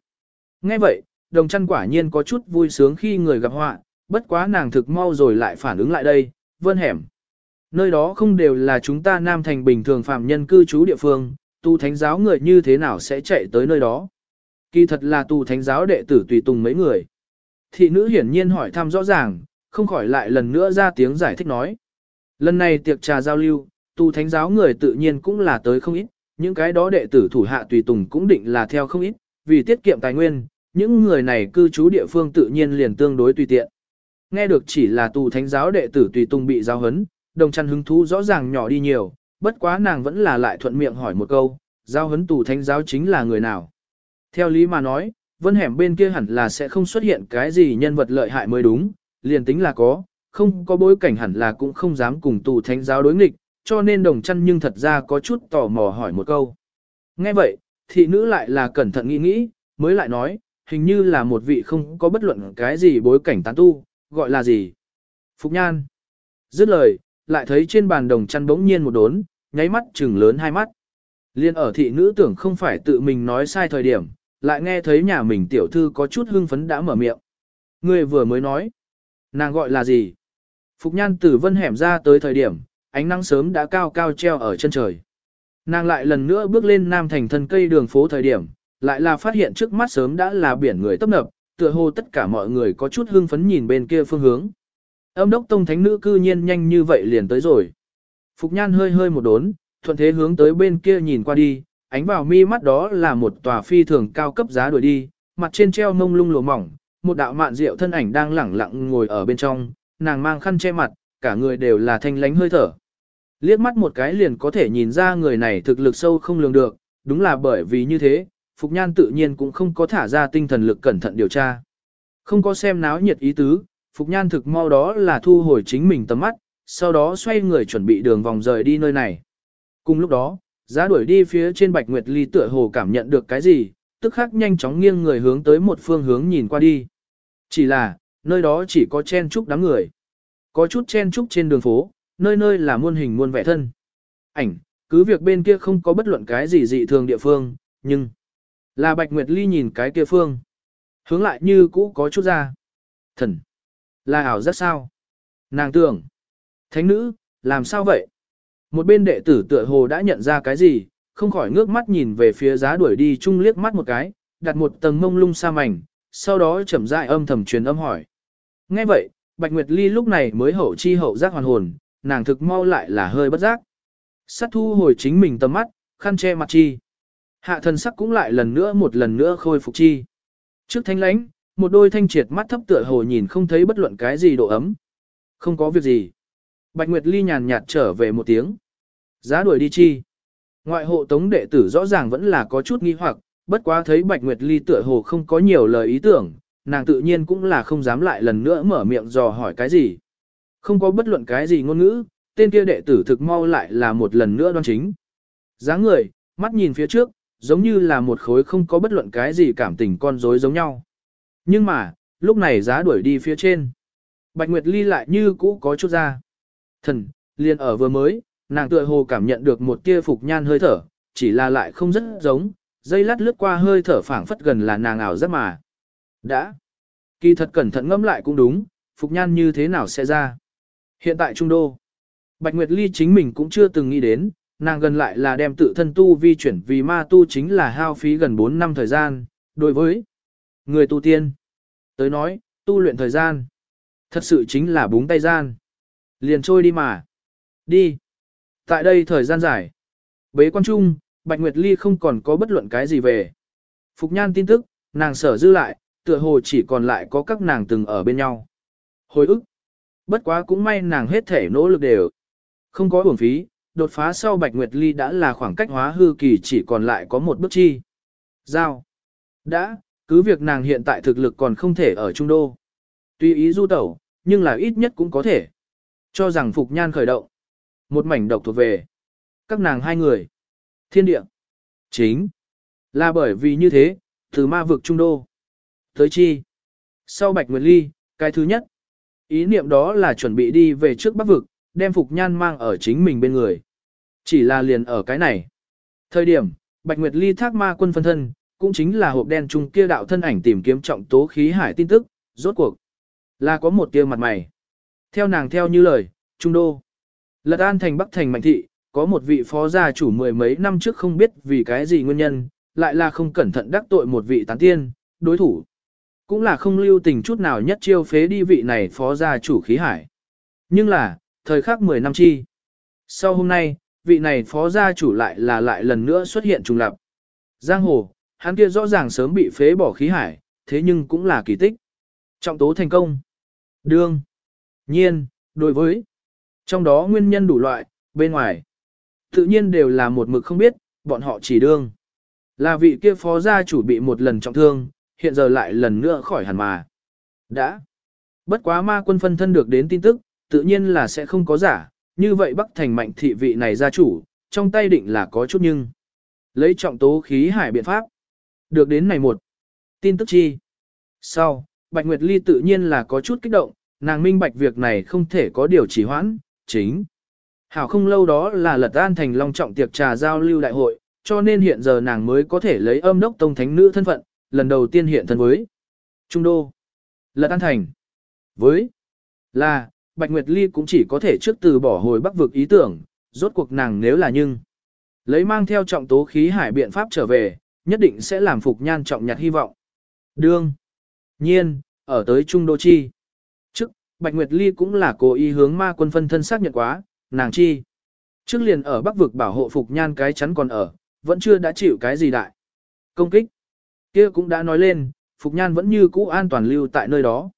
Nghe vậy, đồng chăn quả nhiên có chút vui sướng khi người gặp họa, bất quá nàng thực mau rồi lại phản ứng lại đây, vân hẻm. Nơi đó không đều là chúng ta nam thành bình thường phạm nhân cư trú địa phương, tu thánh giáo người như thế nào sẽ chạy tới nơi đó. Kỳ thật là tu thánh giáo đệ tử tùy tùng mấy người. Thị nữ hiển nhiên hỏi thăm rõ ràng, không khỏi lại lần nữa ra tiếng giải thích nói. Lần này tiệc trà giao lưu, tu thánh giáo người tự nhiên cũng là tới không ít, những cái đó đệ tử thủ hạ tùy tùng cũng định là theo không ít, vì tiết kiệm tài nguyên, những người này cư trú địa phương tự nhiên liền tương đối tùy tiện. Nghe được chỉ là tù thánh giáo đệ tử tùy tùng bị giáo hấn, đồng chăn hứng thú rõ ràng nhỏ đi nhiều, bất quá nàng vẫn là lại thuận miệng hỏi một câu, giáo hấn tù thánh giáo chính là người nào. Theo lý mà nói, vân hẻm bên kia hẳn là sẽ không xuất hiện cái gì nhân vật lợi hại mới đúng, liền tính là có, không có bối cảnh hẳn là cũng không dám cùng tù thánh giáo đối nghịch, cho nên đồng chăn nhưng thật ra có chút tò mò hỏi một câu. Nghe vậy, thị nữ lại là cẩn thận nghĩ nghĩ, mới lại nói, hình như là một vị không có bất luận cái gì bối cảnh tán tu, gọi là gì? Phục nhan. Dứt lời, lại thấy trên bàn đồng chăn bỗng nhiên một đốn, nháy mắt trừng lớn hai mắt. Liên ở thị nữ tưởng không phải tự mình nói sai thời điểm, lại nghe thấy nhà mình tiểu thư có chút hưng phấn đã mở miệng. Người vừa mới nói, nàng gọi là gì? Phục nhan từ vân hẻm ra tới thời điểm, ánh nắng sớm đã cao cao treo ở chân trời. Nàng lại lần nữa bước lên nam thành thân cây đường phố thời điểm, lại là phát hiện trước mắt sớm đã là biển người tấp nập, tựa hồ tất cả mọi người có chút hưng phấn nhìn bên kia phương hướng. Âm đốc tông thánh nữ cư nhiên nhanh như vậy liền tới rồi. Phục nhan hơi hơi một đốn, thuận thế hướng tới bên kia nhìn qua đi, ánh vào mi mắt đó là một tòa phi thường cao cấp giá đuổi đi, mặt trên treo mông lung lùa mỏng, một đạo mạn rượu thân ảnh đang lẳng lặng ngồi ở bên trong, nàng mang khăn che mặt, cả người đều là thanh lánh hơi thở. Liếc mắt một cái liền có thể nhìn ra người này thực lực sâu không lường được, đúng là bởi vì như thế, Phục Nhan tự nhiên cũng không có thả ra tinh thần lực cẩn thận điều tra. Không có xem náo nhiệt ý tứ, Phục Nhan thực mau đó là thu hồi chính mình tầm mắt, sau đó xoay người chuẩn bị đường vòng rời đi nơi này. Cùng lúc đó, giá đuổi đi phía trên Bạch Nguyệt Ly tựa hồ cảm nhận được cái gì, tức khắc nhanh chóng nghiêng người hướng tới một phương hướng nhìn qua đi. Chỉ là, nơi đó chỉ có chen trúc đám người. Có chút chen trúc trên đường phố, nơi nơi là muôn hình muôn vẻ thân. Ảnh, cứ việc bên kia không có bất luận cái gì dị thường địa phương, nhưng là Bạch Nguyệt Ly nhìn cái kia phương. Hướng lại như cũ có chút ra. Thần, là ảo rất sao? Nàng tưởng, thánh nữ, làm sao vậy? Một bên đệ tử tựa hồ đã nhận ra cái gì, không khỏi ngước mắt nhìn về phía giá đuổi đi chung liếc mắt một cái, đặt một tầng mông lung sa mảnh, sau đó chậm rãi âm thầm truyền âm hỏi. Nghe vậy, Bạch Nguyệt Ly lúc này mới hậu chi hậu giác hoàn hồn, nàng thực mau lại là hơi bất giác. Sát thu hồi chính mình tầm mắt, khăn che mặt chi. Hạ thần sắc cũng lại lần nữa một lần nữa khôi phục chi. Trước thanh lãnh, một đôi thanh triệt mắt thấp tựa hồ nhìn không thấy bất luận cái gì độ ấm. Không có việc gì. Bạch Nguyệt Ly nhàn nhạt trở về một tiếng. Giá đuổi đi chi. Ngoại hộ tống đệ tử rõ ràng vẫn là có chút nghi hoặc, bất quá thấy Bạch Nguyệt Ly tựa hồ không có nhiều lời ý tưởng, nàng tự nhiên cũng là không dám lại lần nữa mở miệng dò hỏi cái gì. Không có bất luận cái gì ngôn ngữ, tên kia đệ tử thực mau lại là một lần nữa đoan chính. dáng người, mắt nhìn phía trước, giống như là một khối không có bất luận cái gì cảm tình con rối giống nhau. Nhưng mà, lúc này giá đuổi đi phía trên. Bạch Nguyệt Ly lại như cũ có chút ra. Thần, liền ở vừa mới, nàng tựa hồ cảm nhận được một tia phục nhan hơi thở, chỉ là lại không rất giống, dây lát lướt qua hơi thở phảng phất gần là nàng ảo rất mà. Đã. Kỳ thật cẩn thận ngẫm lại cũng đúng, phục nhan như thế nào sẽ ra. Hiện tại Trung Đô, Bạch Nguyệt Ly chính mình cũng chưa từng nghĩ đến, nàng gần lại là đem tự thân tu vi chuyển vì ma tu chính là hao phí gần 4 năm thời gian, đối với người tu tiên. Tới nói, tu luyện thời gian, thật sự chính là búng tay gian. Liền trôi đi mà. Đi. Tại đây thời gian dài. Bế quan trung, Bạch Nguyệt Ly không còn có bất luận cái gì về. Phục nhan tin tức, nàng sở dư lại, tựa hồ chỉ còn lại có các nàng từng ở bên nhau. Hồi ức. Bất quá cũng may nàng hết thể nỗ lực đều. Không có uổng phí, đột phá sau Bạch Nguyệt Ly đã là khoảng cách hóa hư kỳ chỉ còn lại có một bước chi. Giao. Đã, cứ việc nàng hiện tại thực lực còn không thể ở Trung Đô. Tuy ý du tẩu, nhưng là ít nhất cũng có thể. Cho rằng Phục Nhan khởi động. Một mảnh độc thuộc về. Các nàng hai người. Thiên địa. Chính. Là bởi vì như thế, từ ma vực Trung Đô. Tới chi. Sau Bạch Nguyệt Ly, cái thứ nhất. Ý niệm đó là chuẩn bị đi về trước Bắc vực, đem Phục Nhan mang ở chính mình bên người. Chỉ là liền ở cái này. Thời điểm, Bạch Nguyệt Ly thác ma quân phân thân, cũng chính là hộp đen chung kia đạo thân ảnh tìm kiếm trọng tố khí hải tin tức, rốt cuộc. Là có một tia mặt mày. Theo nàng theo như lời, Trung Đô. Lật an thành Bắc thành Mạnh Thị, có một vị phó gia chủ mười mấy năm trước không biết vì cái gì nguyên nhân, lại là không cẩn thận đắc tội một vị tán tiên, đối thủ. Cũng là không lưu tình chút nào nhất chiêu phế đi vị này phó gia chủ khí hải. Nhưng là, thời khắc 10 năm chi. Sau hôm nay, vị này phó gia chủ lại là lại lần nữa xuất hiện trùng lập. Giang hồ, hắn kia rõ ràng sớm bị phế bỏ khí hải, thế nhưng cũng là kỳ tích. Trọng tố thành công. Đương. Nhiên, đối với. Trong đó nguyên nhân đủ loại, bên ngoài. Tự nhiên đều là một mực không biết, bọn họ chỉ đương. Là vị kia phó gia chủ bị một lần trọng thương, hiện giờ lại lần nữa khỏi hẳn mà. Đã. Bất quá ma quân phân thân được đến tin tức, tự nhiên là sẽ không có giả, như vậy Bắc Thành mạnh thị vị này gia chủ, trong tay định là có chút nhưng. Lấy trọng tố khí hải biện pháp. Được đến này một. Tin tức chi. Sau, Bạch Nguyệt Ly tự nhiên là có chút kích động, nàng minh bạch việc này không thể có điều chỉ hoãn, chính. Hảo không lâu đó là lật an thành long trọng tiệc trà giao lưu đại hội, cho nên hiện giờ nàng mới có thể lấy âm đốc tông thánh nữ thân phận, lần đầu tiên hiện thân với Trung Đô. Lật an thành. Với là, Bạch Nguyệt Ly cũng chỉ có thể trước từ bỏ hồi bắc vực ý tưởng, rốt cuộc nàng nếu là nhưng. Lấy mang theo trọng tố khí hải biện pháp trở về, nhất định sẽ làm phục nhan trọng nhặt hy vọng. Đương. Nhiên, ở tới Trung Đô Chi. Trước, Bạch Nguyệt Ly cũng là cố ý hướng ma quân phân thân xác nhận quá, nàng chi. Trước liền ở bắc vực bảo hộ phục nhan cái chắn còn ở, vẫn chưa đã chịu cái gì đại. Công kích kia cũng đã nói lên, phục nhan vẫn như cũ an toàn lưu tại nơi đó.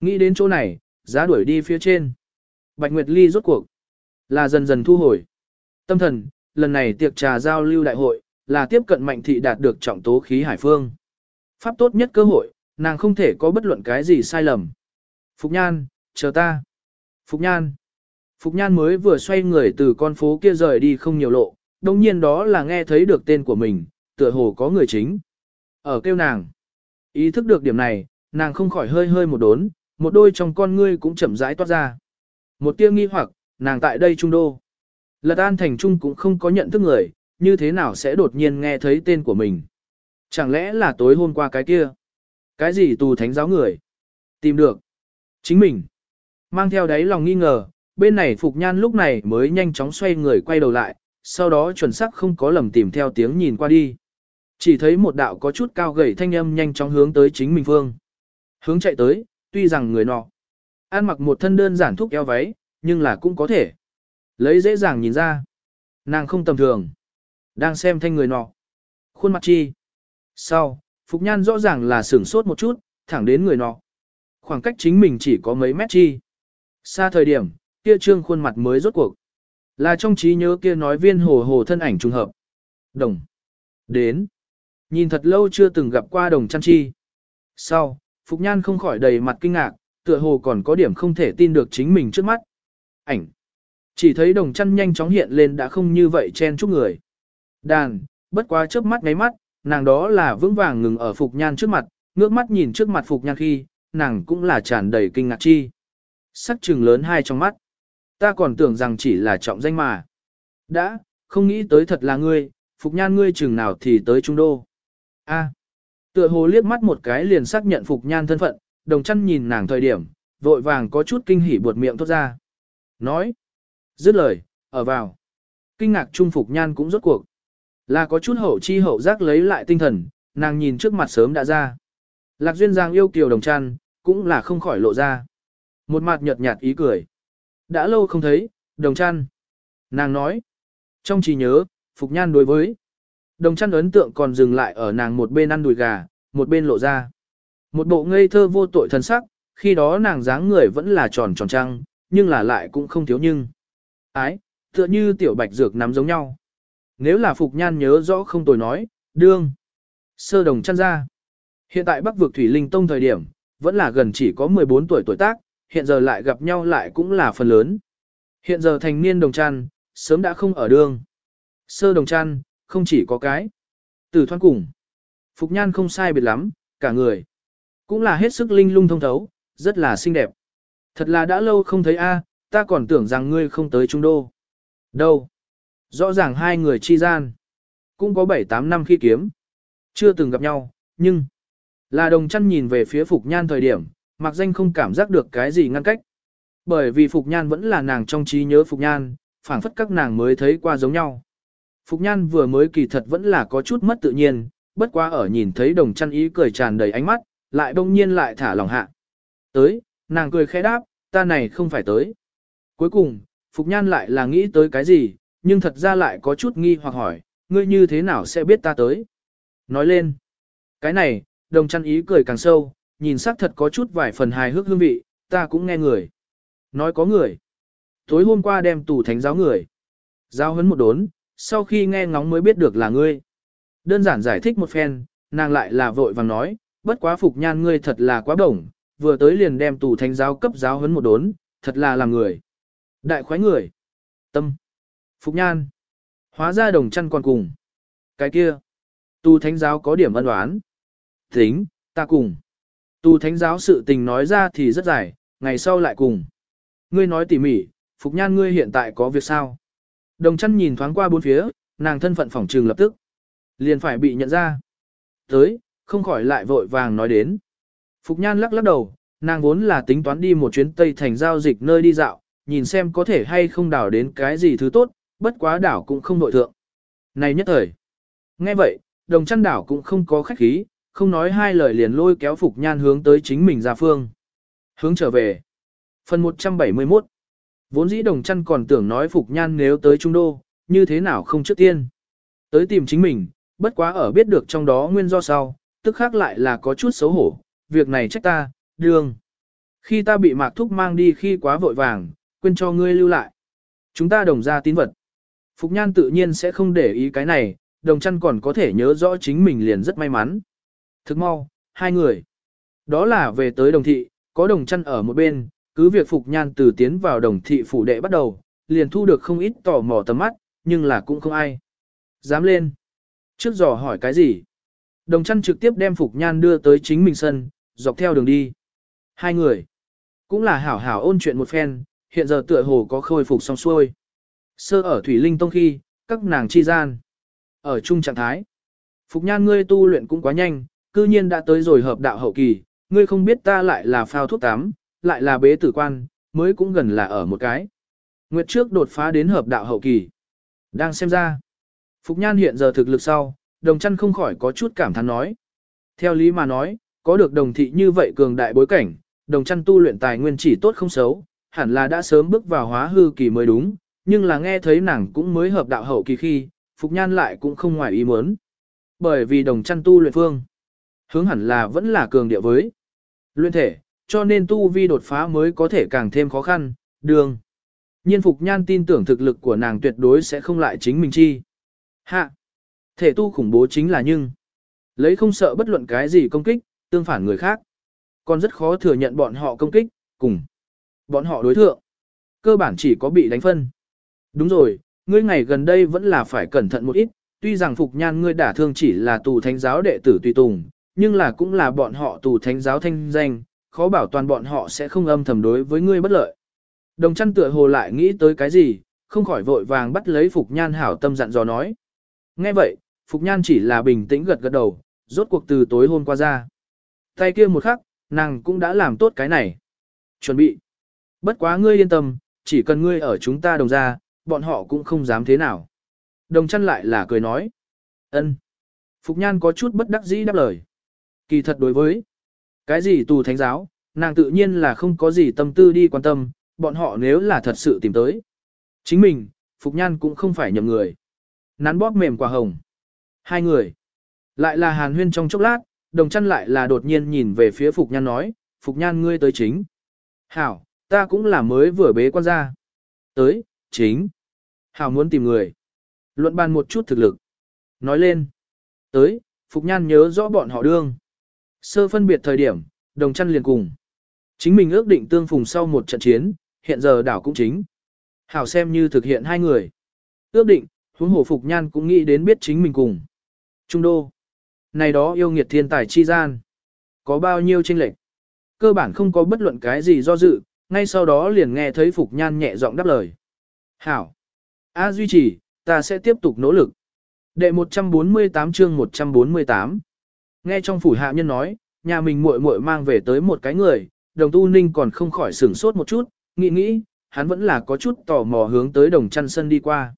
Nghĩ đến chỗ này, giá đuổi đi phía trên. Bạch Nguyệt Ly rốt cuộc. Là dần dần thu hồi. Tâm thần, lần này tiệc trà giao lưu đại hội, là tiếp cận mạnh thị đạt được trọng tố khí hải phương. Pháp tốt nhất cơ hội, nàng không thể có bất luận cái gì sai lầm. Phục Nhan, chờ ta. Phục Nhan. Phục Nhan mới vừa xoay người từ con phố kia rời đi không nhiều lộ, đồng nhiên đó là nghe thấy được tên của mình, tựa hồ có người chính. Ở kêu nàng. Ý thức được điểm này, nàng không khỏi hơi hơi một đốn, một đôi trong con ngươi cũng chậm rãi toát ra. Một tia nghi hoặc, nàng tại đây trung đô. Lật an thành trung cũng không có nhận thức người, như thế nào sẽ đột nhiên nghe thấy tên của mình. Chẳng lẽ là tối hôm qua cái kia? Cái gì tù thánh giáo người? Tìm được. Chính mình. Mang theo đáy lòng nghi ngờ, bên này Phục Nhan lúc này mới nhanh chóng xoay người quay đầu lại, sau đó chuẩn xác không có lầm tìm theo tiếng nhìn qua đi. Chỉ thấy một đạo có chút cao gầy thanh âm nhanh chóng hướng tới chính mình phương. Hướng chạy tới, tuy rằng người nọ ăn mặc một thân đơn giản thuốc eo váy, nhưng là cũng có thể. Lấy dễ dàng nhìn ra. Nàng không tầm thường. Đang xem thanh người nọ. Khuôn mặt chi. Sau, Phục Nhan rõ ràng là sửng sốt một chút, thẳng đến người nọ. Khoảng cách chính mình chỉ có mấy mét chi. Xa thời điểm, kia trương khuôn mặt mới rốt cuộc. Là trong trí nhớ kia nói viên hồ hồ thân ảnh trùng hợp. Đồng. Đến. Nhìn thật lâu chưa từng gặp qua đồng chăn chi. Sau, Phục Nhan không khỏi đầy mặt kinh ngạc, tựa hồ còn có điểm không thể tin được chính mình trước mắt. Ảnh. Chỉ thấy đồng chăn nhanh chóng hiện lên đã không như vậy chen chúc người. Đàn, bất quá trước mắt ngáy mắt, nàng đó là vững vàng ngừng ở Phục Nhan trước mặt, ngước mắt nhìn trước mặt Phục Nhan khi, nàng cũng là tràn đầy kinh ngạc chi. Sắc trừng lớn hai trong mắt. Ta còn tưởng rằng chỉ là trọng danh mà. Đã, không nghĩ tới thật là ngươi, Phục Nhan ngươi chừng nào thì tới Trung Đô. A. Tựa hồ liếc mắt một cái liền xác nhận Phục Nhan thân phận, đồng chăn nhìn nàng thời điểm, vội vàng có chút kinh hỉ buột miệng thốt ra. Nói. Dứt lời, ở vào. Kinh ngạc trung Phục Nhan cũng rốt cuộc. Là có chút hậu chi hậu giác lấy lại tinh thần, nàng nhìn trước mặt sớm đã ra. Lạc Duyên Giang yêu kiều đồng chăn, cũng là không khỏi lộ ra. Một mặt nhợt nhạt ý cười. Đã lâu không thấy, đồng chăn. Nàng nói. Trong trí nhớ, Phục Nhan đối với. Đồng chăn ấn tượng còn dừng lại ở nàng một bên ăn đùi gà, một bên lộ ra. Một bộ ngây thơ vô tội thân sắc, khi đó nàng dáng người vẫn là tròn tròn trăng, nhưng là lại cũng không thiếu nhưng. Ái, tựa như tiểu bạch dược nắm giống nhau. Nếu là Phục Nhan nhớ rõ không tồi nói, đương. Sơ đồng chăn ra. Hiện tại Bắc vực Thủy Linh Tông thời điểm, vẫn là gần chỉ có 14 tuổi tuổi tác, hiện giờ lại gặp nhau lại cũng là phần lớn. Hiện giờ thành niên đồng chăn, sớm đã không ở đương. Sơ đồng chăn, không chỉ có cái. Từ thoan cùng. Phục Nhan không sai biệt lắm, cả người. Cũng là hết sức linh lung thông thấu, rất là xinh đẹp. Thật là đã lâu không thấy a, ta còn tưởng rằng ngươi không tới Trung Đô. Đâu? Rõ ràng hai người chi gian. Cũng có 7-8 năm khi kiếm. Chưa từng gặp nhau, nhưng... Là đồng chăn nhìn về phía Phục Nhan thời điểm, mặc danh không cảm giác được cái gì ngăn cách. Bởi vì Phục Nhan vẫn là nàng trong trí nhớ Phục Nhan, phản phất các nàng mới thấy qua giống nhau. Phục Nhan vừa mới kỳ thật vẫn là có chút mất tự nhiên, bất quá ở nhìn thấy đồng chăn ý cười tràn đầy ánh mắt, lại đông nhiên lại thả lòng hạ. Tới, nàng cười khẽ đáp, ta này không phải tới. Cuối cùng, Phục Nhan lại là nghĩ tới cái gì, nhưng thật ra lại có chút nghi hoặc hỏi, ngươi như thế nào sẽ biết ta tới. Nói lên, cái này, đồng chăn ý cười càng sâu, nhìn sắc thật có chút vài phần hài hước hương vị, ta cũng nghe người. Nói có người. Tối hôm qua đem tù thánh giáo người. Giao hấn một đốn, sau khi nghe ngóng mới biết được là ngươi. Đơn giản giải thích một phen, nàng lại là vội vàng nói, bất quá Phục Nhan ngươi thật là quá đồng, vừa tới liền đem tù thánh giáo cấp giáo huấn một đốn, thật là làm người. Đại khoái người. Tâm. Phục Nhan. Hóa ra đồng chăn còn cùng. Cái kia. Tu thánh giáo có điểm ân đoán. Tính, ta cùng. Tu thánh giáo sự tình nói ra thì rất dài, ngày sau lại cùng. Ngươi nói tỉ mỉ, Phục Nhan ngươi hiện tại có việc sao? Đồng chăn nhìn thoáng qua bốn phía, nàng thân phận phỏng trường lập tức. Liền phải bị nhận ra. Tới, không khỏi lại vội vàng nói đến. Phục Nhan lắc lắc đầu, nàng vốn là tính toán đi một chuyến Tây thành giao dịch nơi đi dạo, nhìn xem có thể hay không đảo đến cái gì thứ tốt, bất quá đảo cũng không nội thượng. Này nhất thời. Nghe vậy, đồng chăn đảo cũng không có khách khí, không nói hai lời liền lôi kéo Phục Nhan hướng tới chính mình ra phương. Hướng trở về. Phần 171 Vốn dĩ đồng chăn còn tưởng nói Phục Nhan nếu tới Trung Đô, như thế nào không trước tiên. Tới tìm chính mình, bất quá ở biết được trong đó nguyên do sau, tức khác lại là có chút xấu hổ, việc này trách ta, Đường. Khi ta bị mạc thúc mang đi khi quá vội vàng, quên cho ngươi lưu lại. Chúng ta đồng ra tín vật. Phục Nhan tự nhiên sẽ không để ý cái này, đồng chăn còn có thể nhớ rõ chính mình liền rất may mắn. Thức mau, hai người. Đó là về tới đồng thị, có đồng chăn ở một bên, cứ việc Phục Nhan từ tiến vào đồng thị phủ đệ bắt đầu, liền thu được không ít tò mò tầm mắt, nhưng là cũng không ai. Dám lên. Trước dò hỏi cái gì? Đồng chăn trực tiếp đem Phục Nhan đưa tới chính mình sân, dọc theo đường đi. Hai người. Cũng là hảo hảo ôn chuyện một phen, hiện giờ tựa hồ có khôi phục xong xuôi. Sơ ở Thủy Linh Tông khi, các nàng chi gian. Ở chung trạng thái. Phục Nhan ngươi tu luyện cũng quá nhanh, cư nhiên đã tới rồi hợp đạo hậu kỳ, ngươi không biết ta lại là phao thuốc tám, lại là bế tử quan, mới cũng gần là ở một cái. Nguyệt trước đột phá đến hợp đạo hậu kỳ. Đang xem ra. Phục Nhan hiện giờ thực lực sau, đồng chăn không khỏi có chút cảm thán nói. Theo lý mà nói, có được đồng thị như vậy cường đại bối cảnh, đồng chăn tu luyện tài nguyên chỉ tốt không xấu, hẳn là đã sớm bước vào hóa hư kỳ mới đúng, nhưng là nghe thấy nàng cũng mới hợp đạo hậu kỳ khi, Phục Nhan lại cũng không ngoài ý muốn. Bởi vì đồng chăn tu luyện phương, hướng hẳn là vẫn là cường địa với. Luyện thể, cho nên tu vi đột phá mới có thể càng thêm khó khăn, đường. Nhiên Phục Nhan tin tưởng thực lực của nàng tuyệt đối sẽ không lại chính mình chi. Hạ! Thể tu khủng bố chính là nhưng. Lấy không sợ bất luận cái gì công kích, tương phản người khác. Còn rất khó thừa nhận bọn họ công kích, cùng. Bọn họ đối thượng. Cơ bản chỉ có bị đánh phân. Đúng rồi, ngươi ngày gần đây vẫn là phải cẩn thận một ít, tuy rằng Phục Nhan ngươi đả thương chỉ là tù thánh giáo đệ tử tùy tùng, nhưng là cũng là bọn họ tù thánh giáo thanh danh, khó bảo toàn bọn họ sẽ không âm thầm đối với ngươi bất lợi. Đồng chăn tựa hồ lại nghĩ tới cái gì, không khỏi vội vàng bắt lấy Phục Nhan hảo tâm dặn dò nói. Nghe vậy, Phục Nhan chỉ là bình tĩnh gật gật đầu, rốt cuộc từ tối hôm qua ra. Tay kia một khắc, nàng cũng đã làm tốt cái này. Chuẩn bị. Bất quá ngươi yên tâm, chỉ cần ngươi ở chúng ta đồng ra, bọn họ cũng không dám thế nào. Đồng chăn lại là cười nói. ân. Phục Nhan có chút bất đắc dĩ đáp lời. Kỳ thật đối với cái gì tù thánh giáo, nàng tự nhiên là không có gì tâm tư đi quan tâm, bọn họ nếu là thật sự tìm tới. Chính mình, Phục Nhan cũng không phải nhầm người. Nắn bóp mềm quả hồng. Hai người. Lại là hàn huyên trong chốc lát, đồng chăn lại là đột nhiên nhìn về phía Phục Nhan nói, Phục Nhan ngươi tới chính. Hảo, ta cũng là mới vừa bế quan ra. Tới, chính. Hảo muốn tìm người. Luận bàn một chút thực lực. Nói lên. Tới, Phục Nhan nhớ rõ bọn họ đương. Sơ phân biệt thời điểm, đồng chăn liền cùng. Chính mình ước định tương phùng sau một trận chiến, hiện giờ đảo cũng chính. Hảo xem như thực hiện hai người. Ước định, huống hồ Phục Nhan cũng nghĩ đến biết chính mình cùng. Trung đô. Này đó yêu nghiệt thiên tài chi gian. Có bao nhiêu chênh lệch? Cơ bản không có bất luận cái gì do dự, ngay sau đó liền nghe thấy Phục Nhan nhẹ giọng đáp lời. Hảo. A duy trì, ta sẽ tiếp tục nỗ lực. Đệ 148 chương 148. Nghe trong phủ hạ nhân nói, nhà mình muội muội mang về tới một cái người, đồng tu ninh còn không khỏi sửng sốt một chút, nghĩ nghĩ, hắn vẫn là có chút tò mò hướng tới đồng chăn sân đi qua.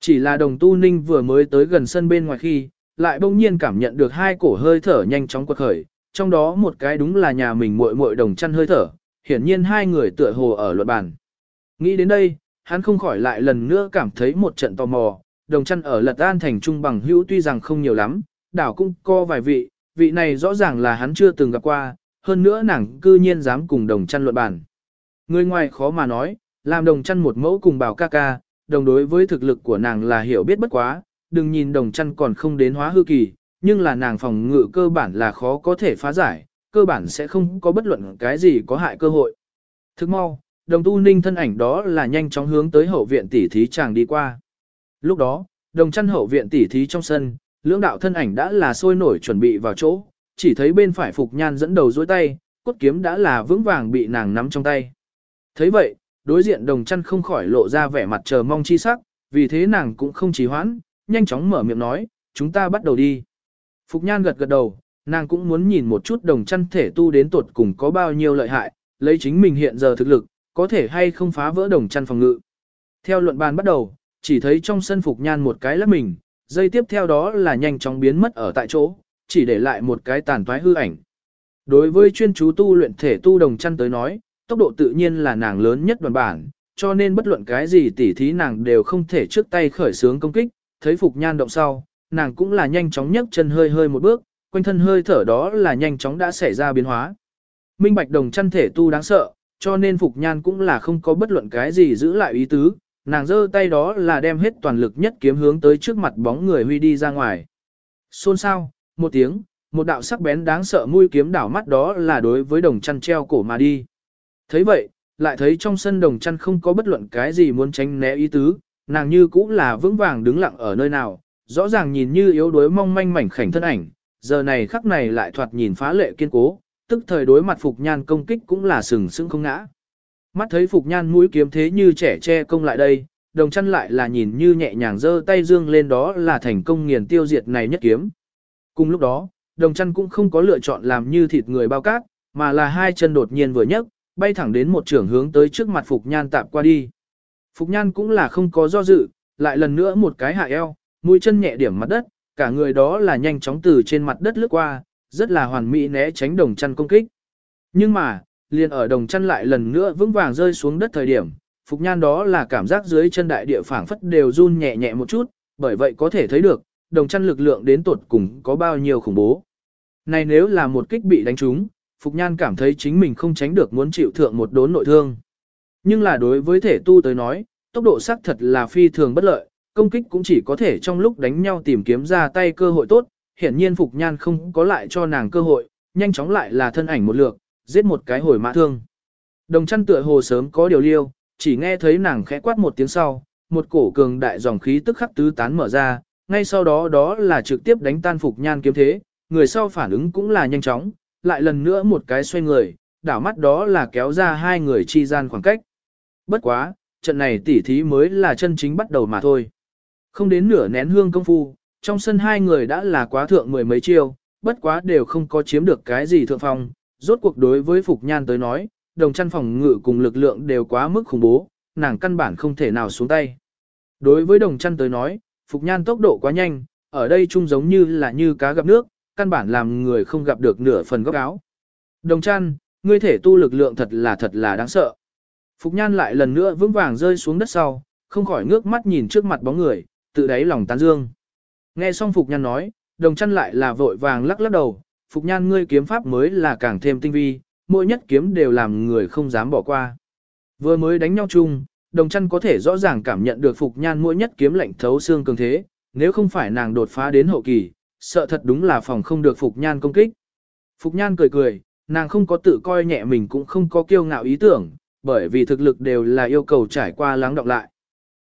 Chỉ là đồng tu ninh vừa mới tới gần sân bên ngoài khi, lại bỗng nhiên cảm nhận được hai cổ hơi thở nhanh chóng quật khởi, trong đó một cái đúng là nhà mình muội muội đồng chăn hơi thở, hiển nhiên hai người tựa hồ ở luật bàn. Nghĩ đến đây, hắn không khỏi lại lần nữa cảm thấy một trận tò mò, đồng chăn ở lật an thành trung bằng hữu tuy rằng không nhiều lắm, đảo cũng có vài vị, vị này rõ ràng là hắn chưa từng gặp qua, hơn nữa nàng cư nhiên dám cùng đồng chăn luận bản. Người ngoài khó mà nói, làm đồng chăn một mẫu cùng bảo ca ca, đồng đối với thực lực của nàng là hiểu biết bất quá, đừng nhìn đồng chăn còn không đến hóa hư kỳ, nhưng là nàng phòng ngự cơ bản là khó có thể phá giải, cơ bản sẽ không có bất luận cái gì có hại cơ hội. Thức mau, đồng tu ninh thân ảnh đó là nhanh chóng hướng tới hậu viện tỷ thí chàng đi qua. Lúc đó, đồng chăn hậu viện tỷ thí trong sân, lưỡng đạo thân ảnh đã là sôi nổi chuẩn bị vào chỗ, chỉ thấy bên phải Phục Nhan dẫn đầu dối tay, cốt kiếm đã là vững vàng bị nàng nắm trong tay. thấy vậy, đối diện đồng chăn không khỏi lộ ra vẻ mặt chờ mong chi sắc, vì thế nàng cũng không trì hoãn, nhanh chóng mở miệng nói, chúng ta bắt đầu đi. Phục Nhan gật gật đầu, nàng cũng muốn nhìn một chút đồng chăn thể tu đến tuột cùng có bao nhiêu lợi hại, lấy chính mình hiện giờ thực lực, có thể hay không phá vỡ đồng chăn phòng ngự. Theo luận bàn bắt đầu, chỉ thấy trong sân Phục Nhan một cái lắc mình, dây tiếp theo đó là nhanh chóng biến mất ở tại chỗ, chỉ để lại một cái tàn toái hư ảnh. Đối với chuyên chú tu luyện thể tu đồng chăn tới nói, tốc độ tự nhiên là nàng lớn nhất đoàn bản, cho nên bất luận cái gì tỉ thí nàng đều không thể trước tay khởi sướng công kích, thấy Phục Nhan động sau, nàng cũng là nhanh chóng nhấc chân hơi hơi một bước, quanh thân hơi thở đó là nhanh chóng đã xảy ra biến hóa. Minh bạch đồng chăn thể tu đáng sợ, cho nên Phục Nhan cũng là không có bất luận cái gì giữ lại ý tứ, nàng giơ tay đó là đem hết toàn lực nhất kiếm hướng tới trước mặt bóng người huy đi ra ngoài. Xôn sao, một tiếng, một đạo sắc bén đáng sợ mũi kiếm đảo mắt đó là đối với đồng chăn treo cổ mà đi. thấy vậy, lại thấy trong sân đồng chăn không có bất luận cái gì muốn tránh né ý tứ, nàng như cũng là vững vàng đứng lặng ở nơi nào, rõ ràng nhìn như yếu đuối mong manh mảnh khảnh thân ảnh, giờ này khắc này lại thoạt nhìn phá lệ kiên cố, tức thời đối mặt Phục Nhan công kích cũng là sừng sững không ngã. Mắt thấy Phục Nhan mũi kiếm thế như trẻ che công lại đây, đồng chăn lại là nhìn như nhẹ nhàng giơ tay dương lên đó là thành công nghiền tiêu diệt này nhất kiếm. Cùng lúc đó, đồng chăn cũng không có lựa chọn làm như thịt người bao cát, mà là hai chân đột nhiên vừa nhấc, bay thẳng đến một trường hướng tới trước mặt Phục Nhan tạm qua đi. Phục Nhan cũng là không có do dự, lại lần nữa một cái hạ eo, mũi chân nhẹ điểm mặt đất, cả người đó là nhanh chóng từ trên mặt đất lướt qua, rất là hoàn mỹ né tránh đồng chăn công kích. Nhưng mà, liền ở đồng chăn lại lần nữa vững vàng rơi xuống đất thời điểm, Phục Nhan đó là cảm giác dưới chân đại địa phảng phất đều run nhẹ nhẹ một chút, bởi vậy có thể thấy được, đồng chăn lực lượng đến tột cùng có bao nhiêu khủng bố. Này nếu là một kích bị đánh trúng, Phục Nhan cảm thấy chính mình không tránh được muốn chịu thượng một đốn nội thương. Nhưng là đối với thể tu tới nói, tốc độ sắc thật là phi thường bất lợi, công kích cũng chỉ có thể trong lúc đánh nhau tìm kiếm ra tay cơ hội tốt, hiển nhiên Phục Nhan không có lại cho nàng cơ hội, nhanh chóng lại là thân ảnh một lượt, giết một cái hồi mã thương. Đồng chăn tựa hồ sớm có điều liêu, chỉ nghe thấy nàng khẽ quát một tiếng sau, một cổ cường đại dòng khí tức khắc tứ tán mở ra, ngay sau đó đó là trực tiếp đánh tan Phục Nhan kiếm thế, người sau phản ứng cũng là nhanh chóng, lại lần nữa một cái xoay người, đảo mắt đó là kéo ra hai người chi gian khoảng cách. Bất quá, trận này tỉ thí mới là chân chính bắt đầu mà thôi. Không đến nửa nén hương công phu, trong sân hai người đã là quá thượng mười mấy chiêu, bất quá đều không có chiếm được cái gì thượng phong. Rốt cuộc đối với Phục Nhan tới nói, đồng chăn phòng ngự cùng lực lượng đều quá mức khủng bố, nàng căn bản không thể nào xuống tay. Đối với đồng chăn tới nói, Phục Nhan tốc độ quá nhanh, ở đây chung giống như là như cá gặp nước, căn bản làm người không gặp được nửa phần góc áo. Đồng chăn, ngươi thể tu lực lượng thật là thật là đáng sợ. Phục Nhan lại lần nữa vững vàng rơi xuống đất sau, không khỏi ngước mắt nhìn trước mặt bóng người, tự đáy lòng tán dương. Nghe xong Phục Nhan nói, đồng chăn lại là vội vàng lắc lắc đầu, Phục Nhan ngươi kiếm pháp mới là càng thêm tinh vi, mỗi nhất kiếm đều làm người không dám bỏ qua. Vừa mới đánh nhau chung, đồng chân có thể rõ ràng cảm nhận được Phục Nhan mỗi nhất kiếm lạnh thấu xương cường thế, nếu không phải nàng đột phá đến hậu kỳ, sợ thật đúng là phòng không được Phục Nhan công kích. Phục Nhan cười cười, nàng không có tự coi nhẹ mình cũng không có kiêu ngạo ý tưởng, bởi vì thực lực đều là yêu cầu trải qua lắng đọng lại.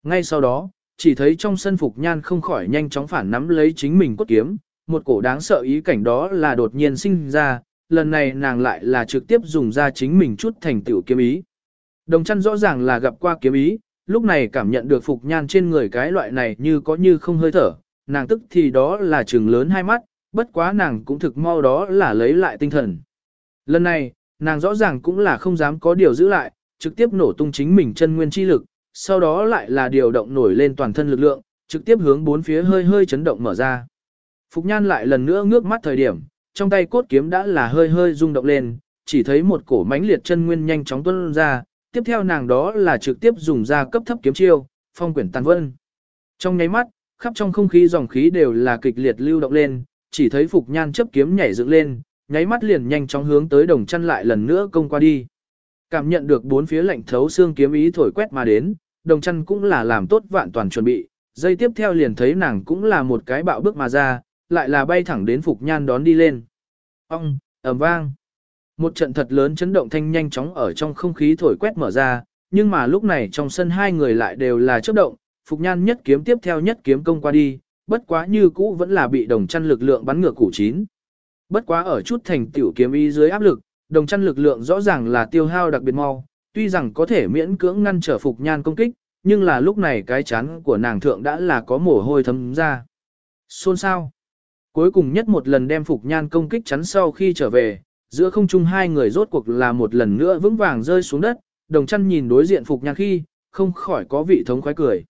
Ngay sau đó, chỉ thấy trong sân Phục Nhan không khỏi nhanh chóng phản nắm lấy chính mình cốt kiếm, một cổ đáng sợ ý cảnh đó là đột nhiên sinh ra, lần này nàng lại là trực tiếp dùng ra chính mình chút thành tựu kiếm ý. Đồng chăn rõ ràng là gặp qua kiếm ý, lúc này cảm nhận được Phục Nhan trên người cái loại này như có như không hơi thở, nàng tức thì đó là trừng lớn hai mắt, bất quá nàng cũng thực mau đó là lấy lại tinh thần. Lần này, nàng rõ ràng cũng là không dám có điều giữ lại, trực tiếp nổ tung chính mình chân nguyên chi lực, sau đó lại là điều động nổi lên toàn thân lực lượng, trực tiếp hướng bốn phía hơi hơi chấn động mở ra. Phục Nhan lại lần nữa ngước mắt thời điểm, trong tay cốt kiếm đã là hơi hơi rung động lên, chỉ thấy một cổ mãnh liệt chân nguyên nhanh chóng tuôn ra, tiếp theo nàng đó là trực tiếp dùng ra cấp thấp kiếm chiêu, phong quyển tàn vân. Trong nháy mắt, khắp trong không khí dòng khí đều là kịch liệt lưu động lên, chỉ thấy Phục Nhan chấp kiếm nhảy dựng lên, nháy mắt liền nhanh chóng hướng tới đồng chăn lại lần nữa công qua đi. Cảm nhận được bốn phía lạnh thấu xương kiếm ý thổi quét mà đến, đồng chăn cũng là làm tốt vạn toàn chuẩn bị, dây tiếp theo liền thấy nàng cũng là một cái bạo bước mà ra, lại là bay thẳng đến Phục Nhan đón đi lên. Ông, ầm vang. Một trận thật lớn chấn động thanh nhanh chóng ở trong không khí thổi quét mở ra, nhưng mà lúc này trong sân hai người lại đều là chớp động, Phục Nhan nhất kiếm tiếp theo nhất kiếm công qua đi, bất quá như cũ vẫn là bị đồng chăn lực lượng bắn ngược củ chín. Bất quá ở chút thành tiểu kiếm ý dưới áp lực, đồng chăn lực lượng rõ ràng là tiêu hao đặc biệt mau, tuy rằng có thể miễn cưỡng ngăn trở Phục Nhan công kích, nhưng là lúc này cái chán của nàng thượng đã là có mồ hôi thấm ra. Xôn sao? Cuối cùng nhất một lần đem Phục Nhan công kích chắn sau khi trở về, giữa không trung hai người rốt cuộc là một lần nữa vững vàng rơi xuống đất, đồng chăn nhìn đối diện Phục Nhan khi, không khỏi có vị thống khoái cười.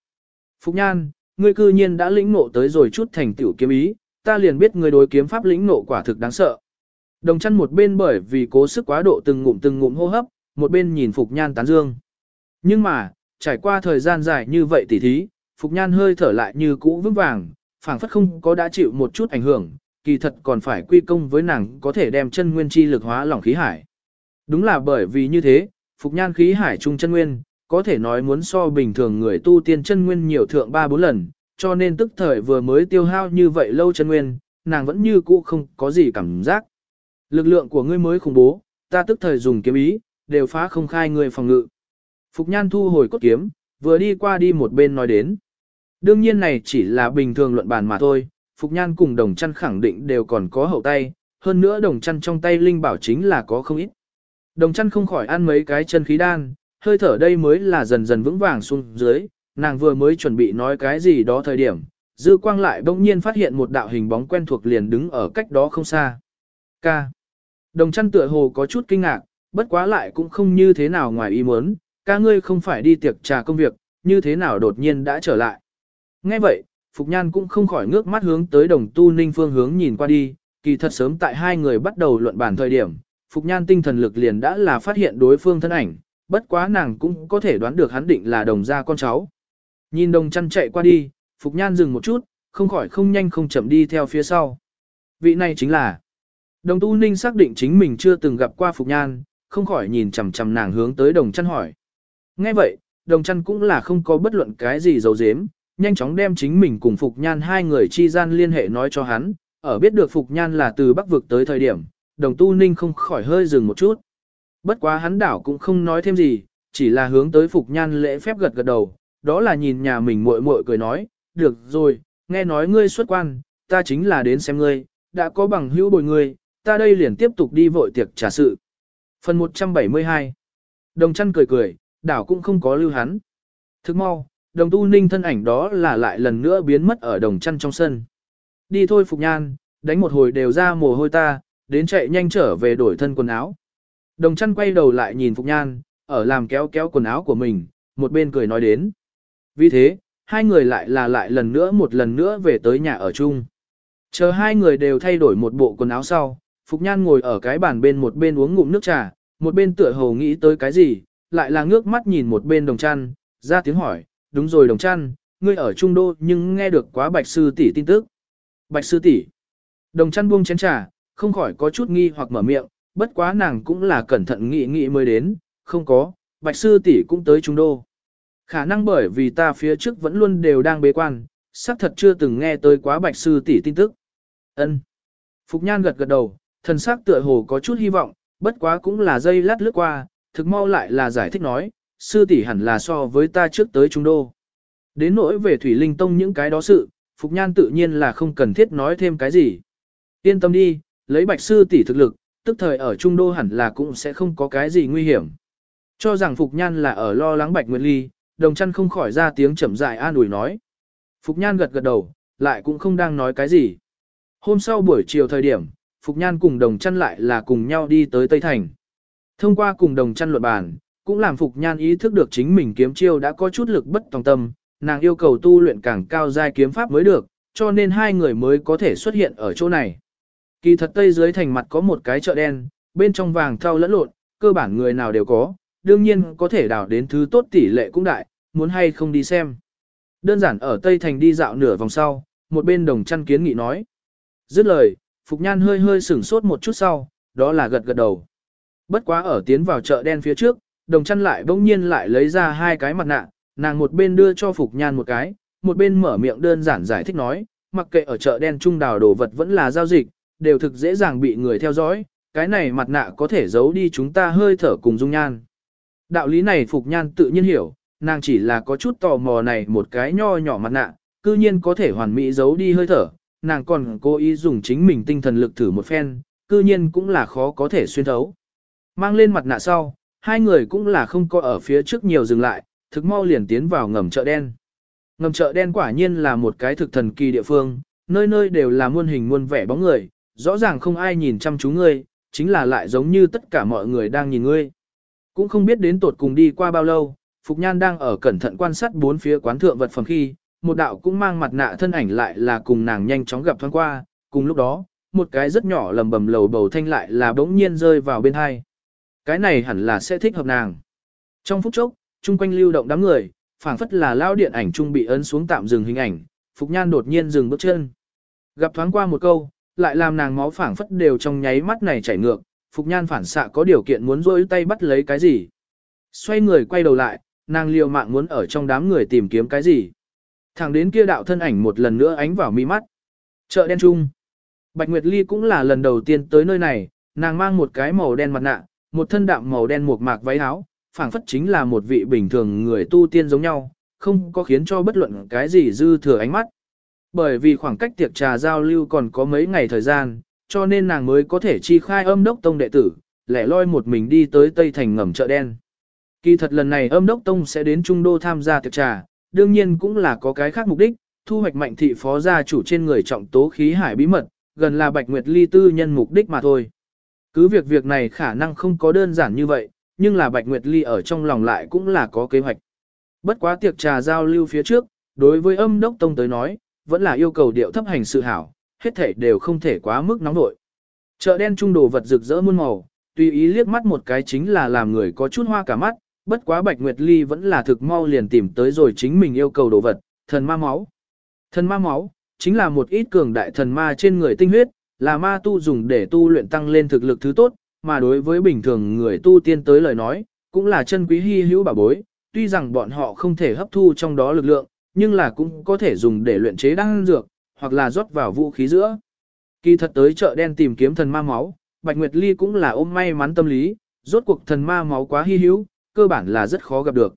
Phục Nhan, ngươi cư nhiên đã lĩnh ngộ tới rồi chút thành tiểu kiếm ý, ta liền biết ngươi đối kiếm pháp lĩnh ngộ quả thực đáng sợ. Đồng chăn một bên bởi vì cố sức quá độ từng ngụm từng ngụm hô hấp, một bên nhìn Phục Nhan tán dương. Nhưng mà, trải qua thời gian dài như vậy tỉ thí, Phục Nhan hơi thở lại như cũ vững vàng, phảng phất không có đã chịu một chút ảnh hưởng, kỳ thật còn phải quy công với nàng có thể đem chân nguyên chi lực hóa lỏng khí hải. Đúng là bởi vì như thế, Phục Nhan khí hải trung chân nguyên, có thể nói muốn so bình thường người tu tiên chân nguyên nhiều thượng 3-4 lần, cho nên tức thời vừa mới tiêu hao như vậy lâu chân nguyên, nàng vẫn như cũ không có gì cảm giác. Lực lượng của ngươi mới khủng bố, ta tức thời dùng kiếm ý, đều phá không khai người phòng ngự. Phục Nhan thu hồi cốt kiếm, vừa đi qua đi một bên nói đến. Đương nhiên này chỉ là bình thường luận bàn mà thôi, Phục Nhan cùng đồng chăn khẳng định đều còn có hậu tay, hơn nữa đồng chăn trong tay linh bảo chính là có không ít. Đồng chăn không khỏi ăn mấy cái chân khí đan, hơi thở đây mới là dần dần vững vàng xuống dưới, nàng vừa mới chuẩn bị nói cái gì đó thời điểm, dư quang lại bỗng nhiên phát hiện một đạo hình bóng quen thuộc liền đứng ở cách đó không xa. Ca. Đồng chăn tựa hồ có chút kinh ngạc, bất quá lại cũng không như thế nào ngoài ý muốn, ca ngươi không phải đi tiệc trà công việc, như thế nào đột nhiên đã trở lại. Nghe vậy, Phục Nhan cũng không khỏi ngước mắt hướng tới đồng tu ninh phương hướng nhìn qua đi, kỳ thật sớm tại hai người bắt đầu luận bàn thời điểm, Phục Nhan tinh thần lực liền đã là phát hiện đối phương thân ảnh, bất quá nàng cũng có thể đoán được hắn định là đồng gia con cháu. Nhìn đồng chăn chạy qua đi, Phục Nhan dừng một chút, không khỏi không nhanh không chậm đi theo phía sau. Vị này chính là Đồng Tu Ninh xác định chính mình chưa từng gặp qua Phục Nhan, không khỏi nhìn chằm chằm nàng hướng tới đồng chăn hỏi. Nghe vậy, đồng chăn cũng là không có bất luận cái gì giấu giếm, nhanh chóng đem chính mình cùng Phục Nhan hai người chi gian liên hệ nói cho hắn, ở biết được Phục Nhan là từ Bắc vực tới thời điểm, đồng tu ninh không khỏi hơi dừng một chút. Bất quá hắn đảo cũng không nói thêm gì, chỉ là hướng tới Phục Nhan lễ phép gật gật đầu, đó là nhìn nhà mình muội muội cười nói, được rồi, nghe nói ngươi xuất quan, ta chính là đến xem ngươi, đã có bằng hữu bồi ngươi, ta đây liền tiếp tục đi vội tiệc trà sự. Phần 172 Đồng chăn cười cười, đảo cũng không có lưu hắn. Thức mau, đồng tu ninh thân ảnh đó là lại lần nữa biến mất ở đồng chăn trong sân. Đi thôi Phục Nhan, đánh một hồi đều ra mồ hôi ta, đến chạy nhanh trở về đổi thân quần áo. Đồng chăn quay đầu lại nhìn Phục Nhan, ở làm kéo kéo quần áo của mình, một bên cười nói đến. Vì thế, hai người lại là lại lần nữa một lần nữa về tới nhà ở chung. Chờ hai người đều thay đổi một bộ quần áo sau, Phục Nhan ngồi ở cái bàn bên một bên uống ngụm nước trà, một bên tựa hồ nghĩ tới cái gì, lại là ngước mắt nhìn một bên đồng chăn, ra tiếng hỏi, đúng rồi đồng chăn, ngươi ở Trung Đô nhưng nghe được quá bạch sư tỷ tin tức. Bạch sư tỷ Đồng chăn buông chén trà, không khỏi có chút nghi hoặc mở miệng, bất quá nàng cũng là cẩn thận nghĩ nghĩ mới đến, không có, bạch sư tỷ cũng tới Trung Đô. Khả năng bởi vì ta phía trước vẫn luôn đều đang bế quan, xác thật chưa từng nghe tới quá bạch sư tỷ tin tức. Ân. Phục Nhan gật gật đầu, thần sắc tựa hồ có chút hy vọng, bất quá cũng là dây lát lướt qua, thực mau lại là giải thích nói, sư tỷ hẳn là so với ta trước tới trung đô. Đến nỗi về Thủy Linh Tông những cái đó sự, Phục Nhan tự nhiên là không cần thiết nói thêm cái gì. Yên tâm đi, lấy bạch sư tỷ thực lực, tức thời ở trung đô hẳn là cũng sẽ không có cái gì nguy hiểm. Cho rằng Phục Nhan là ở lo lắng bạch nguyệt ly, đồng chăn không khỏi ra tiếng chậm dại an ủi nói. Phục Nhan gật gật đầu, lại cũng không đang nói cái gì. Hôm sau buổi chiều thời điểm, Phục Nhan cùng đồng chăn lại là cùng nhau đi tới Tây Thành. Thông qua cùng đồng chăn luận bàn, cũng làm Phục Nhan ý thức được chính mình kiếm chiêu đã có chút lực bất tòng tâm, nàng yêu cầu tu luyện càng cao giai kiếm pháp mới được, cho nên hai người mới có thể xuất hiện ở chỗ này. Kỳ thật Tây dưới thành mặt có một cái chợ đen, bên trong vàng thau lẫn lộn, cơ bản người nào đều có, đương nhiên có thể đào đến thứ tốt tỷ lệ cũng đại, muốn hay không đi xem. Đơn giản ở Tây Thành đi dạo nửa vòng sau, một bên đồng chăn kiến nghị nói. Dứt lời, Phục Nhan hơi hơi sửng sốt một chút sau, đó là gật gật đầu. Bất quá ở tiến vào chợ đen phía trước, đồng chăn lại bỗng nhiên lại lấy ra hai cái mặt nạ, nàng một bên đưa cho Phục Nhan một cái, một bên mở miệng đơn giản giải thích nói, mặc kệ ở chợ đen trung đào đồ vật vẫn là giao dịch, đều thực dễ dàng bị người theo dõi, cái này mặt nạ có thể giấu đi chúng ta hơi thở cùng dung nhan. Đạo lý này Phục Nhan tự nhiên hiểu, nàng chỉ là có chút tò mò này một cái nho nhỏ mặt nạ, cư nhiên có thể hoàn mỹ giấu đi hơi thở, nàng còn cố ý dùng chính mình tinh thần lực thử một phen, cư nhiên cũng là khó có thể xuyên thấu. Mang lên mặt nạ sau, hai người cũng là không có ở phía trước nhiều dừng lại, thực mau liền tiến vào ngầm chợ đen. Ngầm chợ đen quả nhiên là một cái thực thần kỳ địa phương, nơi nơi đều là muôn hình muôn vẻ bóng người, rõ ràng không ai nhìn chăm chú ngươi, chính là lại giống như tất cả mọi người đang nhìn ngươi. Cũng không biết đến tột cùng đi qua bao lâu, Phục Nhan đang ở cẩn thận quan sát bốn phía quán thượng vật phẩm khi, một đạo cũng mang mặt nạ thân ảnh lại là cùng nàng nhanh chóng gặp thoáng qua, cùng lúc đó, một cái rất nhỏ lầm bầm lầu bầu thanh lại là bỗng nhiên rơi vào bên hai. Cái này hẳn là sẽ thích hợp nàng. Trong phút chốc, chung quanh lưu động đám người, phảng phất là lao điện ảnh trung bị ấn xuống tạm dừng hình ảnh, Phục Nhan đột nhiên dừng bước chân. Gặp thoáng qua một câu, lại làm nàng máu phảng phất đều trong nháy mắt này chảy ngược, Phục Nhan phản xạ có điều kiện muốn rôi tay bắt lấy cái gì. Xoay người quay đầu lại, nàng liều mạng muốn ở trong đám người tìm kiếm cái gì. Thẳng đến kia đạo thân ảnh một lần nữa ánh vào mi mắt. Chợ đen trung. Bạch Nguyệt Ly cũng là lần đầu tiên tới nơi này, nàng mang một cái màu đen mặt nạ, một thân đạm màu đen một mạc váy áo, phảng phất chính là một vị bình thường người tu tiên giống nhau, không có khiến cho bất luận cái gì dư thừa ánh mắt. Bởi vì khoảng cách tiệc trà giao lưu còn có mấy ngày thời gian, cho nên nàng mới có thể chi khai âm đốc tông đệ tử, lẻ loi một mình đi tới Tây Thành ngầm chợ đen. Kỳ thật lần này âm đốc tông sẽ đến Trung Đô tham gia tiệc trà, đương nhiên cũng là có cái khác mục đích, thu hoạch mạnh thị phó gia chủ trên người trọng tố khí hải bí mật, gần là Bạch Nguyệt Ly tư nhân mục đích mà thôi. Cứ việc việc này khả năng không có đơn giản như vậy, nhưng là Bạch Nguyệt Ly ở trong lòng lại cũng là có kế hoạch. Bất quá tiệc trà giao lưu phía trước, đối với âm đốc tông tới nói, vẫn là yêu cầu điệu thấp hành sự hảo, hết thể đều không thể quá mức nóng nội. Chợ đen trung đồ vật rực rỡ muôn màu, tùy ý liếc mắt một cái chính là làm người có chút hoa cả mắt, bất quá Bạch Nguyệt Ly vẫn là thực mau liền tìm tới rồi chính mình yêu cầu đồ vật, thần ma máu. Thần ma máu, chính là một ít cường đại thần ma trên người tinh huyết, là ma tu dùng để tu luyện tăng lên thực lực thứ tốt, mà đối với bình thường người tu tiên tới lời nói, cũng là chân quý hy hữu bảo bối, tuy rằng bọn họ không thể hấp thu trong đó lực lượng, nhưng là cũng có thể dùng để luyện chế đan dược, hoặc là rót vào vũ khí giữa. Kỳ thật tới chợ đen tìm kiếm thần ma máu, Bạch Nguyệt Ly cũng là ôm may mắn tâm lý, rốt cuộc thần ma máu quá hy hữu, cơ bản là rất khó gặp được.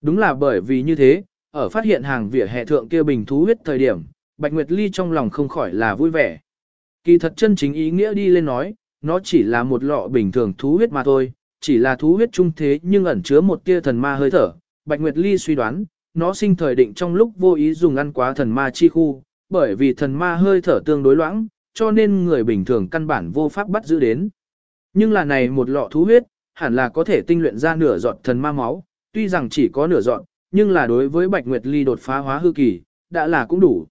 Đúng là bởi vì như thế, ở phát hiện hàng vỉa hè thượng kia bình thú huyết thời điểm, Bạch Nguyệt Ly trong lòng không khỏi là vui vẻ. Kỳ thật chân chính ý nghĩa đi lên nói, nó chỉ là một lọ bình thường thú huyết mà thôi, chỉ là thú huyết trung thế nhưng ẩn chứa một tia thần ma hơi thở. Bạch Nguyệt Ly suy đoán, nó sinh thời định trong lúc vô ý dùng ăn quá thần ma chi khu, bởi vì thần ma hơi thở tương đối loãng, cho nên người bình thường căn bản vô pháp bắt giữ đến. Nhưng là này một lọ thú huyết, hẳn là có thể tinh luyện ra nửa giọt thần ma máu, tuy rằng chỉ có nửa giọt, nhưng là đối với Bạch Nguyệt Ly đột phá hóa hư kỳ, đã là cũng đủ.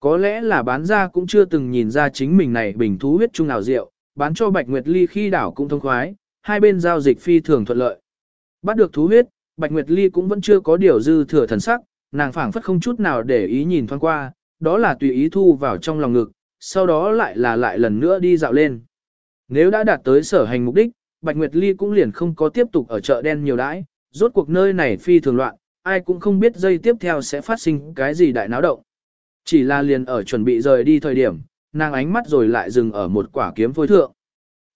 Có lẽ là bán ra cũng chưa từng nhìn ra chính mình này bình thú huyết chung nào rượu, bán cho Bạch Nguyệt Ly khi đảo cũng thông khoái, hai bên giao dịch phi thường thuận lợi. Bắt được thú huyết, Bạch Nguyệt Ly cũng vẫn chưa có điều dư thừa thần sắc, nàng phảng phất không chút nào để ý nhìn thoáng qua, đó là tùy ý thu vào trong lòng ngực, sau đó lại là lại lần nữa đi dạo lên. Nếu đã đạt tới sở hành mục đích, Bạch Nguyệt Ly cũng liền không có tiếp tục ở chợ đen nhiều đãi, rốt cuộc nơi này phi thường loạn, ai cũng không biết dây tiếp theo sẽ phát sinh cái gì đại náo động. Chỉ là liền ở chuẩn bị rời đi thời điểm, nàng ánh mắt rồi lại dừng ở một quả kiếm phôi thượng.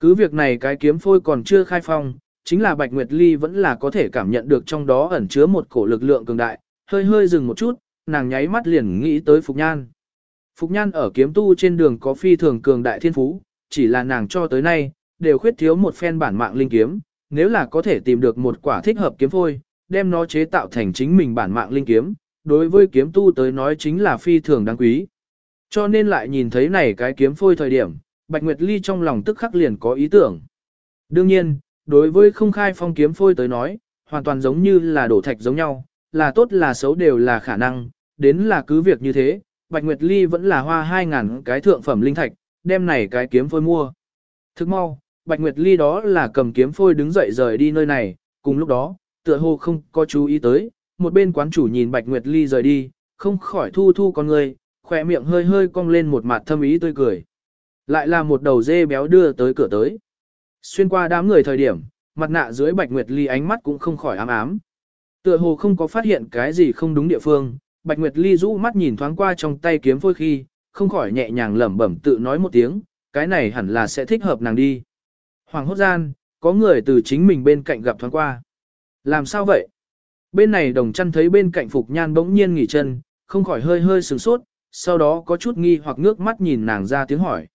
Cứ việc này cái kiếm phôi còn chưa khai phong, chính là Bạch Nguyệt Ly vẫn là có thể cảm nhận được trong đó ẩn chứa một cổ lực lượng cường đại, hơi hơi dừng một chút, nàng nháy mắt liền nghĩ tới Phục Nhan. Phục Nhan ở kiếm tu trên đường có phi thường cường đại thiên phú, chỉ là nàng cho tới nay, đều khuyết thiếu một phen bản mạng linh kiếm, nếu là có thể tìm được một quả thích hợp kiếm phôi, đem nó chế tạo thành chính mình bản mạng linh kiếm, đối với kiếm tu tới nói chính là phi thường đáng quý. Cho nên lại nhìn thấy này cái kiếm phôi thời điểm, Bạch Nguyệt Ly trong lòng tức khắc liền có ý tưởng. Đương nhiên, đối với không khai phong kiếm phôi tới nói, hoàn toàn giống như là đổ thạch giống nhau, là tốt là xấu đều là khả năng, đến là cứ việc như thế, Bạch Nguyệt Ly vẫn là hoa 2.000 cái thượng phẩm linh thạch, đem này cái kiếm phôi mua. Thức mau, Bạch Nguyệt Ly đó là cầm kiếm phôi đứng dậy rời đi nơi này, cùng lúc đó, tựa hồ không có chú ý tới, một bên quán chủ nhìn Bạch Nguyệt Ly rời đi, không khỏi thu thu con người, khỏe miệng hơi hơi cong lên một mặt thâm ý tươi cười. Lại là một đầu dê béo đưa tới cửa tới. Xuyên qua đám người thời điểm, mặt nạ dưới Bạch Nguyệt Ly ánh mắt cũng không khỏi ám ám. Tựa hồ không có phát hiện cái gì không đúng địa phương, Bạch Nguyệt Ly rũ mắt nhìn thoáng qua trong tay kiếm phôi khi, không khỏi nhẹ nhàng lẩm bẩm tự nói một tiếng, cái này hẳn là sẽ thích hợp nàng đi. Hoàng hốt gian, có người từ chính mình bên cạnh gặp thoáng qua. Làm sao vậy? Bên này đồng chăn thấy bên cạnh Phục Nhan bỗng nhiên nghỉ chân, không khỏi hơi hơi sửng sốt, sau đó có chút nghi hoặc ngước mắt nhìn nàng ra tiếng hỏi.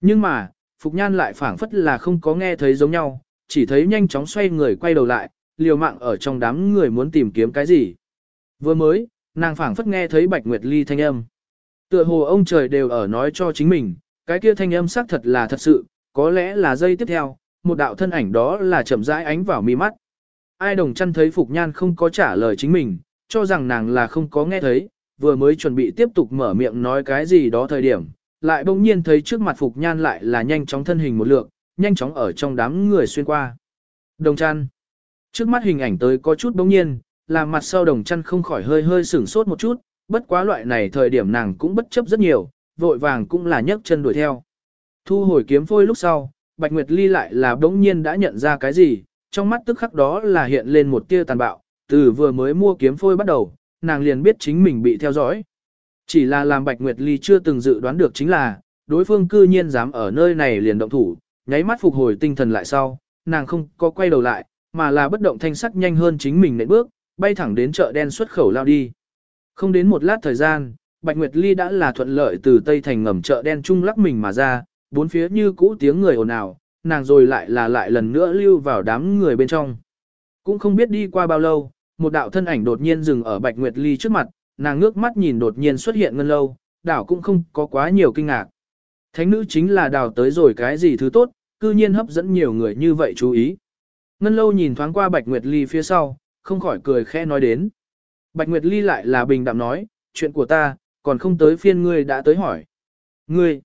Nhưng mà, Phục Nhan lại phản phất là không có nghe thấy giống nhau, chỉ thấy nhanh chóng xoay người quay đầu lại, liều mạng ở trong đám người muốn tìm kiếm cái gì. Vừa mới, nàng phản phất nghe thấy Bạch Nguyệt Ly thanh âm. Tựa hồ ông trời đều ở nói cho chính mình, cái kia thanh âm xác thật là thật sự, có lẽ là giây tiếp theo, một đạo thân ảnh đó là chậm rãi ánh vào mi mắt. Ai đồng chăn thấy Phục Nhan không có trả lời chính mình, cho rằng nàng là không có nghe thấy, vừa mới chuẩn bị tiếp tục mở miệng nói cái gì đó thời điểm, lại bỗng nhiên thấy trước mặt Phục Nhan lại là nhanh chóng thân hình một lượng, nhanh chóng ở trong đám người xuyên qua. Đồng chăn. Trước mắt hình ảnh tới có chút bỗng nhiên, làm mặt sau đồng chăn không khỏi hơi hơi sửng sốt một chút, bất quá loại này thời điểm nàng cũng bất chấp rất nhiều, vội vàng cũng là nhấc chân đuổi theo. Thu hồi kiếm phôi lúc sau, Bạch Nguyệt Ly lại là bỗng nhiên đã nhận ra cái gì, trong mắt tức khắc đó là hiện lên một tia tàn bạo, từ vừa mới mua kiếm phôi bắt đầu, nàng liền biết chính mình bị theo dõi. Chỉ là làm Bạch Nguyệt Ly chưa từng dự đoán được chính là, đối phương cư nhiên dám ở nơi này liền động thủ, nháy mắt phục hồi tinh thần lại sau, nàng không có quay đầu lại, mà là bất động thanh sắc nhanh hơn chính mình nệm bước, bay thẳng đến chợ đen xuất khẩu lao đi. Không đến một lát thời gian, Bạch Nguyệt Ly đã là thuận lợi từ Tây Thành ngầm chợ đen trung lắc mình mà ra, bốn phía như cũ tiếng người ồn ào, nàng rồi lại là lại lần nữa lưu vào đám người bên trong. Cũng không biết đi qua bao lâu, một đạo thân ảnh đột nhiên dừng ở Bạch Nguyệt Ly trước mặt, nàng ngước mắt nhìn đột nhiên xuất hiện ngân lâu, đảo cũng không có quá nhiều kinh ngạc. Thánh nữ chính là đào tới rồi cái gì thứ tốt, cư nhiên hấp dẫn nhiều người như vậy chú ý. Ngân lâu nhìn thoáng qua Bạch Nguyệt Ly phía sau, không khỏi cười khẽ nói đến. Bạch Nguyệt Ly lại là bình đạm nói, chuyện của ta, còn không tới phiên ngươi đã tới hỏi. Ngươi,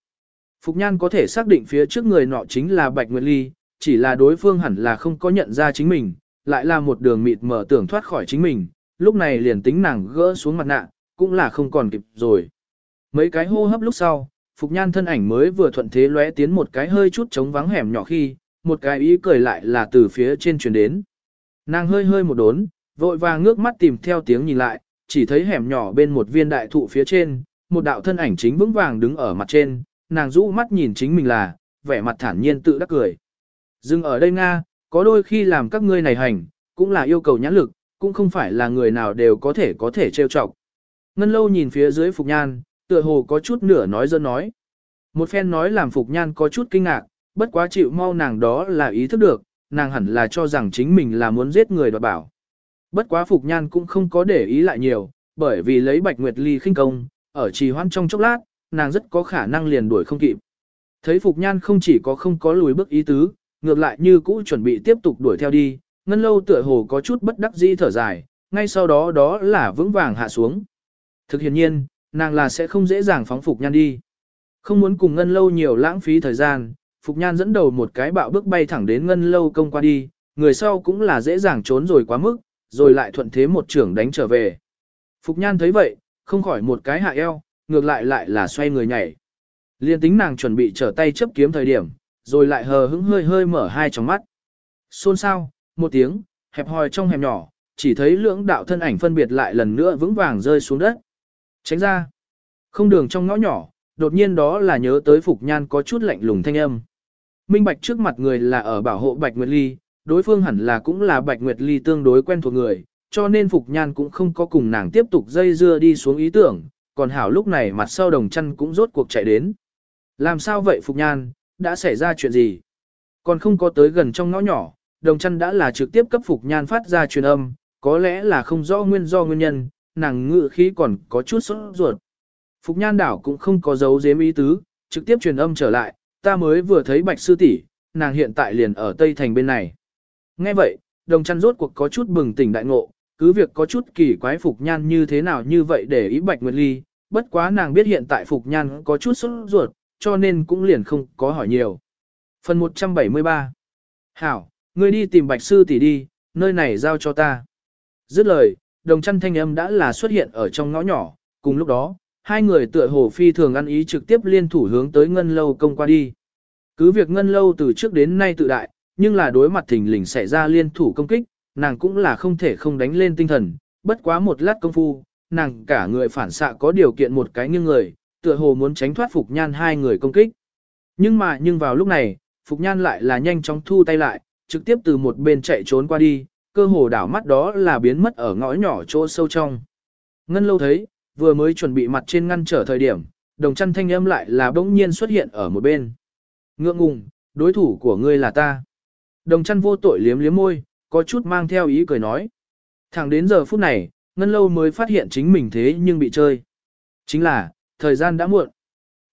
Phục Nhan có thể xác định phía trước người nọ chính là Bạch Nguyệt Ly, chỉ là đối phương hẳn là không có nhận ra chính mình, lại là một đường mịt mở tưởng thoát khỏi chính mình, lúc này liền tính nàng gỡ xuống mặt nạ, cũng là không còn kịp rồi. Mấy cái hô hấp lúc sau, Phục Nhan thân ảnh mới vừa thuận thế lóe tiến một cái hơi chút trống vắng hẻm nhỏ khi, một cái ý cười lại là từ phía trên truyền đến. Nàng hơi hơi một đốn, vội vàng ngước mắt tìm theo tiếng nhìn lại, chỉ thấy hẻm nhỏ bên một viên đại thụ phía trên, một đạo thân ảnh chính vững vàng đứng ở mặt trên, nàng rũ mắt nhìn chính mình là, vẻ mặt thản nhiên tự đắc cười. Dừng ở đây Nga, có đôi khi làm các ngươi này hành, cũng là yêu cầu nhãn lực, cũng không phải là người nào đều có thể có thể trêu chọc. Ngân lâu nhìn phía dưới Phục Nhan, tựa hồ có chút nửa nói dân nói. Một phen nói làm Phục Nhan có chút kinh ngạc, bất quá chịu mau nàng đó là ý thức được, nàng hẳn là cho rằng chính mình là muốn giết người đoạt bảo. Bất quá Phục Nhan cũng không có để ý lại nhiều, bởi vì lấy Bạch Nguyệt Ly khinh công, ở trì hoãn trong chốc lát, nàng rất có khả năng liền đuổi không kịp. Thấy Phục Nhan không chỉ có không có lùi bước ý tứ, ngược lại như cũ chuẩn bị tiếp tục đuổi theo đi, ngân lâu tựa hồ có chút bất đắc dĩ thở dài, ngay sau đó đó là vững vàng hạ xuống. Thực hiện nhiên, nàng là sẽ không dễ dàng phóng Phục Nhan đi. Không muốn cùng ngân lâu nhiều lãng phí thời gian, Phục Nhan dẫn đầu một cái bạo bước bay thẳng đến ngân lâu công qua đi, người sau cũng là dễ dàng trốn rồi quá mức, rồi lại thuận thế một trưởng đánh trở về. Phục Nhan thấy vậy, không khỏi một cái hạ eo, ngược lại lại là xoay người nhảy. Liên tính nàng chuẩn bị trở tay chấp kiếm thời điểm, rồi lại hờ hững hơi hơi mở hai tròng mắt. Xôn xao, một tiếng, hẹp hòi trong hẻm nhỏ, chỉ thấy lưỡng đạo thân ảnh phân biệt lại lần nữa vững vàng rơi xuống đất. Tránh ra. Không đường trong ngõ nhỏ, đột nhiên đó là nhớ tới Phục Nhan có chút lạnh lùng thanh âm. Minh Bạch trước mặt người là ở bảo hộ Bạch Nguyệt Ly, đối phương hẳn là cũng là Bạch Nguyệt Ly tương đối quen thuộc người, cho nên Phục Nhan cũng không có cùng nàng tiếp tục dây dưa đi xuống ý tưởng, còn Hảo lúc này mặt sau đồng chăn cũng rốt cuộc chạy đến. Làm sao vậy Phục Nhan, đã xảy ra chuyện gì? Còn không có tới gần trong ngõ nhỏ, đồng chăn đã là trực tiếp cấp Phục Nhan phát ra truyền âm, có lẽ là không rõ nguyên do nguyên nhân, nàng ngự khí còn có chút sốt ruột. Phục Nhan đảo cũng không có dấu dếm ý tứ, trực tiếp truyền âm trở lại, ta mới vừa thấy Bạch Sư tỷ, nàng hiện tại liền ở Tây Thành bên này. Nghe vậy, đồng chăn rốt cuộc có chút bừng tỉnh đại ngộ, cứ việc có chút kỳ quái Phục Nhan như thế nào như vậy để ý Bạch Nguyệt Ly, bất quá nàng biết hiện tại Phục Nhan có chút sốt ruột, cho nên cũng liền không có hỏi nhiều. Phần 173 Hảo, ngươi đi tìm Bạch Sư tỷ đi, nơi này giao cho ta. Dứt lời, đồng chăn thanh âm đã là xuất hiện ở trong ngõ nhỏ, cùng lúc đó, hai người tựa hồ phi thường ăn ý trực tiếp liên thủ hướng tới ngân lâu công qua đi. Cứ việc ngân lâu từ trước đến nay tự đại, nhưng là đối mặt thình lình xảy ra liên thủ công kích, nàng cũng là không thể không đánh lên tinh thần, bất quá một lát công phu, nàng cả người phản xạ có điều kiện một cái nghiêng người, tựa hồ muốn tránh thoát Phục Nhan hai người công kích. Nhưng mà nhưng vào lúc này, Phục Nhan lại là nhanh chóng thu tay lại, trực tiếp từ một bên chạy trốn qua đi, cơ hồ đảo mắt đó là biến mất ở ngõ nhỏ chỗ sâu trong. Ngân lâu thấy, vừa mới chuẩn bị mặt trên ngăn trở thời điểm, đồng chăn thanh âm lại là bỗng nhiên xuất hiện ở một bên. Ngượng ngùng, đối thủ của ngươi là ta. Đồng chăn vô tội liếm liếm môi, có chút mang theo ý cười nói. Thẳng đến giờ phút này, Ngân lâu mới phát hiện chính mình thế nhưng bị chơi. Chính là, thời gian đã muộn.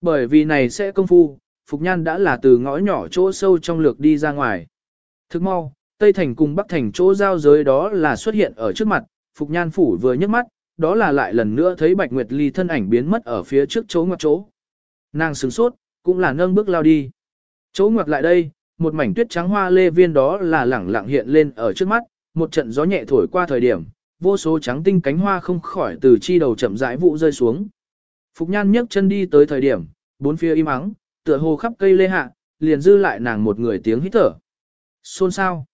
Bởi vì này sẽ công phu, Phục Nhan đã là từ ngõ nhỏ chỗ sâu trong lược đi ra ngoài. Thức mau, Tây Thành cùng Bắc Thành chỗ giao giới đó là xuất hiện ở trước mặt, Phục Nhan phủ vừa nhấc mắt, đó là lại lần nữa thấy Bạch Nguyệt Ly thân ảnh biến mất ở phía trước chỗ ngoặc chỗ. Nàng sửng sốt, cũng là nâng bước lao đi. Chỗ ngoặc lại đây, một mảnh tuyết trắng hoa lê viên đó là lẳng lặng hiện lên ở trước mắt, một trận gió nhẹ thổi qua thời điểm, vô số trắng tinh cánh hoa không khỏi từ chi đầu chậm rãi vụ rơi xuống. Phục Nhan nhấc chân đi tới thời điểm, bốn phía im ắng, tựa hồ khắp cây lê hạ, liền dư lại nàng một người tiếng hít thở. Xôn sao?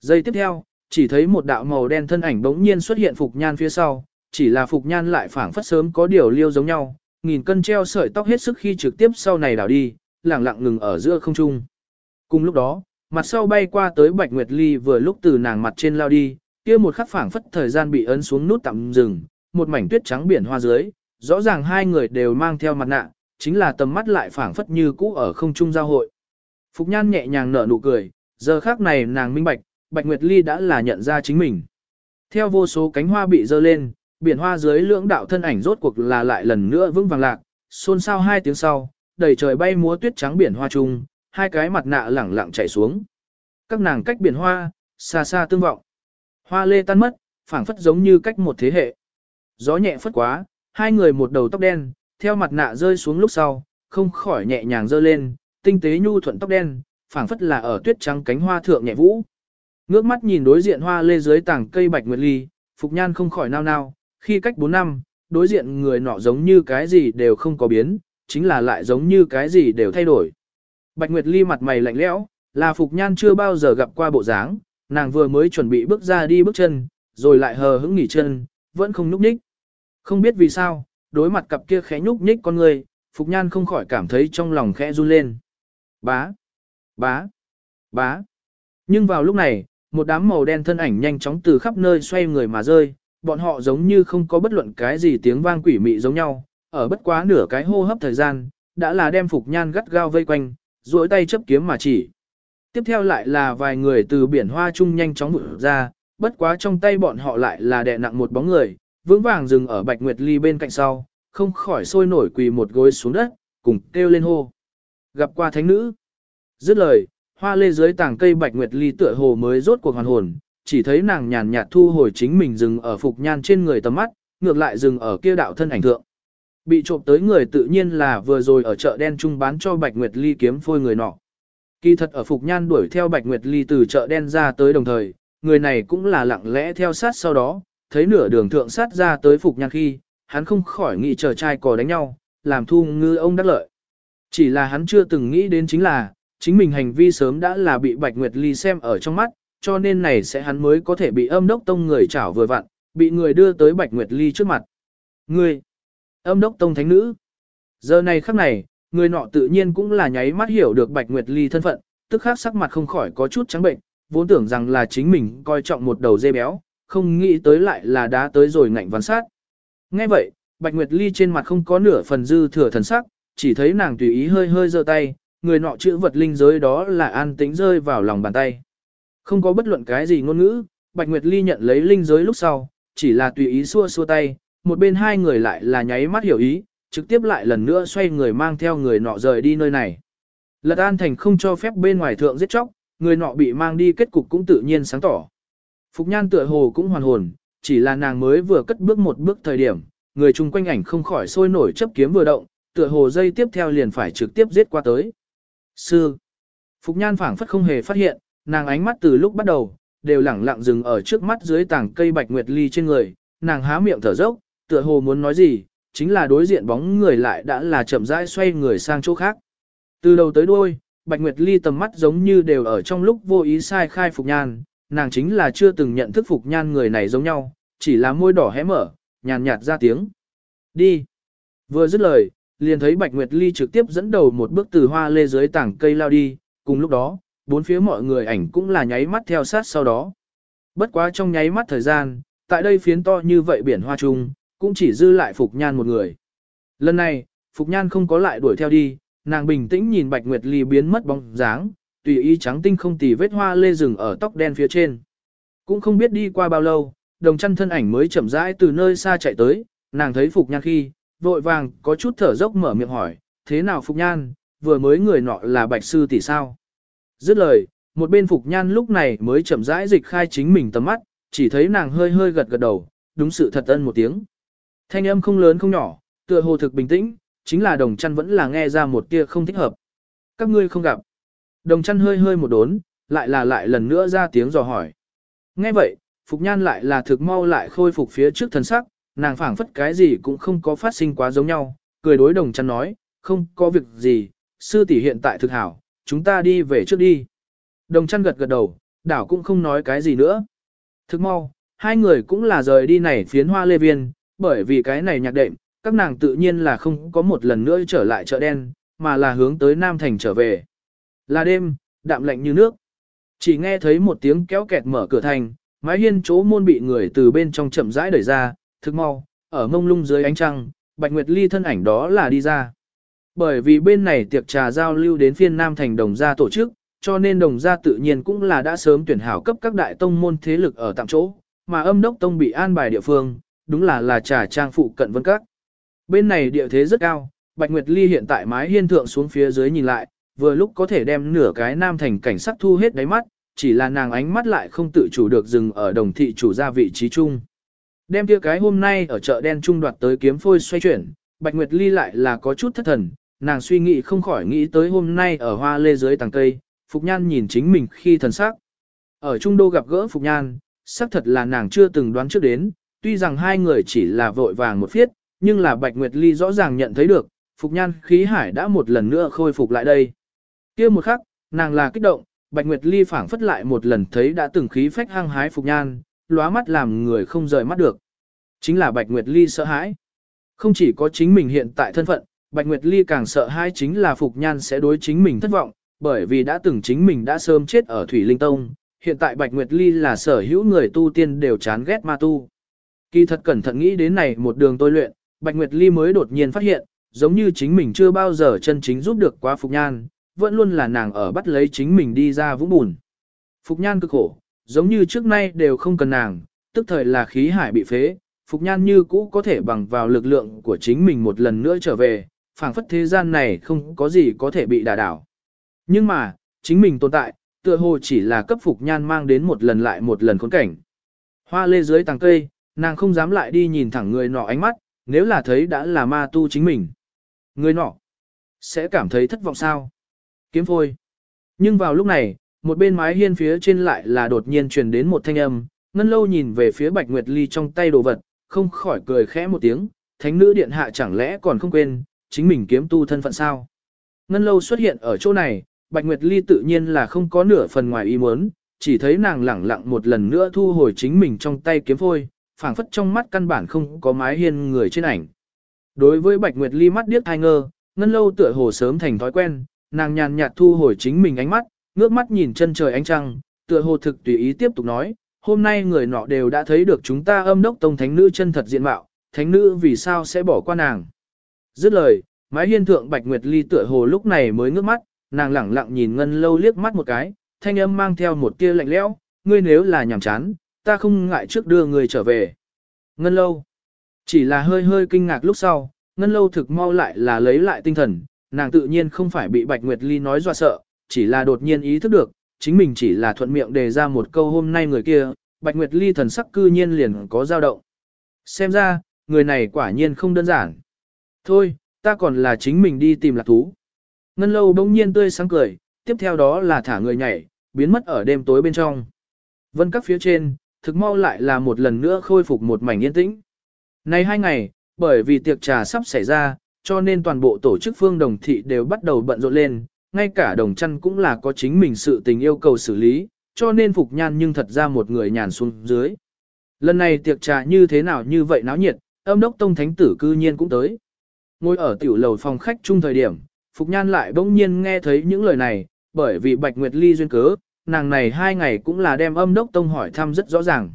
Giây tiếp theo, chỉ thấy một đạo màu đen thân ảnh bỗng nhiên xuất hiện Phục Nhan phía sau, chỉ là Phục Nhan lại phản phất sớm có điều liêu giống nhau, nghìn cân treo sợi tóc hết sức khi trực tiếp sau này đảo đi, lẳng lặng ngừng ở giữa không trung. Cùng lúc đó, mặt sau bay qua tới Bạch Nguyệt Ly vừa lúc từ nàng mặt trên lao đi, kia một khắc phảng phất thời gian bị ấn xuống nút tạm dừng, một mảnh tuyết trắng biển hoa dưới, rõ ràng hai người đều mang theo mặt nạ, chính là tầm mắt lại phảng phất như cũ ở không trung giao hội. Phục Nhan nhẹ nhàng nở nụ cười, giờ khác này nàng minh bạch, Bạch Nguyệt Ly đã là nhận ra chính mình. Theo vô số cánh hoa bị dơ lên, biển hoa dưới lưỡng đạo thân ảnh rốt cuộc là lại lần nữa vững vàng lạc, xôn xao hai tiếng sau, đầy trời bay múa tuyết trắng biển hoa chung, hai cái mặt nạ lẳng lặng chảy xuống. Các nàng cách biển hoa, xa xa tương vọng. Hoa lê tan mất, phảng phất giống như cách một thế hệ. Gió nhẹ phất quá, hai người một đầu tóc đen, theo mặt nạ rơi xuống lúc sau, không khỏi nhẹ nhàng rơi lên, tinh tế nhu thuận tóc đen, phảng phất là ở tuyết trắng cánh hoa thượng nhẹ vũ. Ngước mắt nhìn đối diện hoa lê dưới tảng cây bạch nguyệt ly, Phục Nhan không khỏi nao nao, khi cách 4 năm, đối diện người nọ giống như cái gì đều không có biến, chính là lại giống như cái gì đều thay đổi. Bạch Nguyệt Ly mặt mày lạnh lẽo, là Phục Nhan chưa bao giờ gặp qua bộ dáng, nàng vừa mới chuẩn bị bước ra đi bước chân, rồi lại hờ hững nghỉ chân, vẫn không nhúc nhích. Không biết vì sao, đối mặt cặp kia khẽ nhúc nhích con người, Phục Nhan không khỏi cảm thấy trong lòng khẽ run lên. Bá, bá, bá. Nhưng vào lúc này, một đám màu đen thân ảnh nhanh chóng từ khắp nơi xoay người mà rơi, bọn họ giống như không có bất luận cái gì tiếng vang quỷ mị giống nhau, ở bất quá nửa cái hô hấp thời gian, đã là đem Phục Nhan gắt gao vây quanh, duỗi tay chấp kiếm mà chỉ. Tiếp theo lại là vài người từ biển hoa chung nhanh chóng vụt ra, bất quá trong tay bọn họ lại là đè nặng một bóng người, vững vàng dừng ở Bạch Nguyệt Ly bên cạnh sau, không khỏi sôi nổi quỳ một gối xuống đất, cùng kêu lên hô. Gặp qua thánh nữ. Dứt lời, hoa lê dưới tảng cây Bạch Nguyệt Ly tựa hồ mới rốt cuộc hoàn hồn, chỉ thấy nàng nhàn nhạt thu hồi chính mình dừng ở phục nhan trên người tầm mắt, ngược lại dừng ở kia đạo thân ảnh thượng. Bị trộm tới người tự nhiên là vừa rồi ở chợ đen trung bán cho Bạch Nguyệt Ly kiếm phôi người nọ. Kỳ thật ở Phục Nhan đuổi theo Bạch Nguyệt Ly từ chợ đen ra tới đồng thời, người này cũng là lặng lẽ theo sát sau đó, thấy nửa đường thượng sát ra tới Phục Nhan khi, hắn không khỏi nghĩ chờ trai cò đánh nhau, làm thu ngư ông đắc lợi. Chỉ là hắn chưa từng nghĩ đến chính là, chính mình hành vi sớm đã là bị Bạch Nguyệt Ly xem ở trong mắt, cho nên này sẽ hắn mới có thể bị âm đốc tông người chảo vừa vặn, bị người đưa tới Bạch Nguyệt Ly trước mặt. Ngươi, âm đốc tông thánh nữ. Giờ này khắc này, người nọ tự nhiên cũng là nháy mắt hiểu được Bạch Nguyệt Ly thân phận, tức khắc sắc mặt không khỏi có chút trắng bệnh, vốn tưởng rằng là chính mình coi trọng một đầu dê béo, không nghĩ tới lại là đã tới rồi ngạnh văn sát. Nghe vậy, Bạch Nguyệt Ly trên mặt không có nửa phần dư thừa thần sắc, chỉ thấy nàng tùy ý hơi hơi giơ tay, người nọ chữ vật linh giới đó là an tĩnh rơi vào lòng bàn tay. Không có bất luận cái gì ngôn ngữ, Bạch Nguyệt Ly nhận lấy linh giới lúc sau, chỉ là tùy ý xua xua tay, một bên hai người lại là nháy mắt hiểu ý, trực tiếp lại lần nữa xoay người mang theo người nọ rời đi nơi này. Lật An Thành không cho phép bên ngoài thượng giết chóc, người nọ bị mang đi kết cục cũng tự nhiên sáng tỏ. Phục Nhan tựa hồ cũng hoàn hồn, chỉ là nàng mới vừa cất bước một bước thời điểm, người chung quanh ảnh không khỏi sôi nổi chấp kiếm vừa động, tựa hồ dây tiếp theo liền phải trực tiếp giết qua tới. Sư Phục Nhan phảng phất không hề phát hiện, nàng ánh mắt từ lúc bắt đầu, đều lẳng lặng dừng ở trước mắt dưới tảng cây bạch nguyệt ly trên người, nàng há miệng thở dốc, tựa hồ muốn nói gì, chính là đối diện bóng người lại đã là chậm rãi xoay người sang chỗ khác. Từ đầu tới đuôi, bạch nguyệt ly tầm mắt giống như đều ở trong lúc vô ý sai khai phục nhan, nàng chính là chưa từng nhận thức phục nhan người này giống nhau, chỉ là môi đỏ hé mở, nhàn nhạt ra tiếng. Đi. Vừa dứt lời, liền thấy Bạch Nguyệt Ly trực tiếp dẫn đầu một bước từ hoa lê dưới tảng cây lao đi, cùng lúc đó, bốn phía mọi người ảnh cũng là nháy mắt theo sát sau đó. Bất quá trong nháy mắt thời gian, tại đây phiến to như vậy biển hoa trung, cũng chỉ dư lại Phục Nhan một người. Lần này, Phục Nhan không có lại đuổi theo đi, nàng bình tĩnh nhìn Bạch Nguyệt Ly biến mất bóng dáng, tùy ý trắng tinh không tì vết hoa lê rừng ở tóc đen phía trên. Cũng không biết đi qua bao lâu, đồng chăn thân ảnh mới chậm rãi từ nơi xa chạy tới, nàng thấy Phục Nhan khi, vội vàng có chút thở dốc mở miệng hỏi, thế nào Phục Nhan, vừa mới người nọ là Bạch Sư tỷ sao? Dứt lời, một bên Phục Nhan lúc này mới chậm rãi dịch khai chính mình tầm mắt, chỉ thấy nàng hơi hơi gật gật đầu, đúng sự thật ân một tiếng. Thanh âm không lớn không nhỏ, tựa hồ thực bình tĩnh, chính là đồng chăn vẫn là nghe ra một tia không thích hợp. Các ngươi không gặp. Đồng chăn hơi hơi một đốn, lại là lại lần nữa ra tiếng dò hỏi. Nghe vậy, Phục Nhan lại là thực mau lại khôi phục phía trước thần sắc, nàng phảng phất cái gì cũng không có phát sinh quá giống nhau, cười đối đồng chăn nói, không có việc gì, sư tỷ hiện tại thực hảo, chúng ta đi về trước đi. Đồng chăn gật gật đầu, đảo cũng không nói cái gì nữa. thực mau, hai người cũng là rời đi này phiến hoa lê viên, bởi vì cái này nhạc đệm, các nàng tự nhiên là không có một lần nữa trở lại chợ đen, mà là hướng tới Nam Thành trở về. Là đêm, đạm lạnh như nước. Chỉ nghe thấy một tiếng kéo kẹt mở cửa thành, mái hiên chỗ môn bị người từ bên trong chậm rãi đẩy ra, thức mau, ở mông lung dưới ánh trăng, Bạch Nguyệt Ly thân ảnh đó là đi ra. Bởi vì bên này tiệc trà giao lưu đến phiên Nam Thành đồng gia tổ chức, cho nên đồng gia tự nhiên cũng là đã sớm tuyển hảo cấp các đại tông môn thế lực ở tạm chỗ, mà âm đốc tông bị an bài địa phương, đúng là là trà trang phụ cận vân các. Bên này địa thế rất cao, Bạch Nguyệt Ly hiện tại mái hiên thượng xuống phía dưới nhìn lại, vừa lúc có thể đem nửa cái Nam Thành cảnh sắc thu hết đáy mắt, chỉ là nàng ánh mắt lại không tự chủ được dừng ở đồng thị chủ gia vị trí chung. Đem kia cái hôm nay ở chợ đen trung đoạt tới kiếm phôi xoay chuyển, Bạch Nguyệt Ly lại là có chút thất thần, nàng suy nghĩ không khỏi nghĩ tới hôm nay ở hoa lê dưới tàng cây, Phục Nhan nhìn chính mình khi thần sắc. Ở Trung Đô gặp gỡ Phục Nhan, xác thật là nàng chưa từng đoán trước đến, tuy rằng hai người chỉ là vội vàng một phiết, nhưng là Bạch Nguyệt Ly rõ ràng nhận thấy được, Phục Nhan khí hải đã một lần nữa khôi phục lại đây. kia một khắc, nàng là kích động, Bạch Nguyệt Ly phảng phất lại một lần thấy đã từng khí phách hăng hái Phục Nhan, lóa mắt làm người không rời mắt được. Chính là Bạch Nguyệt Ly sợ hãi. Không chỉ có chính mình hiện tại thân phận, Bạch Nguyệt Ly càng sợ hãi chính là Phục Nhan sẽ đối chính mình thất vọng, bởi vì đã từng chính mình đã sớm chết ở Thủy Linh Tông, hiện tại Bạch Nguyệt Ly là sở hữu người tu tiên đều chán ghét ma tu. Kỳ thật cẩn thận nghĩ đến này một đường tôi luyện, Bạch Nguyệt Ly mới đột nhiên phát hiện, giống như chính mình chưa bao giờ chân chính giúp được quá Phục Nhan, vẫn luôn là nàng ở bắt lấy chính mình đi ra vũng bùn. Phục Nhan cực khổ, giống như trước nay đều không cần nàng, tức thời là khí hải bị phế, Phục Nhan như cũ có thể bằng vào lực lượng của chính mình một lần nữa trở về, phảng phất thế gian này không có gì có thể bị đả đảo. Nhưng mà, chính mình tồn tại, tựa hồ chỉ là cấp Phục Nhan mang đến một lần lại một lần khốn cảnh. Hoa lê dưới tàng cây, nàng không dám lại đi nhìn thẳng người nọ ánh mắt, nếu là thấy đã là ma tu chính mình. Người nọ, sẽ cảm thấy thất vọng sao? Kiếm phôi. Nhưng vào lúc này, một bên mái hiên phía trên lại là đột nhiên truyền đến một thanh âm, ngân lâu nhìn về phía Bạch Nguyệt Ly trong tay đồ vật, không khỏi cười khẽ một tiếng, thánh nữ điện hạ chẳng lẽ còn không quên, chính mình kiếm tu thân phận sao. Ngân lâu xuất hiện ở chỗ này, Bạch Nguyệt Ly tự nhiên là không có nửa phần ngoài ý muốn, chỉ thấy nàng lẳng lặng một lần nữa thu hồi chính mình trong tay kiếm phôi, phảng phất trong mắt căn bản không có mái hiên người trên ảnh. Đối với Bạch Nguyệt Ly mắt điếc thai ngơ, Ngân lâu tựa hồ sớm thành thói quen, nàng nhàn nhạt thu hồi chính mình ánh mắt, ngước mắt nhìn chân trời ánh trăng, tựa hồ thực tùy ý tiếp tục nói, hôm nay người nọ đều đã thấy được chúng ta âm đốc tông thánh nữ chân thật diện mạo, thánh nữ vì sao sẽ bỏ qua nàng. Dứt lời, mái hiên thượng Bạch Nguyệt Ly tựa hồ lúc này mới ngước mắt, nàng lẳng lặng nhìn ngân lâu liếc mắt một cái, thanh âm mang theo một tia lạnh lẽo, ngươi nếu là nhàm chán, ta không ngại trước đưa người trở về. Ngân lâu, chỉ là hơi hơi kinh ngạc lúc sau, ngân lâu thực mau lại là lấy lại tinh thần, nàng tự nhiên không phải bị Bạch Nguyệt Ly nói dọa sợ, chỉ là đột nhiên ý thức được, chính mình chỉ là thuận miệng đề ra một câu hôm nay người kia, Bạch Nguyệt Ly thần sắc cư nhiên liền có dao động. Xem ra, người này quả nhiên không đơn giản. Thôi, ta còn là chính mình đi tìm lạc thú. Ngân lâu bỗng nhiên tươi sáng cười, tiếp theo đó là thả người nhảy, biến mất ở đêm tối bên trong. Vân các phía trên, thực mau lại là một lần nữa khôi phục một mảnh yên tĩnh. Này hai ngày, bởi vì tiệc trà sắp xảy ra, cho nên toàn bộ tổ chức phương đồng thị đều bắt đầu bận rộn lên, ngay cả đồng chăn cũng là có chính mình sự tình yêu cầu xử lý, cho nên Phục Nhan nhưng thật ra một người nhàn xuống dưới. Lần này tiệc trà như thế nào như vậy náo nhiệt, âm đốc tông thánh tử cư nhiên cũng tới. Ngồi ở tiểu lầu phòng khách chung thời điểm, Phục Nhan lại bỗng nhiên nghe thấy những lời này, bởi vì Bạch Nguyệt Ly duyên cớ, nàng này hai ngày cũng là đem âm đốc tông hỏi thăm rất rõ ràng.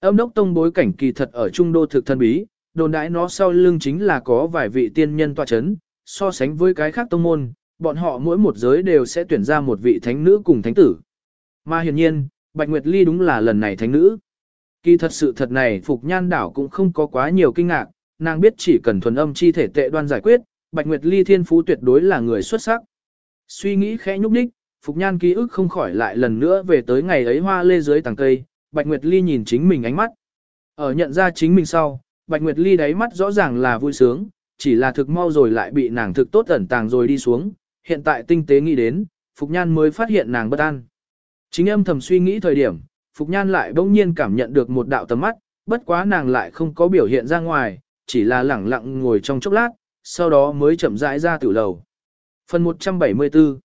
Âm đốc tông bối cảnh kỳ thật ở trung đô thực thân bí, đồn đãi nó sau lưng chính là có vài vị tiên nhân tọa chấn, so sánh với cái khác tông môn, bọn họ mỗi một giới đều sẽ tuyển ra một vị thánh nữ cùng thánh tử. Mà hiển nhiên, Bạch Nguyệt Ly đúng là lần này thánh nữ. Kỳ thật sự thật này Phục Nhan đảo cũng không có quá nhiều kinh ngạc, nàng biết chỉ cần thuần âm chi thể tệ đoan giải quyết, Bạch Nguyệt Ly thiên phú tuyệt đối là người xuất sắc. Suy nghĩ khẽ nhúc đích, Phục Nhan ký ức không khỏi lại lần nữa về tới ngày ấy hoa lê dưới tàng cây, Bạch Nguyệt Ly nhìn chính mình ánh mắt. Ở nhận ra chính mình sau, Bạch Nguyệt Ly đáy mắt rõ ràng là vui sướng, chỉ là thực mau rồi lại bị nàng thực tốt ẩn tàng rồi đi xuống, hiện tại tinh tế nghĩ đến, Phục Nhan mới phát hiện nàng bất an. Chính âm thầm suy nghĩ thời điểm, Phục Nhan lại bỗng nhiên cảm nhận được một đạo tầm mắt, bất quá nàng lại không có biểu hiện ra ngoài, chỉ là lẳng lặng ngồi trong chốc lát, sau đó mới chậm rãi ra tử lầu. Phần 174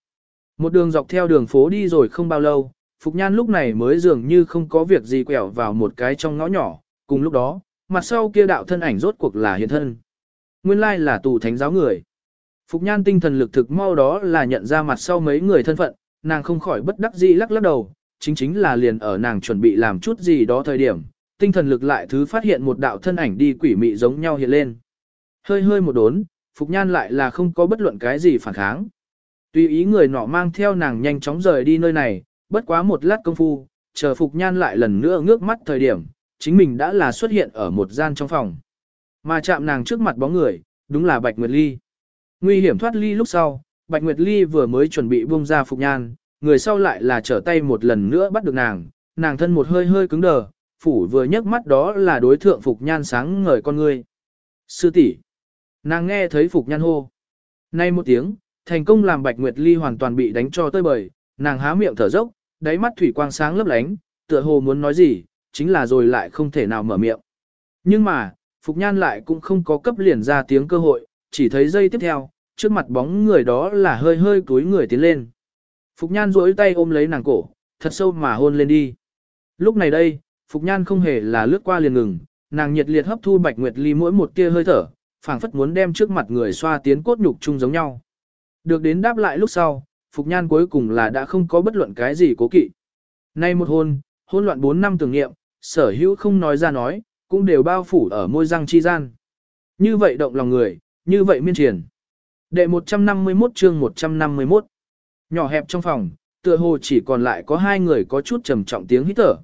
một đường dọc theo đường phố đi rồi không bao lâu, Phục Nhan lúc này mới dường như không có việc gì quẹo vào một cái trong ngõ nhỏ, cùng lúc đó, mặt sau kia đạo thân ảnh rốt cuộc là hiện thân. Nguyên lai là tù thánh giáo người. Phục Nhan tinh thần lực thực mau đó là nhận ra mặt sau mấy người thân phận, nàng không khỏi bất đắc dĩ lắc lắc đầu, chính chính là liền ở nàng chuẩn bị làm chút gì đó thời điểm, tinh thần lực lại thứ phát hiện một đạo thân ảnh đi quỷ mị giống nhau hiện lên. Hơi hơi một đốn, Phục Nhan lại là không có bất luận cái gì phản kháng. Tùy ý người nọ mang theo nàng nhanh chóng rời đi nơi này, bất quá một lát công phu, chờ Phục Nhan lại lần nữa ngước mắt thời điểm, chính mình đã là xuất hiện ở một gian trong phòng. Mà chạm nàng trước mặt bóng người, đúng là Bạch Nguyệt Ly. Nguy hiểm thoát ly lúc sau, Bạch Nguyệt Ly vừa mới chuẩn bị buông ra Phục Nhan, người sau lại là trở tay một lần nữa bắt được nàng, nàng thân một hơi hơi cứng đờ, phủ vừa nhấc mắt đó là đối thượng Phục Nhan sáng ngời con ngươi. Sư tỷ Nàng nghe thấy Phục Nhan hô. Nay một tiếng, thành công làm Bạch Nguyệt Ly hoàn toàn bị đánh cho tơi bời, nàng há miệng thở dốc, đáy mắt thủy quang sáng lấp lánh, tựa hồ muốn nói gì, chính là rồi lại không thể nào mở miệng. Nhưng mà, Phục Nhan lại cũng không có cấp liền ra tiếng cơ hội, chỉ thấy giây tiếp theo, trước mặt bóng người đó là hơi hơi túi người tiến lên. Phục Nhan duỗi tay ôm lấy nàng cổ, thật sâu mà hôn lên đi. Lúc này đây, Phục Nhan không hề là lướt qua liền ngừng, nàng nhiệt liệt hấp thu Bạch Nguyệt Ly mỗi một tia hơi thở, phảng phất muốn đem trước mặt người xoa tiến cốt nhục chung giống nhau. Được đến đáp lại lúc sau, Phục Nhan cuối cùng là đã không có bất luận cái gì cố kỵ. Nay một hôn, hôn loạn 4 năm tưởng nghiệm, sở hữu không nói ra nói, cũng đều bao phủ ở môi răng chi gian. Như vậy động lòng người, như vậy miên triển. Đệ 151 chương 151 Nhỏ hẹp trong phòng, tựa hồ chỉ còn lại có hai người có chút trầm trọng tiếng hít thở.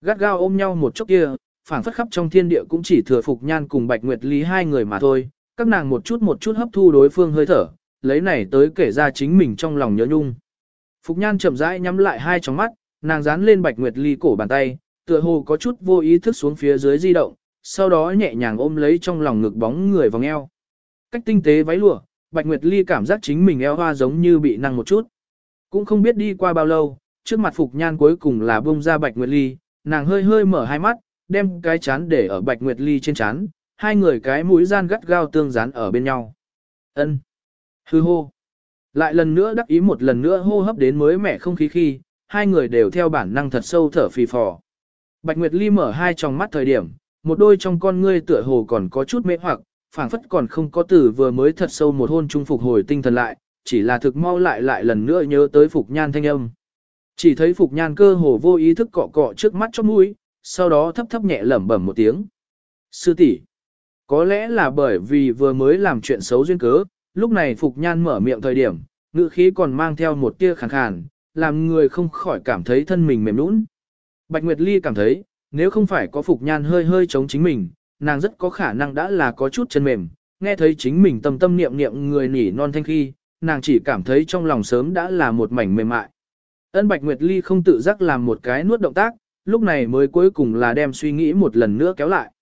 Gắt gao ôm nhau một chốc kia, phảng phất khắp trong thiên địa cũng chỉ thừa Phục Nhan cùng Bạch Nguyệt Lý hai người mà thôi, các nàng một chút một chút hấp thu đối phương hơi thở, lấy này tới kể ra chính mình trong lòng nhớ nhung. Phục Nhan chậm rãi nhắm lại hai tròng mắt, nàng dán lên Bạch Nguyệt Ly cổ bàn tay, tựa hồ có chút vô ý thức xuống phía dưới di động, sau đó nhẹ nhàng ôm lấy trong lòng ngực bóng người vòng eo. Cách tinh tế váy lụa, Bạch Nguyệt Ly cảm giác chính mình eo hoa giống như bị năng một chút. Cũng không biết đi qua bao lâu, trước mặt Phục Nhan cuối cùng là bông ra Bạch Nguyệt Ly, nàng hơi hơi mở hai mắt, đem cái chán để ở Bạch Nguyệt Ly trên chán, hai người cái mũi gian gắt gao tương dán ở bên nhau. Ân, Hư hô. Lại lần nữa đắc ý một lần nữa hô hấp đến mới mẻ không khí khi, hai người đều theo bản năng thật sâu thở phì phò. Bạch Nguyệt Ly mở hai tròng mắt thời điểm, một đôi trong con ngươi tựa hồ còn có chút mê hoặc, phảng phất còn không có từ vừa mới thật sâu một hôn trung phục hồi tinh thần lại, chỉ là thực mau lại lại lần nữa nhớ tới Phục Nhan thanh âm. Chỉ thấy Phục Nhan cơ hồ vô ý thức cọ cọ trước mắt chóp mũi, sau đó thấp thấp nhẹ lẩm bẩm một tiếng. Sư tỷ, có lẽ là bởi vì vừa mới làm chuyện xấu duyên cớ, lúc này Phục Nhan mở miệng thời điểm, ngữ khí còn mang theo một tia khàn khàn, làm người không khỏi cảm thấy thân mình mềm nũng. Bạch Nguyệt Ly cảm thấy, nếu không phải có Phục Nhan hơi hơi chống chính mình, nàng rất có khả năng đã là có chút chân mềm, nghe thấy chính mình tâm tâm niệm niệm người nỉ non thanh khi, nàng chỉ cảm thấy trong lòng sớm đã là một mảnh mềm mại. Ân Bạch Nguyệt Ly không tự giác làm một cái nuốt động tác, lúc này mới cuối cùng là đem suy nghĩ một lần nữa kéo lại.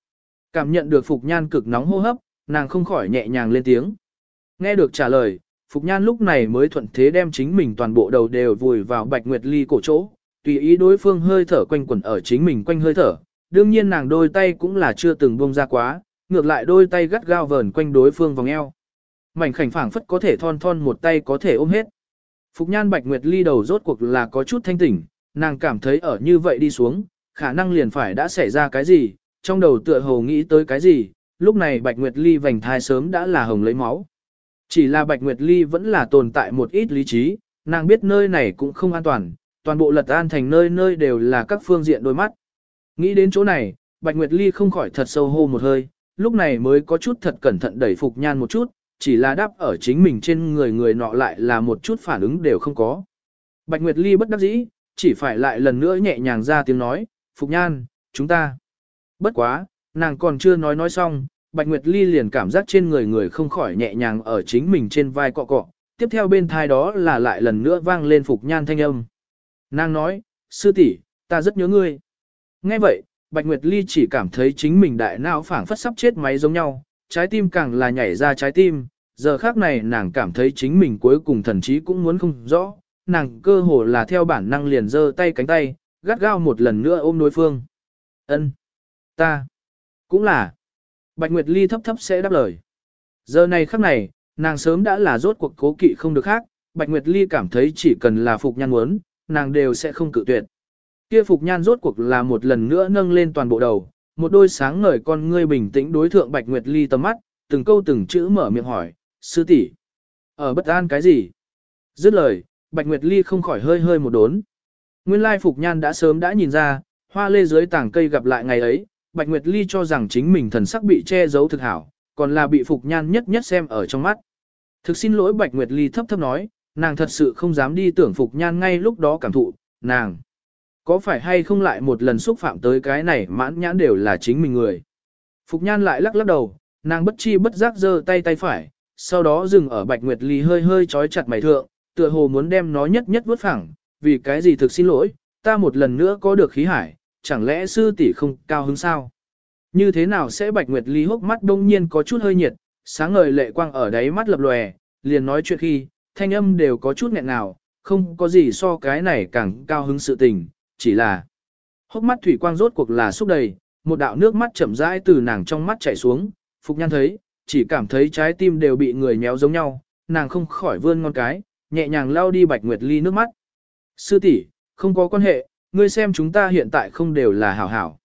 Cảm nhận được Phục Nhan cực nóng hô hấp, nàng không khỏi nhẹ nhàng lên tiếng. Nghe được trả lời, Phục Nhan lúc này mới thuận thế đem chính mình toàn bộ đầu đều vùi vào Bạch Nguyệt Ly cổ chỗ, tùy ý đối phương hơi thở quanh quẩn ở chính mình quanh hơi thở. Đương nhiên nàng đôi tay cũng là chưa từng buông ra quá, ngược lại đôi tay gắt gao vờn quanh đối phương vòng eo. Mảnh khảnh phảng phất có thể thon thon một tay có thể ôm hết. Phục Nhan Bạch Nguyệt Ly đầu rốt cuộc là có chút thanh tỉnh, nàng cảm thấy ở như vậy đi xuống, khả năng liền phải đã xảy ra cái gì, trong đầu tựa hồ nghĩ tới cái gì, lúc này Bạch Nguyệt Ly vành thai sớm đã là hồng lấy máu. Chỉ là Bạch Nguyệt Ly vẫn là tồn tại một ít lý trí, nàng biết nơi này cũng không an toàn, toàn bộ lật an thành nơi nơi đều là các phương diện đôi mắt. Nghĩ đến chỗ này, Bạch Nguyệt Ly không khỏi thật sâu hô một hơi, lúc này mới có chút thật cẩn thận đẩy Phục Nhan một chút, chỉ là đáp ở chính mình trên người người nọ lại là một chút phản ứng đều không có. Bạch Nguyệt Ly bất đắc dĩ, chỉ phải lại lần nữa nhẹ nhàng ra tiếng nói, Phục Nhan, chúng ta. Bất quá, nàng còn chưa nói nói xong, Bạch Nguyệt Ly liền cảm giác trên người người không khỏi nhẹ nhàng ở chính mình trên vai cọ cọ, tiếp theo bên thai đó là lại lần nữa vang lên Phục Nhan thanh âm. Nàng nói, sư tỷ, ta rất nhớ ngươi. Nghe vậy, Bạch Nguyệt Ly chỉ cảm thấy chính mình đại não phảng phất sắp chết máy giống nhau, trái tim càng là nhảy ra trái tim, giờ khác này nàng cảm thấy chính mình cuối cùng thần chí cũng muốn không rõ, nàng cơ hồ là theo bản năng liền giơ tay cánh tay, gắt gao một lần nữa ôm đối phương. Ân, ta, cũng là. Bạch Nguyệt Ly thấp thấp sẽ đáp lời. Giờ này khắc này, nàng sớm đã là rốt cuộc cố kỵ không được khác, Bạch Nguyệt Ly cảm thấy chỉ cần là Phục Nhan muốn, nàng đều sẽ không cự tuyệt. Kia Phục Nhan rốt cuộc là một lần nữa nâng lên toàn bộ đầu, một đôi sáng ngời con ngươi bình tĩnh đối thượng Bạch Nguyệt Ly tầm mắt, từng câu từng chữ mở miệng hỏi, sư tỷ ở bất an cái gì? Dứt lời, Bạch Nguyệt Ly không khỏi hơi hơi một đốn. Nguyên lai Phục Nhan đã sớm đã nhìn ra, hoa lê dưới tảng cây gặp lại ngày ấy, Bạch Nguyệt Ly cho rằng chính mình thần sắc bị che giấu thực hảo, còn là bị Phục Nhan nhất nhất xem ở trong mắt. Thực xin lỗi Bạch Nguyệt Ly thấp thấp nói, nàng thật sự không dám đi tưởng Phục Nhan ngay lúc đó cảm thụ, nàng. Có phải hay không lại một lần xúc phạm tới cái này mãn nhãn đều là chính mình người. Phục Nhan lại lắc lắc đầu, nàng bất chi bất giác giơ tay tay phải, sau đó dừng ở Bạch Nguyệt Ly hơi hơi trói chặt mày thượng, tựa hồ muốn đem nó nhất nhất vứt phẳng, vì cái gì thực xin lỗi, ta một lần nữa có được khí hải, chẳng lẽ sư tỷ không cao hứng sao? Như thế nào sẽ Bạch Nguyệt Ly hốc mắt đông nhiên có chút hơi nhiệt, sáng ngời lệ quang ở đáy mắt lập lòe, liền nói chuyện khi, thanh âm đều có chút nghẹn nào, không có gì so cái này càng cao hứng sự tình, chỉ là hốc mắt thủy quang rốt cuộc là xúc đầy, một đạo nước mắt chậm rãi từ nàng trong mắt chảy xuống, Phục Nhan thấy, chỉ cảm thấy trái tim đều bị người nhéo giống nhau, nàng không khỏi vươn ngón cái, nhẹ nhàng lau đi Bạch Nguyệt Ly nước mắt. Sư tỷ, không có quan hệ, ngươi xem chúng ta hiện tại không đều là hảo hảo.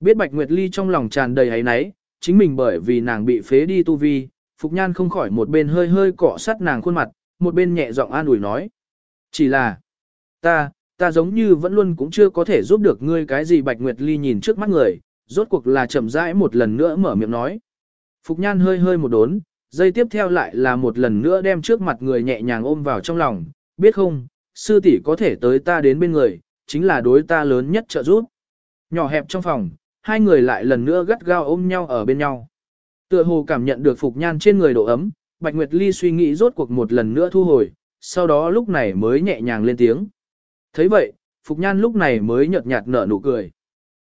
Biết Bạch Nguyệt Ly trong lòng tràn đầy ấy náy, chính mình bởi vì nàng bị phế đi tu vi, Phục Nhan không khỏi một bên hơi hơi cọ sát nàng khuôn mặt, một bên nhẹ giọng an ủi nói. Chỉ là, ta, ta giống như vẫn luôn cũng chưa có thể giúp được ngươi cái gì Bạch Nguyệt Ly nhìn trước mắt người, rốt cuộc là chậm rãi một lần nữa mở miệng nói. Phục Nhan hơi hơi một đốn, dây tiếp theo lại là một lần nữa đem trước mặt người nhẹ nhàng ôm vào trong lòng, biết không, sư tỷ có thể tới ta đến bên người, chính là đối ta lớn nhất trợ giúp. Nhỏ hẹp trong phòng, hai người lại lần nữa gắt gao ôm nhau ở bên nhau. Tựa hồ cảm nhận được Phục Nhan trên người độ ấm, Bạch Nguyệt Ly suy nghĩ rốt cuộc một lần nữa thu hồi, sau đó lúc này mới nhẹ nhàng lên tiếng. thấy vậy, Phục Nhan lúc này mới nhợt nhạt nở nụ cười.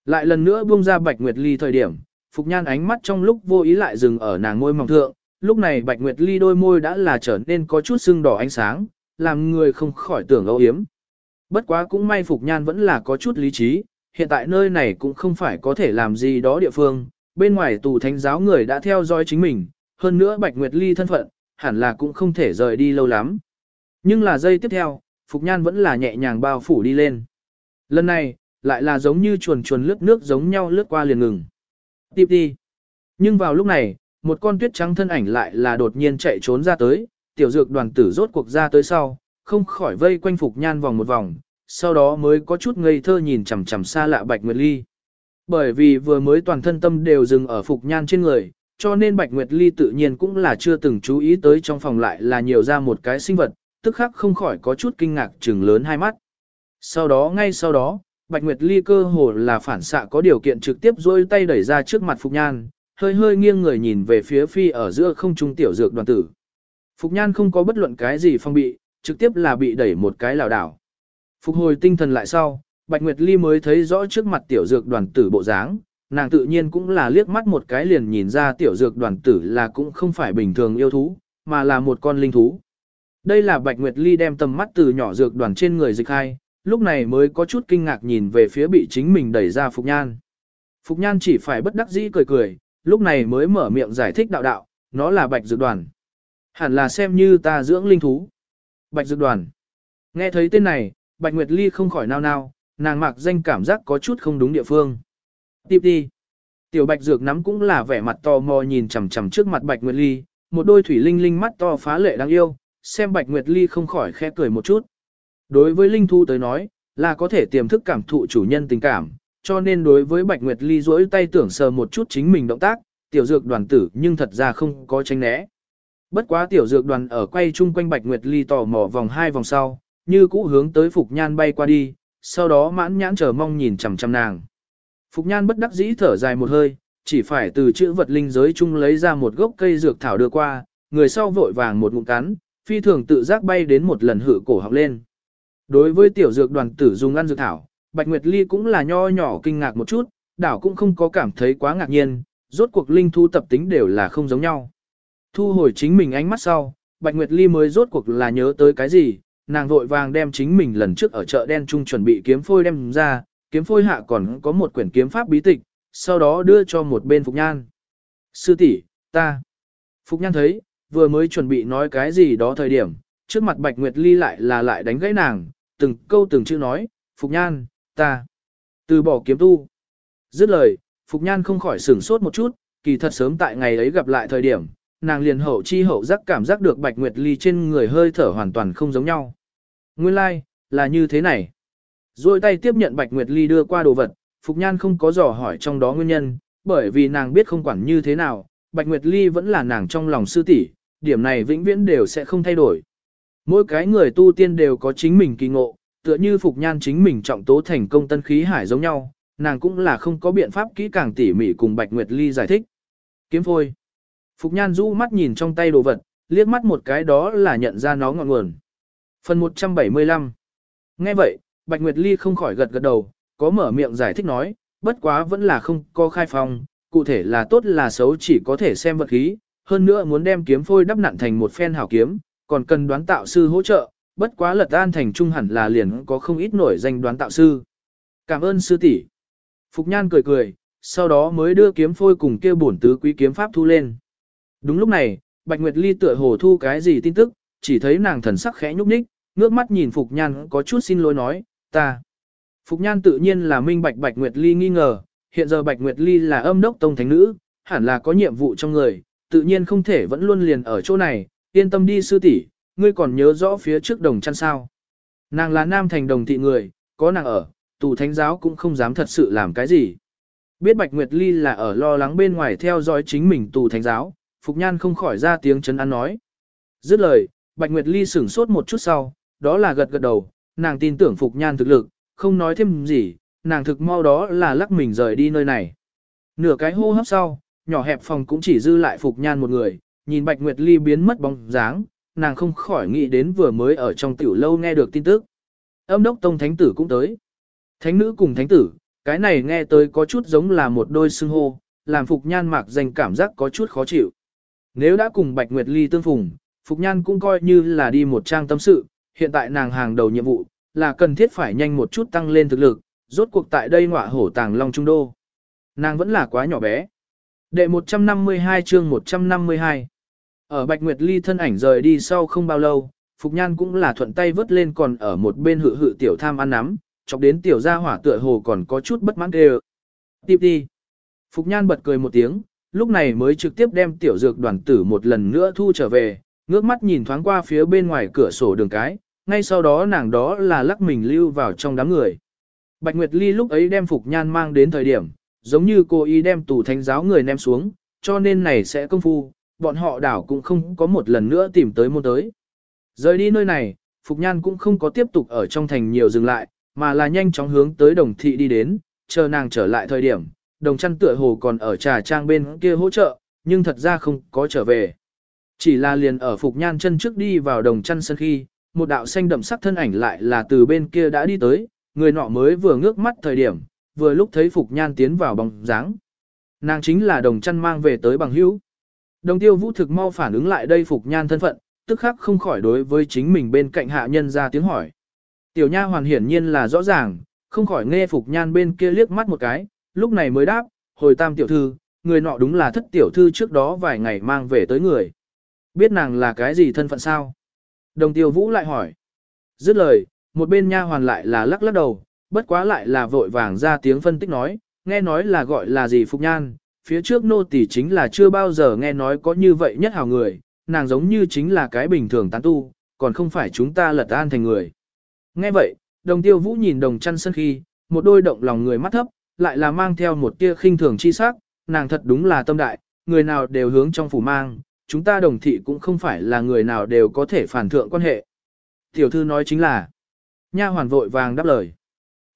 Lại lần nữa buông ra Bạch Nguyệt Ly thời điểm, Phục Nhan ánh mắt trong lúc vô ý lại dừng ở nàng môi mỏng thượng, lúc này Bạch Nguyệt Ly đôi môi đã là trở nên có chút sưng đỏ ánh sáng, làm người không khỏi tưởng âu yếm. Bất quá cũng may Phục Nhan vẫn là có chút lý trí, hiện tại nơi này cũng không phải có thể làm gì đó địa phương, bên ngoài tù thánh giáo người đã theo dõi chính mình, hơn nữa Bạch Nguyệt Ly thân phận, hẳn là cũng không thể rời đi lâu lắm. Nhưng là giây tiếp theo, Phục Nhan vẫn là nhẹ nhàng bao phủ đi lên. Lần này, lại là giống như chuồn chuồn lướt nước giống nhau lướt qua liền ngừng. Tiếp đi. Nhưng vào lúc này, một con tuyết trắng thân ảnh lại là đột nhiên chạy trốn ra tới, tiểu dược đoàn tử rốt cuộc ra tới sau, không khỏi vây quanh Phục Nhan vòng một vòng, sau đó mới có chút ngây thơ nhìn chằm chằm xa lạ Bạch Nguyệt Ly. Bởi vì vừa mới toàn thân tâm đều dừng ở Phục Nhan trên người, cho nên Bạch Nguyệt Ly tự nhiên cũng là chưa từng chú ý tới trong phòng lại là nhiều ra một cái sinh vật, tức khắc không khỏi có chút kinh ngạc trừng lớn hai mắt. Sau đó ngay sau đó, Bạch Nguyệt Ly cơ hồ là phản xạ có điều kiện trực tiếp dôi tay đẩy ra trước mặt Phục Nhan, hơi hơi nghiêng người nhìn về phía phi ở giữa không trung tiểu dược đoàn tử. Phục Nhan không có bất luận cái gì phong bị, trực tiếp là bị đẩy một cái lảo đảo. Phục hồi tinh thần lại sau, Bạch Nguyệt Ly mới thấy rõ trước mặt tiểu dược đoàn tử bộ dáng, nàng tự nhiên cũng là liếc mắt một cái liền nhìn ra tiểu dược đoàn tử là cũng không phải bình thường yêu thú, mà là một con linh thú. Đây là Bạch Nguyệt Ly đem tầm mắt từ nhỏ dược đoàn trên người dịch hai, lúc này mới có chút kinh ngạc nhìn về phía bị chính mình đẩy ra Phục Nhan. Phục Nhan chỉ phải bất đắc dĩ cười cười, lúc này mới mở miệng giải thích đạo đạo, nó là Bạch Dược Đoàn. Hẳn là xem như ta dưỡng linh thú. Bạch Dược Đoàn. Nghe thấy tên này, Bạch Nguyệt Ly không khỏi nao nao, nàng mặc danh cảm giác có chút không đúng địa phương. Tiếp đi. Tiểu Bạch Dược nắm cũng là vẻ mặt tò mò nhìn chằm chằm trước mặt Bạch Nguyệt Ly, một đôi thủy linh linh mắt to phá lệ đáng yêu, xem Bạch Nguyệt Ly không khỏi khẽ cười một chút. Đối với linh thu tới nói, là có thể tiềm thức cảm thụ chủ nhân tình cảm, cho nên đối với Bạch Nguyệt Ly duỗi tay tưởng sờ một chút chính mình động tác, tiểu dược đoàn tử nhưng thật ra không có tránh né. Bất quá tiểu dược đoàn ở quay chung quanh Bạch Nguyệt Ly tò mò vòng hai vòng sau, như cũ hướng tới Phục Nhan bay qua đi, sau đó mãn nhãn chờ mong nhìn chằm chằm nàng. Phục Nhan bất đắc dĩ thở dài một hơi, chỉ phải từ chữ vật linh giới chung lấy ra một gốc cây dược thảo đưa qua, người sau vội vàng một ngụm cắn, phi thường tự giác bay đến một lần hự cổ học lên. Đối với tiểu dược đoàn tử dùng ăn dược thảo, Bạch Nguyệt Ly cũng là nho nhỏ kinh ngạc một chút, đảo cũng không có cảm thấy quá ngạc nhiên, rốt cuộc linh thu tập tính đều là không giống nhau. Thu hồi chính mình ánh mắt sau, Bạch Nguyệt Ly mới rốt cuộc là nhớ tới cái gì, nàng vội vàng đem chính mình lần trước ở chợ đen trung chuẩn bị kiếm phôi đem ra, kiếm phôi hạ còn có một quyển kiếm pháp bí tịch, sau đó đưa cho một bên Phục Nhan. Sư tỷ, ta. Phục Nhan thấy, vừa mới chuẩn bị nói cái gì đó thời điểm, trước mặt Bạch Nguyệt Ly lại là lại đánh gãy nàng, từng câu từng chữ nói, Phục Nhan, ta. Từ bỏ kiếm tu. Dứt lời, Phục Nhan không khỏi sửng sốt một chút, kỳ thật sớm tại ngày ấy gặp lại thời điểm, nàng liền hậu chi hậu giác cảm giác được Bạch Nguyệt Ly trên người hơi thở hoàn toàn không giống nhau. Nguyên lai, like, là như thế này. Rồi tay tiếp nhận Bạch Nguyệt Ly đưa qua đồ vật, Phục Nhan không có dò hỏi trong đó nguyên nhân, bởi vì nàng biết không quản như thế nào, Bạch Nguyệt Ly vẫn là nàng trong lòng sư tỷ, điểm này vĩnh viễn đều sẽ không thay đổi. Mỗi cái người tu tiên đều có chính mình kỳ ngộ, tựa như Phục Nhan chính mình trọng tố thành công tân khí hải giống nhau, nàng cũng là không có biện pháp kỹ càng tỉ mỉ cùng Bạch Nguyệt Ly giải thích. Kiếm phôi. Phục Nhan rũ mắt nhìn trong tay đồ vật, liếc mắt một cái đó là nhận ra nó ngọn nguồn. Phần 175 Nghe vậy, Bạch Nguyệt Ly không khỏi gật gật đầu, có mở miệng giải thích nói, bất quá vẫn là không có khai phòng, cụ thể là tốt là xấu chỉ có thể xem vật khí, hơn nữa muốn đem kiếm phôi đắp nặn thành một phen hảo kiếm, còn cần đoán tạo sư hỗ trợ, bất quá lật an thành trung hẳn là liền có không ít nổi danh đoán tạo sư. Cảm ơn sư tỷ. Phục Nhan cười cười, sau đó mới đưa kiếm phôi cùng kêu bổn tứ quý kiếm pháp thu lên. Đúng lúc này, Bạch Nguyệt Ly tựa hồ thu cái gì tin tức, chỉ thấy nàng thần sắc khẽ nhúc nhích, ngước mắt nhìn Phục Nhan có chút xin lỗi nói, ta. Phục Nhan tự nhiên là minh Bạch Bạch Nguyệt Ly nghi ngờ, hiện giờ Bạch Nguyệt Ly là âm đốc tông thánh nữ, hẳn là có nhiệm vụ trong người, tự nhiên không thể vẫn luôn liền ở chỗ này, yên tâm đi sư tỷ, ngươi còn nhớ rõ phía trước đồng chăn sao. Nàng là nam thành đồng thị người, có nàng ở, tù thánh giáo cũng không dám thật sự làm cái gì. Biết Bạch Nguyệt Ly là ở lo lắng bên ngoài theo dõi chính mình tù thánh giáo, Phục Nhan không khỏi ra tiếng chấn an nói. Dứt lời, Bạch Nguyệt Ly sửng sốt một chút sau, đó là gật gật đầu, nàng tin tưởng Phục Nhan thực lực, không nói thêm gì, nàng thực mau đó là lắc mình rời đi nơi này. Nửa cái hô hấp sau, nhỏ hẹp phòng cũng chỉ dư lại Phục Nhan một người, nhìn Bạch Nguyệt Ly biến mất bóng dáng, nàng không khỏi nghĩ đến vừa mới ở trong tiểu lâu nghe được tin tức. Âm đốc tông thánh tử cũng tới. Thánh nữ cùng thánh tử, cái này nghe tới có chút giống là một đôi xưng hô, làm Phục Nhan mạc danh cảm giác có chút khó chịu. Nếu đã cùng Bạch Nguyệt Ly tương phùng, Phục Nhan cũng coi như là đi một trang tâm sự, hiện tại nàng hàng đầu nhiệm vụ, là cần thiết phải nhanh một chút tăng lên thực lực, rốt cuộc tại đây ngọa hổ tàng long trung đô. Nàng vẫn là quá nhỏ bé. Đệ 152 chương 152 Ở Bạch Nguyệt Ly thân ảnh rời đi sau không bao lâu, Phục Nhan cũng là thuận tay vớt lên còn ở một bên hự hự tiểu tham ăn nắm, chọc đến tiểu gia hỏa tựa hồ còn có chút bất mãn đều. Tiếp đi. Phục Nhan bật cười một tiếng, lúc này mới trực tiếp đem tiểu dược đoàn tử một lần nữa thu trở về, ngước mắt nhìn thoáng qua phía bên ngoài cửa sổ đường cái, ngay sau đó nàng đó là lắc mình lưu vào trong đám người. Bạch Nguyệt Ly lúc ấy đem Phục Nhan mang đến thời điểm, giống như cô ý đem tù thánh giáo người ném xuống, cho nên này sẽ công phu, bọn họ đảo cũng không có một lần nữa tìm tới môn tới. Rời đi nơi này, Phục Nhan cũng không có tiếp tục ở trong thành nhiều dừng lại, mà là nhanh chóng hướng tới đồng thị đi đến, chờ nàng trở lại thời điểm, đồng chăn tựa hồ còn ở trà trang bên kia hỗ trợ, nhưng thật ra không có trở về. Chỉ là liền ở Phục Nhan chân trước đi vào đồng chăn sân khi, một đạo xanh đậm sắc thân ảnh lại là từ bên kia đã đi tới, người nọ mới vừa ngước mắt thời điểm, vừa lúc thấy Phục Nhan tiến vào bóng dáng. Nàng chính là đồng chăn mang về tới bằng hữu. Đồng tiêu vũ thực mau phản ứng lại đây Phục Nhan thân phận, tức khắc không khỏi đối với chính mình bên cạnh hạ nhân ra tiếng hỏi. Tiểu nha hoàn hiển nhiên là rõ ràng, không khỏi nghe Phục Nhan bên kia liếc mắt một cái, lúc này mới đáp, hồi tam tiểu thư, người nọ đúng là thất tiểu thư trước đó vài ngày mang về tới người. Biết nàng là cái gì thân phận sao? Đồng tiêu vũ lại hỏi. Dứt lời, một bên nha hoàn lại là lắc lắc đầu, bất quá lại là vội vàng ra tiếng phân tích nói, nghe nói là gọi là gì Phục Nhan, phía trước nô tỷ chính là chưa bao giờ nghe nói có như vậy nhất hào người, nàng giống như chính là cái bình thường tán tu, còn không phải chúng ta lật an thành người. Nghe vậy, đồng tiêu vũ nhìn đồng chăn sân khi, một đôi động lòng người mắt thấp, lại là mang theo một tia khinh thường chi sắc, nàng thật đúng là tâm đại, người nào đều hướng trong phủ mang, chúng ta đồng thị cũng không phải là người nào đều có thể phản thượng quan hệ. Tiểu thư nói chính là, nha hoàn vội vàng đáp lời.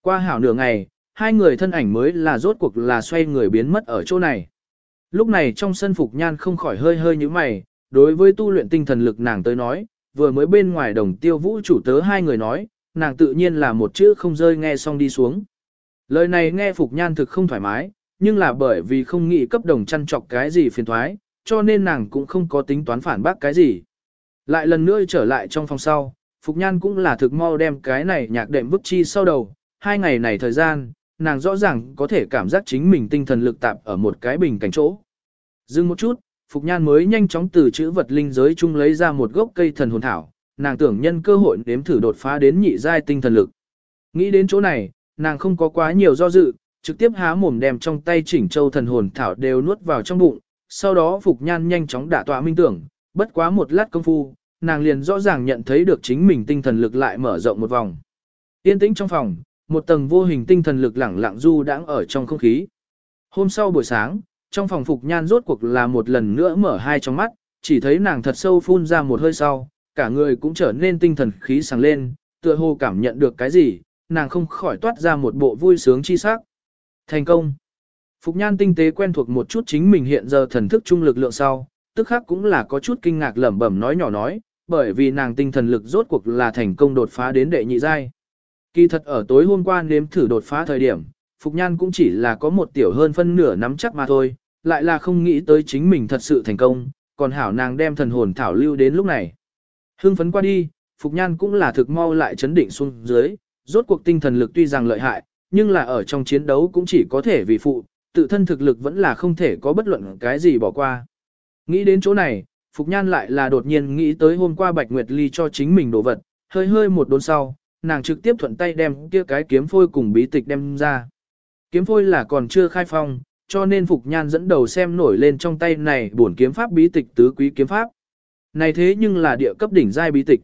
Qua hảo nửa ngày, hai người thân ảnh mới là rốt cuộc là xoay người biến mất ở chỗ này. Lúc này trong sân phục nhan không khỏi hơi hơi như mày, đối với tu luyện tinh thần lực nàng tới nói, vừa mới bên ngoài đồng tiêu vũ chủ tớ hai người nói, nàng tự nhiên là một chữ không rơi nghe xong đi xuống. Lời này nghe phục nhan thực không thoải mái, nhưng là bởi vì không nghĩ cấp đồng chăn trọc cái gì phiền thoái, cho nên nàng cũng không có tính toán phản bác cái gì. Lại lần nữa trở lại trong phòng sau, Phục Nhan cũng là thực mau đem cái này nhạc đệm bức chi sau đầu, hai ngày này thời gian, nàng rõ ràng có thể cảm giác chính mình tinh thần lực tạp ở một cái bình cảnh chỗ. Dừng một chút, Phục Nhan mới nhanh chóng từ chữ vật linh giới chung lấy ra một gốc cây thần hồn thảo, nàng tưởng nhân cơ hội nếm thử đột phá đến nhị giai tinh thần lực. Nghĩ đến chỗ này, nàng không có quá nhiều do dự, trực tiếp há mồm đem trong tay chỉnh châu thần hồn thảo đều nuốt vào trong bụng, sau đó Phục Nhan nhanh chóng đả tọa minh tưởng, bất quá một lát công phu, nàng liền rõ ràng nhận thấy được chính mình tinh thần lực lại mở rộng một vòng. Yên tĩnh trong phòng, một tầng vô hình tinh thần lực lẳng lặng du đãng ở trong không khí. Hôm sau buổi sáng, trong phòng Phục Nhan rốt cuộc là một lần nữa mở hai trong mắt, chỉ thấy nàng thật sâu phun ra một hơi sau, cả người cũng trở nên tinh thần khí sáng lên, tựa hồ cảm nhận được cái gì, nàng không khỏi toát ra một bộ vui sướng chi sắc. Thành công! Phục Nhan tinh tế quen thuộc một chút chính mình hiện giờ thần thức trung lực lượng sau, tức khác cũng là có chút kinh ngạc lẩm bẩm nói nhỏ nói, bởi vì nàng tinh thần lực rốt cuộc là thành công đột phá đến đệ nhị giai. Kỳ thật ở tối hôm qua nếm thử đột phá thời điểm, Phục Nhan cũng chỉ là có một tiểu hơn phân nửa nắm chắc mà thôi, lại là không nghĩ tới chính mình thật sự thành công, còn hảo nàng đem thần hồn thảo lưu đến lúc này. Hưng phấn qua đi, Phục Nhan cũng là thực mau lại chấn định xuống dưới, rốt cuộc tinh thần lực tuy rằng lợi hại, nhưng là ở trong chiến đấu cũng chỉ có thể vì phụ, tự thân thực lực vẫn là không thể có bất luận cái gì bỏ qua. Nghĩ đến chỗ này, Phục Nhan lại là đột nhiên nghĩ tới hôm qua Bạch Nguyệt Ly cho chính mình đồ vật, hơi hơi một đốn sau, nàng trực tiếp thuận tay đem kia cái kiếm phôi cùng bí tịch đem ra. Kiếm phôi là còn chưa khai phong, cho nên Phục Nhan dẫn đầu xem nổi lên trong tay này bổn kiếm pháp bí tịch tứ quý kiếm pháp. Này thế nhưng là địa cấp đỉnh giai bí tịch.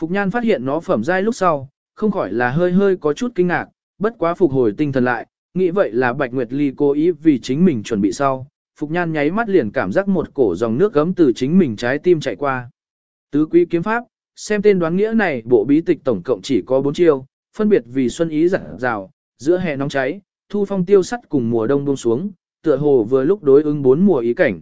Phục Nhan phát hiện nó phẩm giai lúc sau, không khỏi là hơi hơi có chút kinh ngạc, bất quá phục hồi tinh thần lại, nghĩ vậy là Bạch Nguyệt Ly cố ý vì chính mình chuẩn bị sau. Phục Nhan nháy mắt liền cảm giác một cổ dòng nước gấm từ chính mình trái tim chạy qua. Tứ quý kiếm pháp, xem tên đoán nghĩa này bộ bí tịch tổng cộng chỉ có 4 chiêu, phân biệt vì xuân ý giản rào, giữa hè nóng cháy, thu phong tiêu sắt cùng mùa đông buông xuống, tựa hồ vừa lúc đối ứng bốn mùa ý cảnh.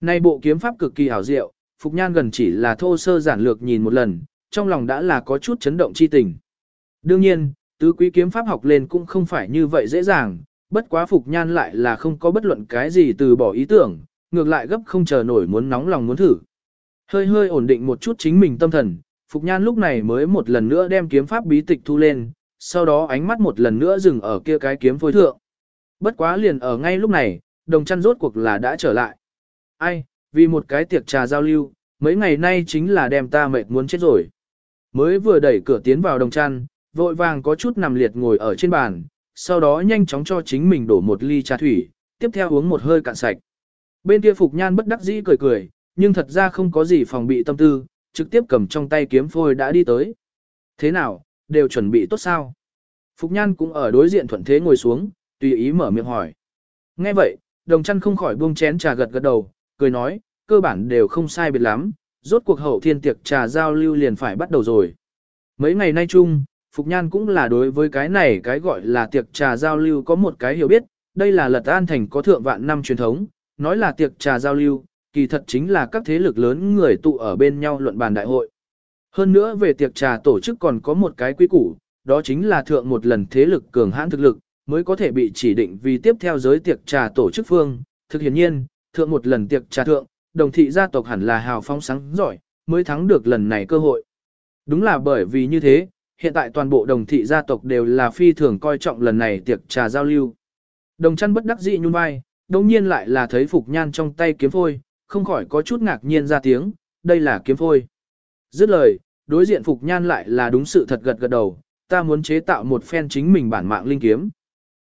Này bộ kiếm pháp cực kỳ hảo diệu, Phục Nhan gần chỉ là thô sơ giản lược nhìn một lần, trong lòng đã là có chút chấn động chi tình. Đương nhiên, tứ quý kiếm pháp học lên cũng không phải như vậy dễ dàng, bất quá Phục Nhan lại là không có bất luận cái gì từ bỏ ý tưởng, ngược lại gấp không chờ nổi muốn nóng lòng muốn thử. Hơi hơi ổn định một chút chính mình tâm thần, Phục Nhan lúc này mới một lần nữa đem kiếm pháp bí tịch thu lên, sau đó ánh mắt một lần nữa dừng ở kia cái kiếm phối thượng. Bất quá liền ở ngay lúc này, đồng chăn rốt cuộc là đã trở lại. Ai, vì một cái tiệc trà giao lưu, mấy ngày nay chính là đem ta mệt muốn chết rồi. Mới vừa đẩy cửa tiến vào đồng chăn, vội vàng có chút nằm liệt ngồi ở trên bàn, sau đó nhanh chóng cho chính mình đổ một ly trà thủy, tiếp theo uống một hơi cạn sạch. Bên kia Phục Nhan bất đắc dĩ cười cười, nhưng thật ra không có gì phòng bị tâm tư, trực tiếp cầm trong tay kiếm phôi đã đi tới. Thế nào, đều chuẩn bị tốt sao? Phục Nhan cũng ở đối diện thuận thế ngồi xuống, tùy ý mở miệng hỏi. Nghe vậy, đồng chăn không khỏi buông chén trà gật gật đầu, cười nói, cơ bản đều không sai biệt lắm, rốt cuộc hậu thiên tiệc trà giao lưu liền phải bắt đầu rồi. Mấy ngày nay chung, Phục Nhan cũng là đối với cái này cái gọi là tiệc trà giao lưu có một cái hiểu biết, đây là lật an thành có thượng vạn năm truyền thống, nói là tiệc trà giao lưu, kỳ thật chính là các thế lực lớn người tụ ở bên nhau luận bàn đại hội. Hơn nữa về tiệc trà tổ chức còn có một cái quy củ, đó chính là thượng một lần thế lực cường hãn thực lực, mới có thể bị chỉ định vì tiếp theo giới tiệc trà tổ chức phương. Thực hiện nhiên, thượng một lần tiệc trà thượng, đồng thị gia tộc hẳn là hào phong sáng giỏi, mới thắng được lần này cơ hội. Đúng là bởi vì như thế, hiện tại toàn bộ đồng thị gia tộc đều là phi thường coi trọng lần này tiệc trà giao lưu. Đồng chăn bất đắc dĩ nhún vai, đồng nhiên lại là thấy Phục Nhan trong tay kiếm phôi, không khỏi có chút ngạc nhiên ra tiếng, đây là kiếm phôi. Dứt lời, đối diện Phục Nhan lại là đúng sự thật gật gật đầu, ta muốn chế tạo một phen chính mình bản mạng linh kiếm.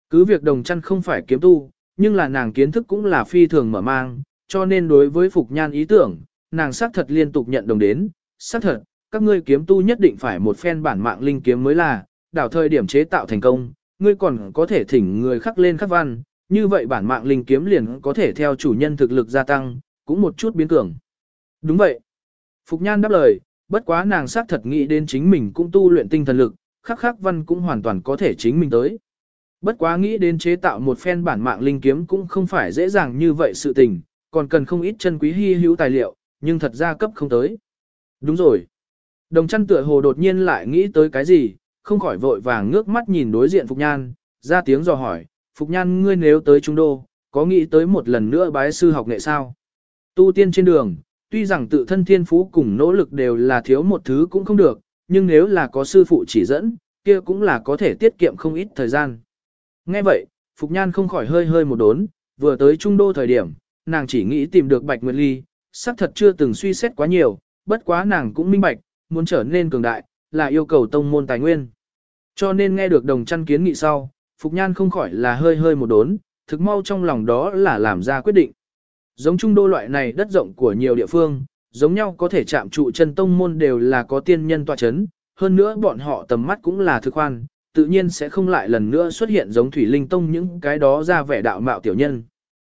Cứ việc đồng chăn không phải kiếm tu, nhưng là nàng kiến thức cũng là phi thường mở mang, cho nên đối với Phục Nhan ý tưởng, nàng xác thật liên tục nhận đồng đến, xác thật, các ngươi kiếm tu nhất định phải một phen bản mạng linh kiếm mới là, đảo thời điểm chế tạo thành công, ngươi còn có thể thỉnh người khắc lên khắc văn, như vậy bản mạng linh kiếm liền có thể theo chủ nhân thực lực gia tăng, cũng một chút biến cường. Đúng vậy. Phục Nhan đáp lời, bất quá nàng xác thật nghĩ đến chính mình cũng tu luyện tinh thần lực, khắc khắc văn cũng hoàn toàn có thể chính mình tới. Bất quá nghĩ đến chế tạo một phen bản mạng linh kiếm cũng không phải dễ dàng như vậy sự tình, còn cần không ít chân quý hy hữu tài liệu, nhưng thật ra cấp không tới. Đúng rồi. Đồng chăn tựa hồ đột nhiên lại nghĩ tới cái gì, không khỏi vội vàng ngước mắt nhìn đối diện Phục Nhan, ra tiếng dò hỏi, Phục Nhan ngươi nếu tới Trung Đô, có nghĩ tới một lần nữa bái sư học nghệ sao? Tu tiên trên đường, tuy rằng tự thân thiên phú cùng nỗ lực đều là thiếu một thứ cũng không được, nhưng nếu là có sư phụ chỉ dẫn, kia cũng là có thể tiết kiệm không ít thời gian. Nghe vậy, Phục Nhan không khỏi hơi hơi một đốn, vừa tới Trung Đô thời điểm, nàng chỉ nghĩ tìm được Bạch Nguyệt Ly, xác thật chưa từng suy xét quá nhiều, bất quá nàng cũng minh bạch, muốn trở nên cường đại, là yêu cầu tông môn tài nguyên. Cho nên nghe được đồng chăn kiến nghị sau, Phục Nhan không khỏi là hơi hơi một đốn, thực mau trong lòng đó là làm ra quyết định. Giống trung đô loại này đất rộng của nhiều địa phương, giống nhau có thể chạm trụ chân tông môn đều là có tiên nhân tọa chấn, hơn nữa bọn họ tầm mắt cũng là thực khoan, tự nhiên sẽ không lại lần nữa xuất hiện giống Thủy Linh Tông những cái đó ra vẻ đạo mạo tiểu nhân.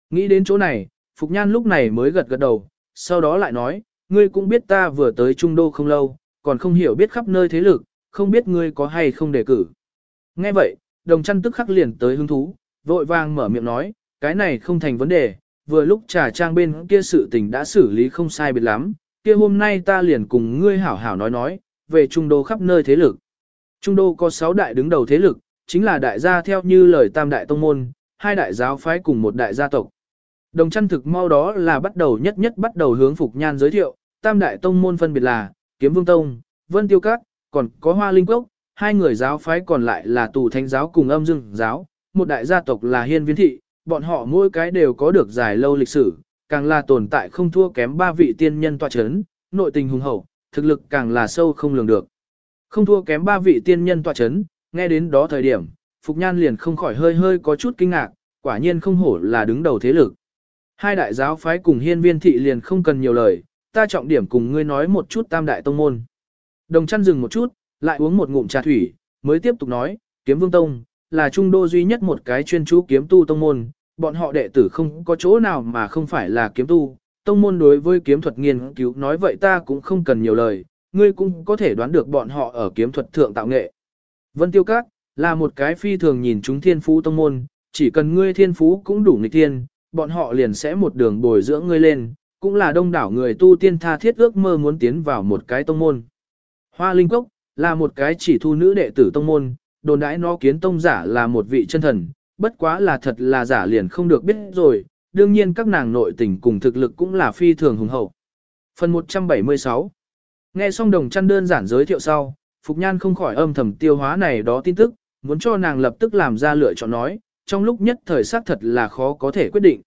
Nghĩ đến chỗ này, Phục Nhan lúc này mới gật gật đầu, sau đó lại nói, ngươi cũng biết ta vừa tới Trung Đô không lâu, còn không hiểu biết khắp nơi thế lực, không biết ngươi có hay không đề cử. Nghe vậy, đồng chăn tức khắc liền tới hứng thú, vội vàng mở miệng nói, cái này không thành vấn đề, vừa lúc trà trang bên kia sự tình đã xử lý không sai biệt lắm, kia hôm nay ta liền cùng ngươi hảo hảo nói nói, về Trung Đô khắp nơi thế lực. Trung Đô có 6 đại đứng đầu thế lực, chính là đại gia theo như lời tam đại tông môn, hai đại giáo phái cùng một đại gia tộc. Đồng chăn thực mau đó là bắt đầu nhất nhất bắt đầu hướng Phục Nhan giới thiệu, tam đại tông môn phân biệt là, Kiếm Vương Tông, Vân Tiêu Các, còn có Hoa Linh quốc, hai người giáo phái còn lại là Tù Thánh Giáo cùng Âm Dương Giáo, một đại gia tộc là Hiên Viên Thị, bọn họ mỗi cái đều có được dài lâu lịch sử, càng là tồn tại không thua kém ba vị tiên nhân tọa chấn, nội tình hùng hậu, thực lực càng là sâu không lường được. Không thua kém ba vị tiên nhân tọa chấn, nghe đến đó thời điểm, Phục Nhan liền không khỏi hơi hơi có chút kinh ngạc, quả nhiên không hổ là đứng đầu thế lực. Hai đại giáo phái cùng hiên viên thị liền không cần nhiều lời, ta trọng điểm cùng ngươi nói một chút tam đại tông môn. Đồng chăn dừng một chút, lại uống một ngụm trà thủy, mới tiếp tục nói, kiếm vương tông, là trung đô duy nhất một cái chuyên chú kiếm tu tông môn, bọn họ đệ tử không có chỗ nào mà không phải là kiếm tu. Tông môn đối với kiếm thuật nghiên cứu nói vậy ta cũng không cần nhiều lời, ngươi cũng có thể đoán được bọn họ ở kiếm thuật thượng tạo nghệ. Vân Tiêu Các, là một cái phi thường nhìn chúng thiên phú tông môn, chỉ cần ngươi thiên phú cũng đủ nghịch thiên, bọn họ liền sẽ một đường bồi dưỡng ngươi lên, cũng là đông đảo người tu tiên tha thiết ước mơ muốn tiến vào một cái tông môn. Hoa Linh Cốc, là một cái chỉ thu nữ đệ tử tông môn, đồn đãi nó kiến tông giả là một vị chân thần, bất quá là thật là giả liền không được biết rồi, đương nhiên các nàng nội tình cùng thực lực cũng là phi thường hùng hậu. Phần 176 Nghe xong đồng chăn đơn giản giới thiệu sau, Phục Nhan không khỏi âm thầm tiêu hóa này đó tin tức, muốn cho nàng lập tức làm ra lựa chọn nói, trong lúc nhất thời xác thật là khó có thể quyết định.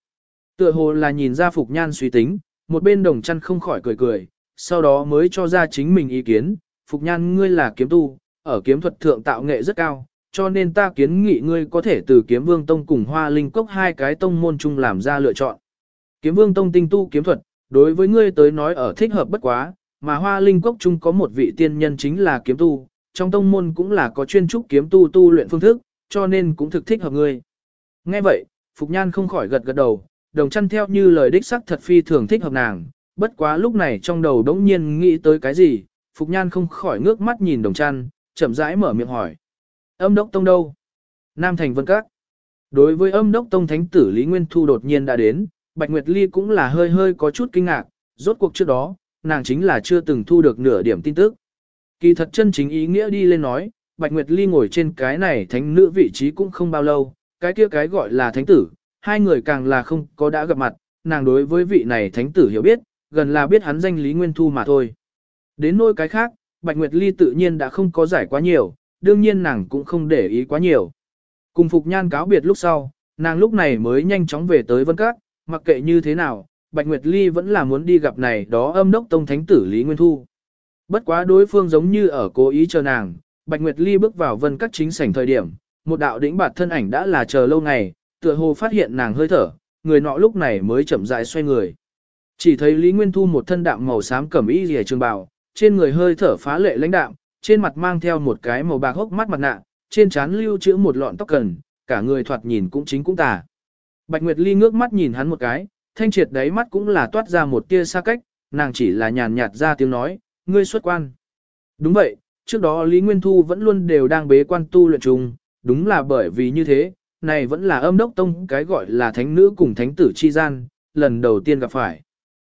Tựa hồ là nhìn ra Phục Nhan suy tính, một bên đồng chăn không khỏi cười cười, sau đó mới cho ra chính mình ý kiến, Phục Nhan ngươi là kiếm tu, ở kiếm thuật thượng tạo nghệ rất cao, cho nên ta kiến nghị ngươi có thể từ kiếm vương tông cùng hoa linh cốc hai cái tông môn chung làm ra lựa chọn. Kiếm vương tông tinh tu kiếm thuật, đối với ngươi tới nói ở thích hợp bất quá, mà hoa linh cốc chung có một vị tiên nhân chính là kiếm tu, trong tông môn cũng là có chuyên trúc kiếm tu tu luyện phương thức, cho nên cũng thực thích hợp ngươi. Nghe vậy, Phục Nhan không khỏi gật gật đầu, đồng chăn theo như lời đích sắc thật phi thường thích hợp nàng, bất quá lúc này trong đầu đống nhiên nghĩ tới cái gì, Phục Nhan không khỏi ngước mắt nhìn đồng chăn, chậm rãi mở miệng hỏi. Âm đốc tông đâu? Nam Thành Vân Các. Đối với âm đốc tông thánh tử Lý Nguyên Thu đột nhiên đã đến, Bạch Nguyệt Ly cũng là hơi hơi có chút kinh ngạc, rốt cuộc trước đó, nàng chính là chưa từng thu được nửa điểm tin tức. Kỳ thật chân chính ý nghĩa đi lên nói, Bạch Nguyệt Ly ngồi trên cái này thánh nữ vị trí cũng không bao lâu, cái kia cái gọi là thánh tử, hai người càng là không có đã gặp mặt, nàng đối với vị này thánh tử hiểu biết, gần là biết hắn danh Lý Nguyên Thu mà thôi. Đến nỗi cái khác, Bạch Nguyệt Ly tự nhiên đã không có giải quá nhiều, đương nhiên nàng cũng không để ý quá nhiều. Cùng Phục Nhan cáo biệt lúc sau, nàng lúc này mới nhanh chóng về tới Vân Các, mặc kệ như thế nào, Bạch Nguyệt Ly vẫn là muốn đi gặp này đó âm đốc tông thánh tử Lý Nguyên Thu. Bất quá đối phương giống như ở cố ý chờ nàng, Bạch Nguyệt Ly bước vào Vân Các chính sảnh thời điểm, một đạo đỉnh bạt thân ảnh đã là chờ lâu ngày, tựa hồ phát hiện nàng hơi thở, người nọ lúc này mới chậm rãi xoay người. Chỉ thấy Lý Nguyên Thu một thân đạm màu xám cẩm y rìa trường bào, trên người hơi thở phá lệ lãnh đạm, trên mặt mang theo một cái màu bạc hốc mắt mặt nạ, trên trán lưu trữ một lọn tóc cần, cả người thoạt nhìn cũng chính cũng tà. Bạch Nguyệt Ly ngước mắt nhìn hắn một cái, thanh triệt đáy mắt cũng là toát ra một tia xa cách, nàng chỉ là nhàn nhạt ra tiếng nói, ngươi xuất quan. Đúng vậy, trước đó Lý Nguyên Thu vẫn luôn đều đang bế quan tu luyện trùng, đúng là bởi vì như thế, này vẫn là âm đốc tông cái gọi là thánh nữ cùng thánh tử chi gian, lần đầu tiên gặp phải.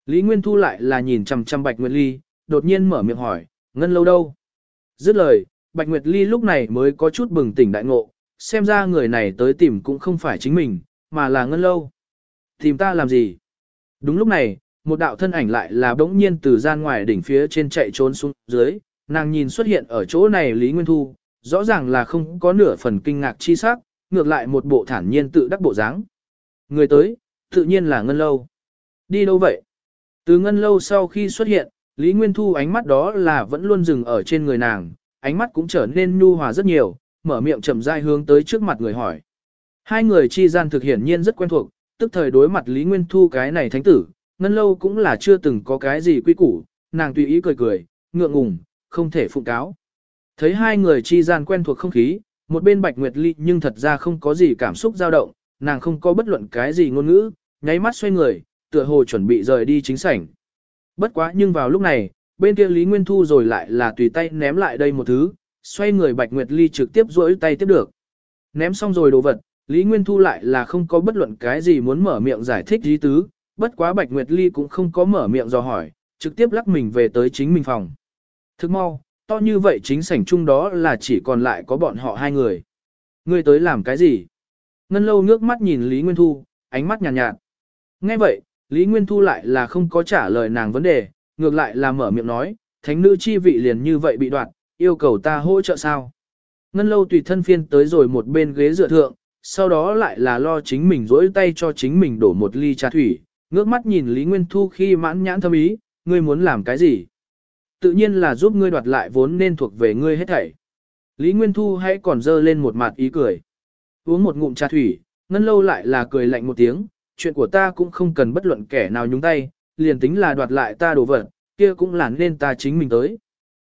Lý Nguyên Thu lại là nhìn chằm chằm Bạch Nguyệt Ly, đột nhiên mở miệng hỏi, ngân lâu đâu? Dứt lời, Bạch Nguyệt Ly lúc này mới có chút bừng tỉnh đại ngộ, xem ra người này tới tìm cũng không phải chính mình, mà là ngân lâu. Tìm ta làm gì? Đúng lúc này, một đạo thân ảnh lại là bỗng nhiên từ gian ngoài đỉnh phía trên chạy trốn xuống dưới, nàng nhìn xuất hiện ở chỗ này Lý Nguyên Thu, rõ ràng là không có nửa phần kinh ngạc chi sắc, ngược lại một bộ thản nhiên tự đắc bộ dáng. Người tới, tự nhiên là Ngân Lâu. Đi đâu vậy? Từ Ngân Lâu sau khi xuất hiện, Lý Nguyên Thu ánh mắt đó là vẫn luôn dừng ở trên người nàng, ánh mắt cũng trở nên nhu hòa rất nhiều, mở miệng chậm rãi hướng tới trước mặt người hỏi. Hai người chi gian thực hiển nhiên rất quen thuộc, tức thời đối mặt Lý Nguyên Thu cái này thánh tử, Ngân Lâu cũng là chưa từng có cái gì quy củ, nàng tùy ý cười cười, ngượng ngùng, không thể phụ cáo. Thấy hai người chi gian quen thuộc không khí, một bên Bạch Nguyệt Ly nhưng thật ra không có gì cảm xúc dao động, nàng không có bất luận cái gì ngôn ngữ, nháy mắt xoay người, tựa hồ chuẩn bị rời đi chính sảnh. Bất quá nhưng vào lúc này, bên kia Lý Nguyên Thu rồi lại là tùy tay ném lại đây một thứ, xoay người Bạch Nguyệt Ly trực tiếp duỗi tay tiếp được. Ném xong rồi đồ vật, Lý Nguyên Thu lại là không có bất luận cái gì muốn mở miệng giải thích ý tứ, bất quá Bạch Nguyệt Ly cũng không có mở miệng dò hỏi, trực tiếp lắc mình về tới chính mình phòng. Thức mau, to như vậy chính sảnh chung đó là chỉ còn lại có bọn họ hai người. Ngươi tới làm cái gì? Ngân lâu ngước mắt nhìn Lý Nguyên Thu, ánh mắt nhàn nhạt, nhạt. Nghe vậy, Lý Nguyên Thu lại là không có trả lời nàng vấn đề, ngược lại là mở miệng nói, thánh nữ chi vị liền như vậy bị đoạt, yêu cầu ta hỗ trợ sao? Ngân lâu tùy thân phiên tới rồi một bên ghế dựa thượng, sau đó lại là lo chính mình rỗi tay cho chính mình đổ một ly trà thủy, ngước mắt nhìn Lý Nguyên Thu khi mãn nhãn thâm ý, ngươi muốn làm cái gì? Tự nhiên là giúp ngươi đoạt lại vốn nên thuộc về ngươi hết thảy. Lý Nguyên Thu hãy còn dơ lên một mặt ý cười. Uống một ngụm trà thủy, ngân lâu lại là cười lạnh một tiếng, chuyện của ta cũng không cần bất luận kẻ nào nhúng tay, liền tính là đoạt lại ta đồ vật, kia cũng là nên ta chính mình tới.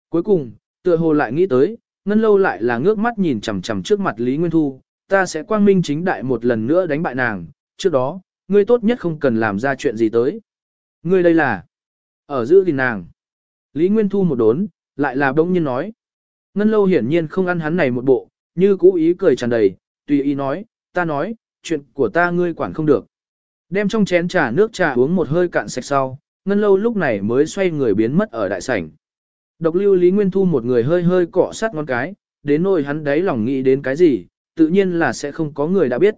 Cuối cùng, tựa hồ lại nghĩ tới, ngân lâu lại là ngước mắt nhìn chằm chằm trước mặt Lý Nguyên Thu, ta sẽ quang minh chính đại một lần nữa đánh bại nàng, trước đó, ngươi tốt nhất không cần làm ra chuyện gì tới. Ngươi đây là, ở giữa gìn nàng. Lý Nguyên Thu một đốn, lại là bỗng nhiên nói. Ngân lâu hiển nhiên không ăn hắn này một bộ, như cũ ý cười tràn đầy, tùy ý nói, ta nói, chuyện của ta ngươi quản không được. Đem trong chén trà nước trà uống một hơi cạn sạch sau, Ngân lâu lúc này mới xoay người biến mất ở đại sảnh. Độc lưu Lý Nguyên Thu một người hơi hơi cọ sát ngón cái, đến nỗi hắn đấy lòng nghĩ đến cái gì, tự nhiên là sẽ không có người đã biết.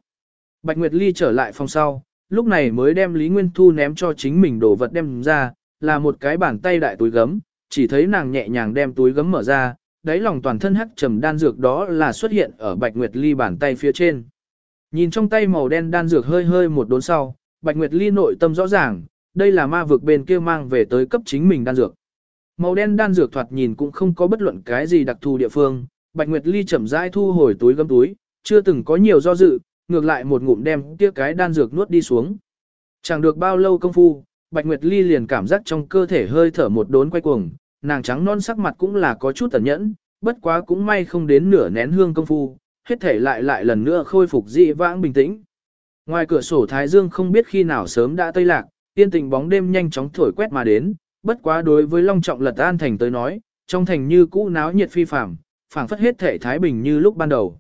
Bạch Nguyệt Ly trở lại phòng sau, lúc này mới đem Lý Nguyên Thu ném cho chính mình đồ vật đem ra, là một cái bàn tay đại túi gấm, chỉ thấy nàng nhẹ nhàng đem túi gấm mở ra, đáy lòng toàn thân hắc trầm đan dược đó là xuất hiện ở Bạch Nguyệt Ly bàn tay phía trên. Nhìn trong tay màu đen đan dược hơi hơi một đốn sau, Bạch Nguyệt Ly nội tâm rõ ràng, đây là ma vực bên kia mang về tới cấp chính mình đan dược. Màu đen đan dược thoạt nhìn cũng không có bất luận cái gì đặc thù địa phương, Bạch Nguyệt Ly chậm rãi thu hồi túi gấm túi, chưa từng có nhiều do dự, ngược lại một ngụm đem kia cái đan dược nuốt đi xuống. Chẳng được bao lâu công phu, Bạch Nguyệt Ly liền cảm giác trong cơ thể hơi thở một đốn quay cuồng, nàng trắng non sắc mặt cũng là có chút tẩn nhẫn, bất quá cũng may không đến nửa nén hương công phu, hết thể lại lại lần nữa khôi phục dị vãng bình tĩnh. Ngoài cửa sổ Thái Dương không biết khi nào sớm đã tây lạc, tiên tình bóng đêm nhanh chóng thổi quét mà đến, bất quá đối với Long Trọng Lật An Thành tới nói, trong thành như cũ náo nhiệt phi phạm, phảng phất hết thể thái bình như lúc ban đầu.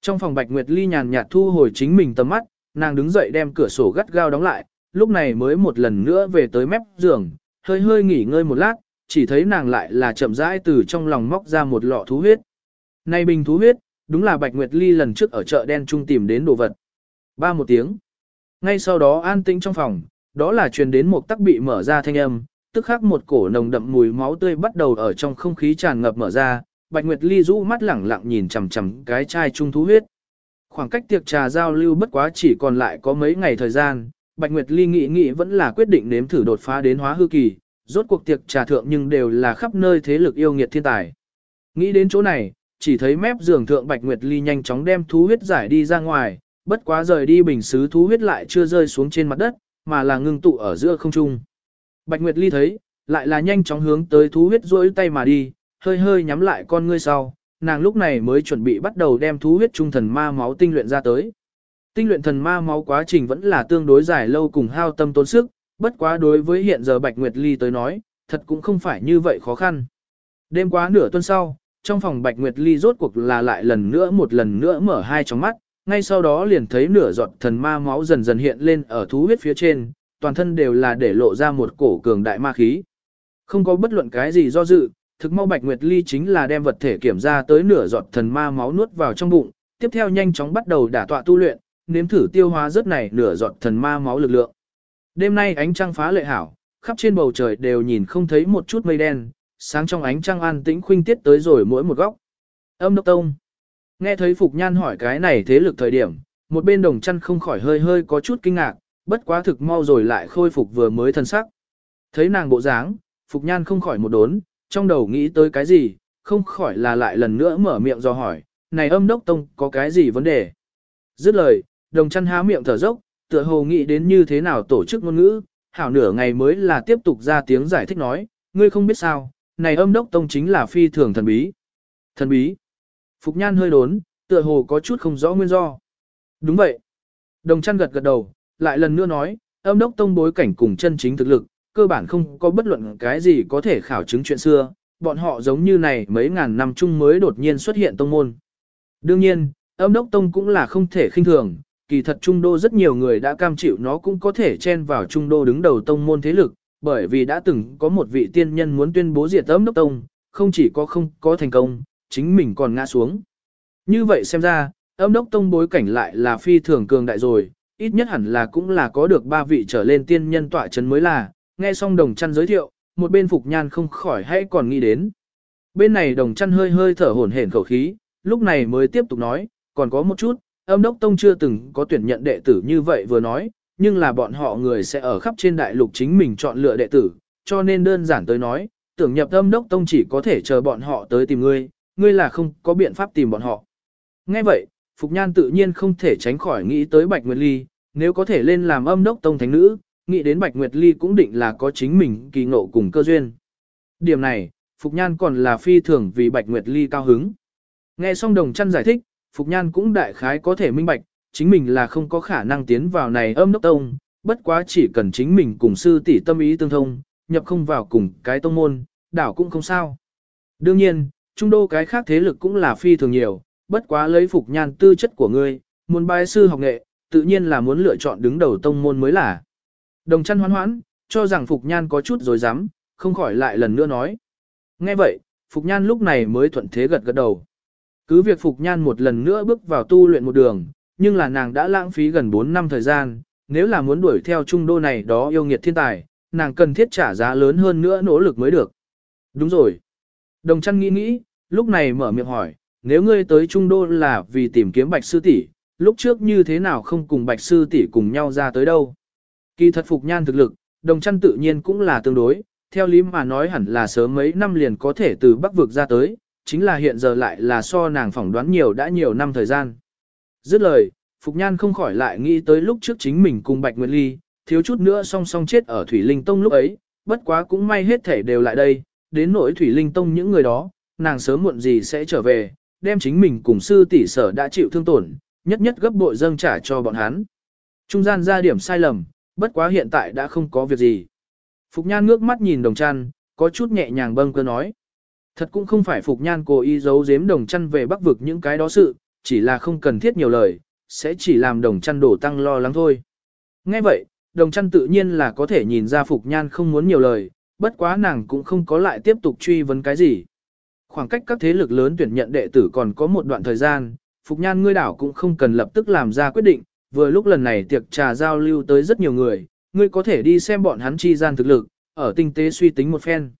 Trong phòng Bạch Nguyệt Ly nhàn nhạt thu hồi chính mình tầm mắt, nàng đứng dậy đem cửa sổ gắt gao đóng lại, lúc này mới một lần nữa về tới mép giường, hơi hơi nghỉ ngơi một lát, chỉ thấy nàng lại là chậm rãi từ trong lòng móc ra một lọ thú huyết. Này bình thú huyết, đúng là Bạch Nguyệt Ly lần trước ở chợ đen trung tìm đến đồ vật. Ba một tiếng. Ngay sau đó an tĩnh trong phòng, đó là truyền đến một tắc bị mở ra thanh âm, tức khắc một cổ nồng đậm mùi máu tươi bắt đầu ở trong không khí tràn ngập mở ra, Bạch Nguyệt Ly rũ mắt lẳng lặng nhìn chằm chằm cái chai trung thú huyết. Khoảng cách tiệc trà giao lưu bất quá chỉ còn lại có mấy ngày thời gian, Bạch Nguyệt Ly nghĩ nghĩ vẫn là quyết định nếm thử đột phá đến hóa hư kỳ, rốt cuộc tiệc trà thượng nhưng đều là khắp nơi thế lực yêu nghiệt thiên tài. Nghĩ đến chỗ này, chỉ thấy mép giường thượng Bạch Nguyệt Ly nhanh chóng đem thú huyết giải đi ra ngoài, bất quá rời đi bình xứ thú huyết lại chưa rơi xuống trên mặt đất, mà là ngưng tụ ở giữa không trung. Bạch Nguyệt Ly thấy, lại là nhanh chóng hướng tới thú huyết rỗi tay mà đi, hơi hơi nhắm lại con ngươi sau, nàng lúc này mới chuẩn bị bắt đầu đem thú huyết trung thần ma máu tinh luyện ra tới. Tinh luyện thần ma máu quá trình vẫn là tương đối dài lâu cùng hao tâm tốn sức, bất quá đối với hiện giờ Bạch Nguyệt Ly tới nói, thật cũng không phải như vậy khó khăn. Đêm quá nửa tuần sau, trong phòng Bạch Nguyệt Ly rốt cuộc là lại lần nữa một lần nữa mở hai tròng mắt, ngay sau đó liền thấy nửa giọt thần ma máu dần dần hiện lên ở thú huyết phía trên, toàn thân đều là để lộ ra một cổ cường đại ma khí. Không có bất luận cái gì do dự, thực mau Bạch Nguyệt Ly chính là đem vật thể kiểm ra tới nửa giọt thần ma máu nuốt vào trong bụng, tiếp theo nhanh chóng bắt đầu đả tọa tu luyện, nếm thử tiêu hóa rất này nửa giọt thần ma máu lực lượng. Đêm nay ánh trăng phá lệ hảo, khắp trên bầu trời đều nhìn không thấy một chút mây đen, sáng trong ánh trăng an tĩnh khuynh tiết tới rồi mỗi một góc. Âm đốc tông. Nghe thấy Phục Nhan hỏi cái này thế lực thời điểm, một bên đồng chăn không khỏi hơi hơi có chút kinh ngạc, bất quá thực mau rồi lại khôi phục vừa mới thân sắc. Thấy nàng bộ dáng, Phục Nhan không khỏi một đốn, trong đầu nghĩ tới cái gì, không khỏi là lại lần nữa mở miệng do hỏi, này âm đốc tông có cái gì vấn đề? Dứt lời, đồng chăn há miệng thở dốc, tựa hồ nghĩ đến như thế nào tổ chức ngôn ngữ, hảo nửa ngày mới là tiếp tục ra tiếng giải thích nói, ngươi không biết sao, này âm đốc tông chính là phi thường thần bí. Thần bí. Phục nhan hơi đốn, tựa hồ có chút không rõ nguyên do. Đúng vậy. Đồng chăn gật gật đầu, lại lần nữa nói, âm đốc tông bối cảnh cùng chân chính thực lực, cơ bản không có bất luận cái gì có thể khảo chứng chuyện xưa, bọn họ giống như này mấy ngàn năm chung mới đột nhiên xuất hiện tông môn. Đương nhiên, âm đốc tông cũng là không thể khinh thường, kỳ thật trung đô rất nhiều người đã cam chịu nó cũng có thể chen vào trung đô đứng đầu tông môn thế lực, bởi vì đã từng có một vị tiên nhân muốn tuyên bố diệt ấm đốc tông, không chỉ có không có thành công, chính mình còn ngã xuống. Như vậy xem ra, âm đốc tông bối cảnh lại là phi thường cường đại rồi, ít nhất hẳn là cũng là có được ba vị trở lên tiên nhân tọa chấn mới là, nghe xong đồng chăn giới thiệu, một bên phục nhan không khỏi hay còn nghĩ đến. Bên này đồng chăn hơi hơi thở hổn hển khẩu khí, lúc này mới tiếp tục nói, còn có một chút, âm đốc tông chưa từng có tuyển nhận đệ tử như vậy vừa nói, nhưng là bọn họ người sẽ ở khắp trên đại lục chính mình chọn lựa đệ tử, cho nên đơn giản tới nói, tưởng nhập âm đốc tông chỉ có thể chờ bọn họ tới tìm ngươi, ngươi là không có biện pháp tìm bọn họ. Nghe vậy, Phục Nhan tự nhiên không thể tránh khỏi nghĩ tới Bạch Nguyệt Ly, nếu có thể lên làm âm đốc tông thánh nữ, nghĩ đến Bạch Nguyệt Ly cũng định là có chính mình kỳ ngộ cùng cơ duyên. Điểm này, Phục Nhan còn là phi thường vì Bạch Nguyệt Ly cao hứng. Nghe xong đồng chăn giải thích, Phục Nhan cũng đại khái có thể minh bạch, chính mình là không có khả năng tiến vào này âm đốc tông, bất quá chỉ cần chính mình cùng sư tỷ tâm ý tương thông, nhập không vào cùng cái tông môn, đảo cũng không sao. Đương nhiên, trung đô cái khác thế lực cũng là phi thường nhiều, bất quá lấy Phục Nhan tư chất của ngươi, muốn bái sư học nghệ, tự nhiên là muốn lựa chọn đứng đầu tông môn mới là. Đồng chăn hoán hoãn, cho rằng Phục Nhan có chút dối rắm không khỏi lại lần nữa nói. Nghe vậy, Phục Nhan lúc này mới thuận thế gật gật đầu. Cứ việc Phục Nhan một lần nữa bước vào tu luyện một đường, nhưng là nàng đã lãng phí gần 4 năm thời gian, nếu là muốn đuổi theo trung đô này đó yêu nghiệt thiên tài, nàng cần thiết trả giá lớn hơn nữa nỗ lực mới được. Đúng rồi. Đồng chăn nghĩ nghĩ, lúc này mở miệng hỏi, nếu ngươi tới trung đô là vì tìm kiếm bạch sư tỷ, lúc trước như thế nào không cùng bạch sư tỷ cùng nhau ra tới đâu. Kỳ thật Phục Nhan thực lực, đồng chăn tự nhiên cũng là tương đối, theo lý mà nói hẳn là sớm mấy năm liền có thể từ bắc vực ra tới, chính là hiện giờ lại là so nàng phỏng đoán nhiều đã nhiều năm thời gian. Dứt lời, Phục Nhan không khỏi lại nghĩ tới lúc trước chính mình cùng Bạch Nguyệt Ly, thiếu chút nữa song song chết ở Thủy Linh Tông lúc ấy, bất quá cũng may hết thể đều lại đây, đến nỗi Thủy Linh Tông những người đó, nàng sớm muộn gì sẽ trở về, đem chính mình cùng sư tỷ sở đã chịu thương tổn, nhất nhất gấp bội dâng trả cho bọn hắn. Trung gian ra điểm sai lầm, bất quá hiện tại đã không có việc gì. Phục Nhan ngước mắt nhìn đồng chăn, có chút nhẹ nhàng bâng cơ nói. Thật cũng không phải Phục Nhan cố ý giấu giếm đồng chăn về bắc vực những cái đó sự, chỉ là không cần thiết nhiều lời, sẽ chỉ làm đồng chăn đổ tăng lo lắng thôi. Ngay vậy, đồng chăn tự nhiên là có thể nhìn ra Phục Nhan không muốn nhiều lời, bất quá nàng cũng không có lại tiếp tục truy vấn cái gì. Khoảng cách các thế lực lớn tuyển nhận đệ tử còn có một đoạn thời gian, Phục Nhan ngươi đảo cũng không cần lập tức làm ra quyết định, vừa lúc lần này tiệc trà giao lưu tới rất nhiều người, ngươi có thể đi xem bọn hắn chi gian thực lực, ở tinh tế suy tính một phen.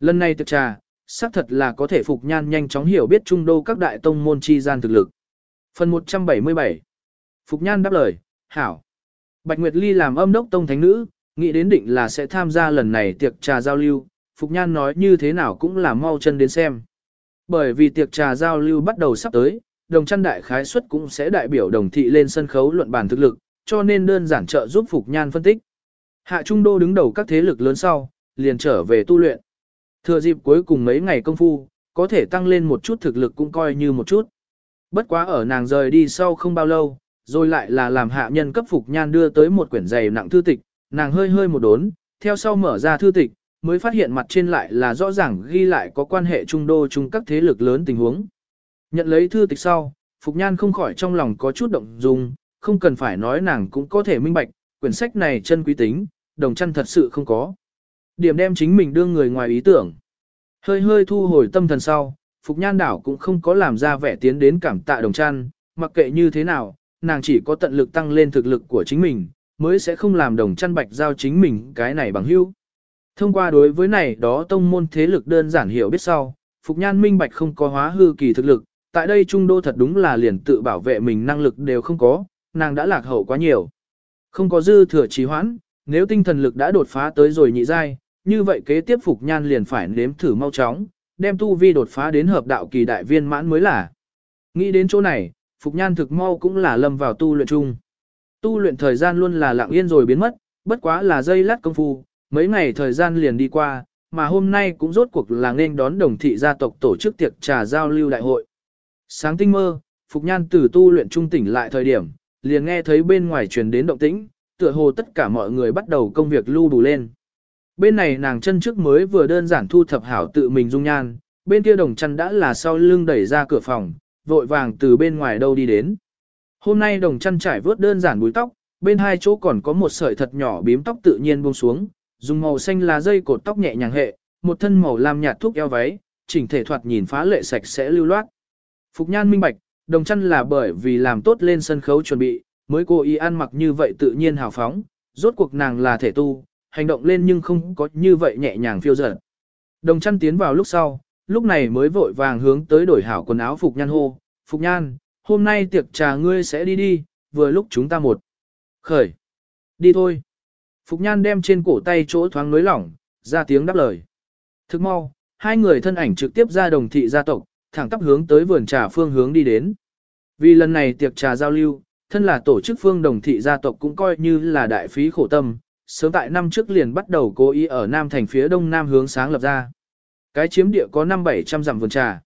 Lần này tiệc trà, xác thật là có thể Phục Nhan nhanh chóng hiểu biết trung đô các đại tông môn chi gian thực lực. Phần 177 Phục Nhan đáp lời, hảo. Bạch Nguyệt Ly làm âm đốc tông thánh nữ, nghĩ đến định là sẽ tham gia lần này tiệc trà giao lưu, Phục Nhan nói như thế nào cũng là mau chân đến xem. Bởi vì tiệc trà giao lưu bắt đầu sắp tới, đồng chăn đại khái suất cũng sẽ đại biểu đồng thị lên sân khấu luận bàn thực lực, cho nên đơn giản trợ giúp Phục Nhan phân tích. Hạ Trung Đô đứng đầu các thế lực lớn sau, liền trở về tu luyện. Thừa dịp cuối cùng mấy ngày công phu, có thể tăng lên một chút thực lực cũng coi như một chút. Bất quá ở nàng rời đi sau không bao lâu, rồi lại là làm hạ nhân cấp Phục Nhan đưa tới một quyển dày nặng thư tịch, nàng hơi hơi một đốn, theo sau mở ra thư tịch, mới phát hiện mặt trên lại là rõ ràng ghi lại có quan hệ trung đô chung các thế lực lớn tình huống. Nhận lấy thư tịch sau, Phục Nhan không khỏi trong lòng có chút động dung, không cần phải nói nàng cũng có thể minh bạch, quyển sách này chân quý tính, đồng chăn thật sự không có. Điểm đem chính mình đưa người ngoài ý tưởng. Hơi hơi thu hồi tâm thần sau, Phục Nhan đảo cũng không có làm ra vẻ tiến đến cảm tạ đồng chăn, mặc kệ như thế nào, nàng chỉ có tận lực tăng lên thực lực của chính mình, mới sẽ không làm đồng chăn bạch giao chính mình cái này bằng hữu. Thông qua đối với này đó tông môn thế lực đơn giản hiểu biết sau, Phục Nhan minh bạch không có hóa hư kỳ thực lực, tại đây trung đô thật đúng là liền tự bảo vệ mình năng lực đều không có, nàng đã lạc hậu quá nhiều. Không có dư thừa trì hoãn, nếu tinh thần lực đã đột phá tới rồi nhị giai, như vậy kế tiếp Phục Nhan liền phải nếm thử mau chóng, đem tu vi đột phá đến hợp đạo kỳ đại viên mãn mới là. Nghĩ đến chỗ này, Phục Nhan thực mau cũng là lâm vào tu luyện chung. Tu luyện thời gian luôn là lặng yên rồi biến mất, bất quá là dây lát công phu, mấy ngày thời gian liền đi qua, mà hôm nay cũng rốt cuộc là nên đón đồng thị gia tộc tổ chức tiệc trà giao lưu đại hội. Sáng tinh mơ, Phục Nhan từ tu luyện trung tỉnh lại thời điểm, liền nghe thấy bên ngoài truyền đến động tĩnh, tựa hồ tất cả mọi người bắt đầu công việc lưu đủ lên. Bên này nàng chân trước mới vừa đơn giản thu thập hảo tự mình dung nhan, bên kia đồng chăn đã là sau lưng đẩy ra cửa phòng, vội vàng từ bên ngoài đâu đi đến. Hôm nay đồng chăn trải vớt đơn giản búi tóc, bên hai chỗ còn có một sợi thật nhỏ bím tóc tự nhiên buông xuống, dùng màu xanh lá dây cột tóc nhẹ nhàng hệ, một thân màu lam nhạt thuốc eo váy, chỉnh thể thoạt nhìn phá lệ sạch sẽ lưu loát. Phục nhan minh bạch, đồng chăn là bởi vì làm tốt lên sân khấu chuẩn bị, mới cố ý ăn mặc như vậy tự nhiên hào phóng, rốt cuộc nàng là thể tu, hành động lên nhưng không có như vậy nhẹ nhàng phiêu dở. Đồng chăn tiến vào lúc sau, lúc này mới vội vàng hướng tới đổi hảo quần áo Phục nhan hô, Phục nhan, hôm nay tiệc trà ngươi sẽ đi đi, vừa lúc chúng ta một. Khởi. Đi thôi. Phục nhan đem trên cổ tay chỗ thoáng nới lỏng, ra tiếng đáp lời. Thức mau, hai người thân ảnh trực tiếp ra đồng thị gia tộc, thẳng tắp hướng tới vườn trà phương hướng đi đến. Vì lần này tiệc trà giao lưu, thân là tổ chức phương đồng thị gia tộc cũng coi như là đại phí khổ tâm, sớm tại năm trước liền bắt đầu cố ý ở Nam thành phía đông nam hướng sáng lập ra. Cái chiếm địa có 5-700 dặm vườn trà.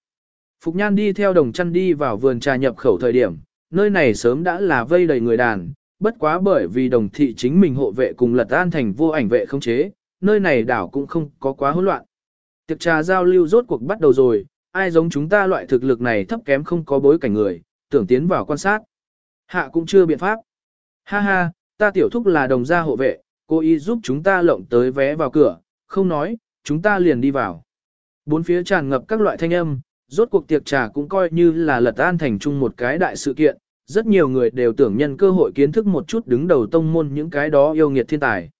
Phục Nhan đi theo đồng chăn đi vào vườn trà nhập khẩu thời điểm, nơi này sớm đã là vây đầy người đàn, bất quá bởi vì đồng thị chính mình hộ vệ cùng lật an thành vô ảnh vệ không chế, nơi này đảo cũng không có quá hỗn loạn. Tiệc trà giao lưu rốt cuộc bắt đầu rồi, ai giống chúng ta loại thực lực này thấp kém không có bối cảnh người, tưởng tiến vào quan sát. Hạ cũng chưa biện pháp. Ha ha, ta tiểu thúc là đồng gia hộ vệ, cô ý giúp chúng ta lộng tới vé vào cửa, không nói, chúng ta liền đi vào. Bốn phía tràn ngập các loại thanh âm, rốt cuộc tiệc trà cũng coi như là lật an thành chung một cái đại sự kiện, rất nhiều người đều tưởng nhân cơ hội kiến thức một chút đứng đầu tông môn những cái đó yêu nghiệt thiên tài.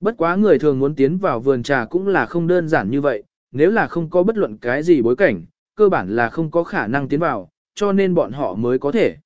Bất quá người thường muốn tiến vào vườn trà cũng là không đơn giản như vậy, nếu là không có bất luận cái gì bối cảnh, cơ bản là không có khả năng tiến vào, cho nên bọn họ mới có thể.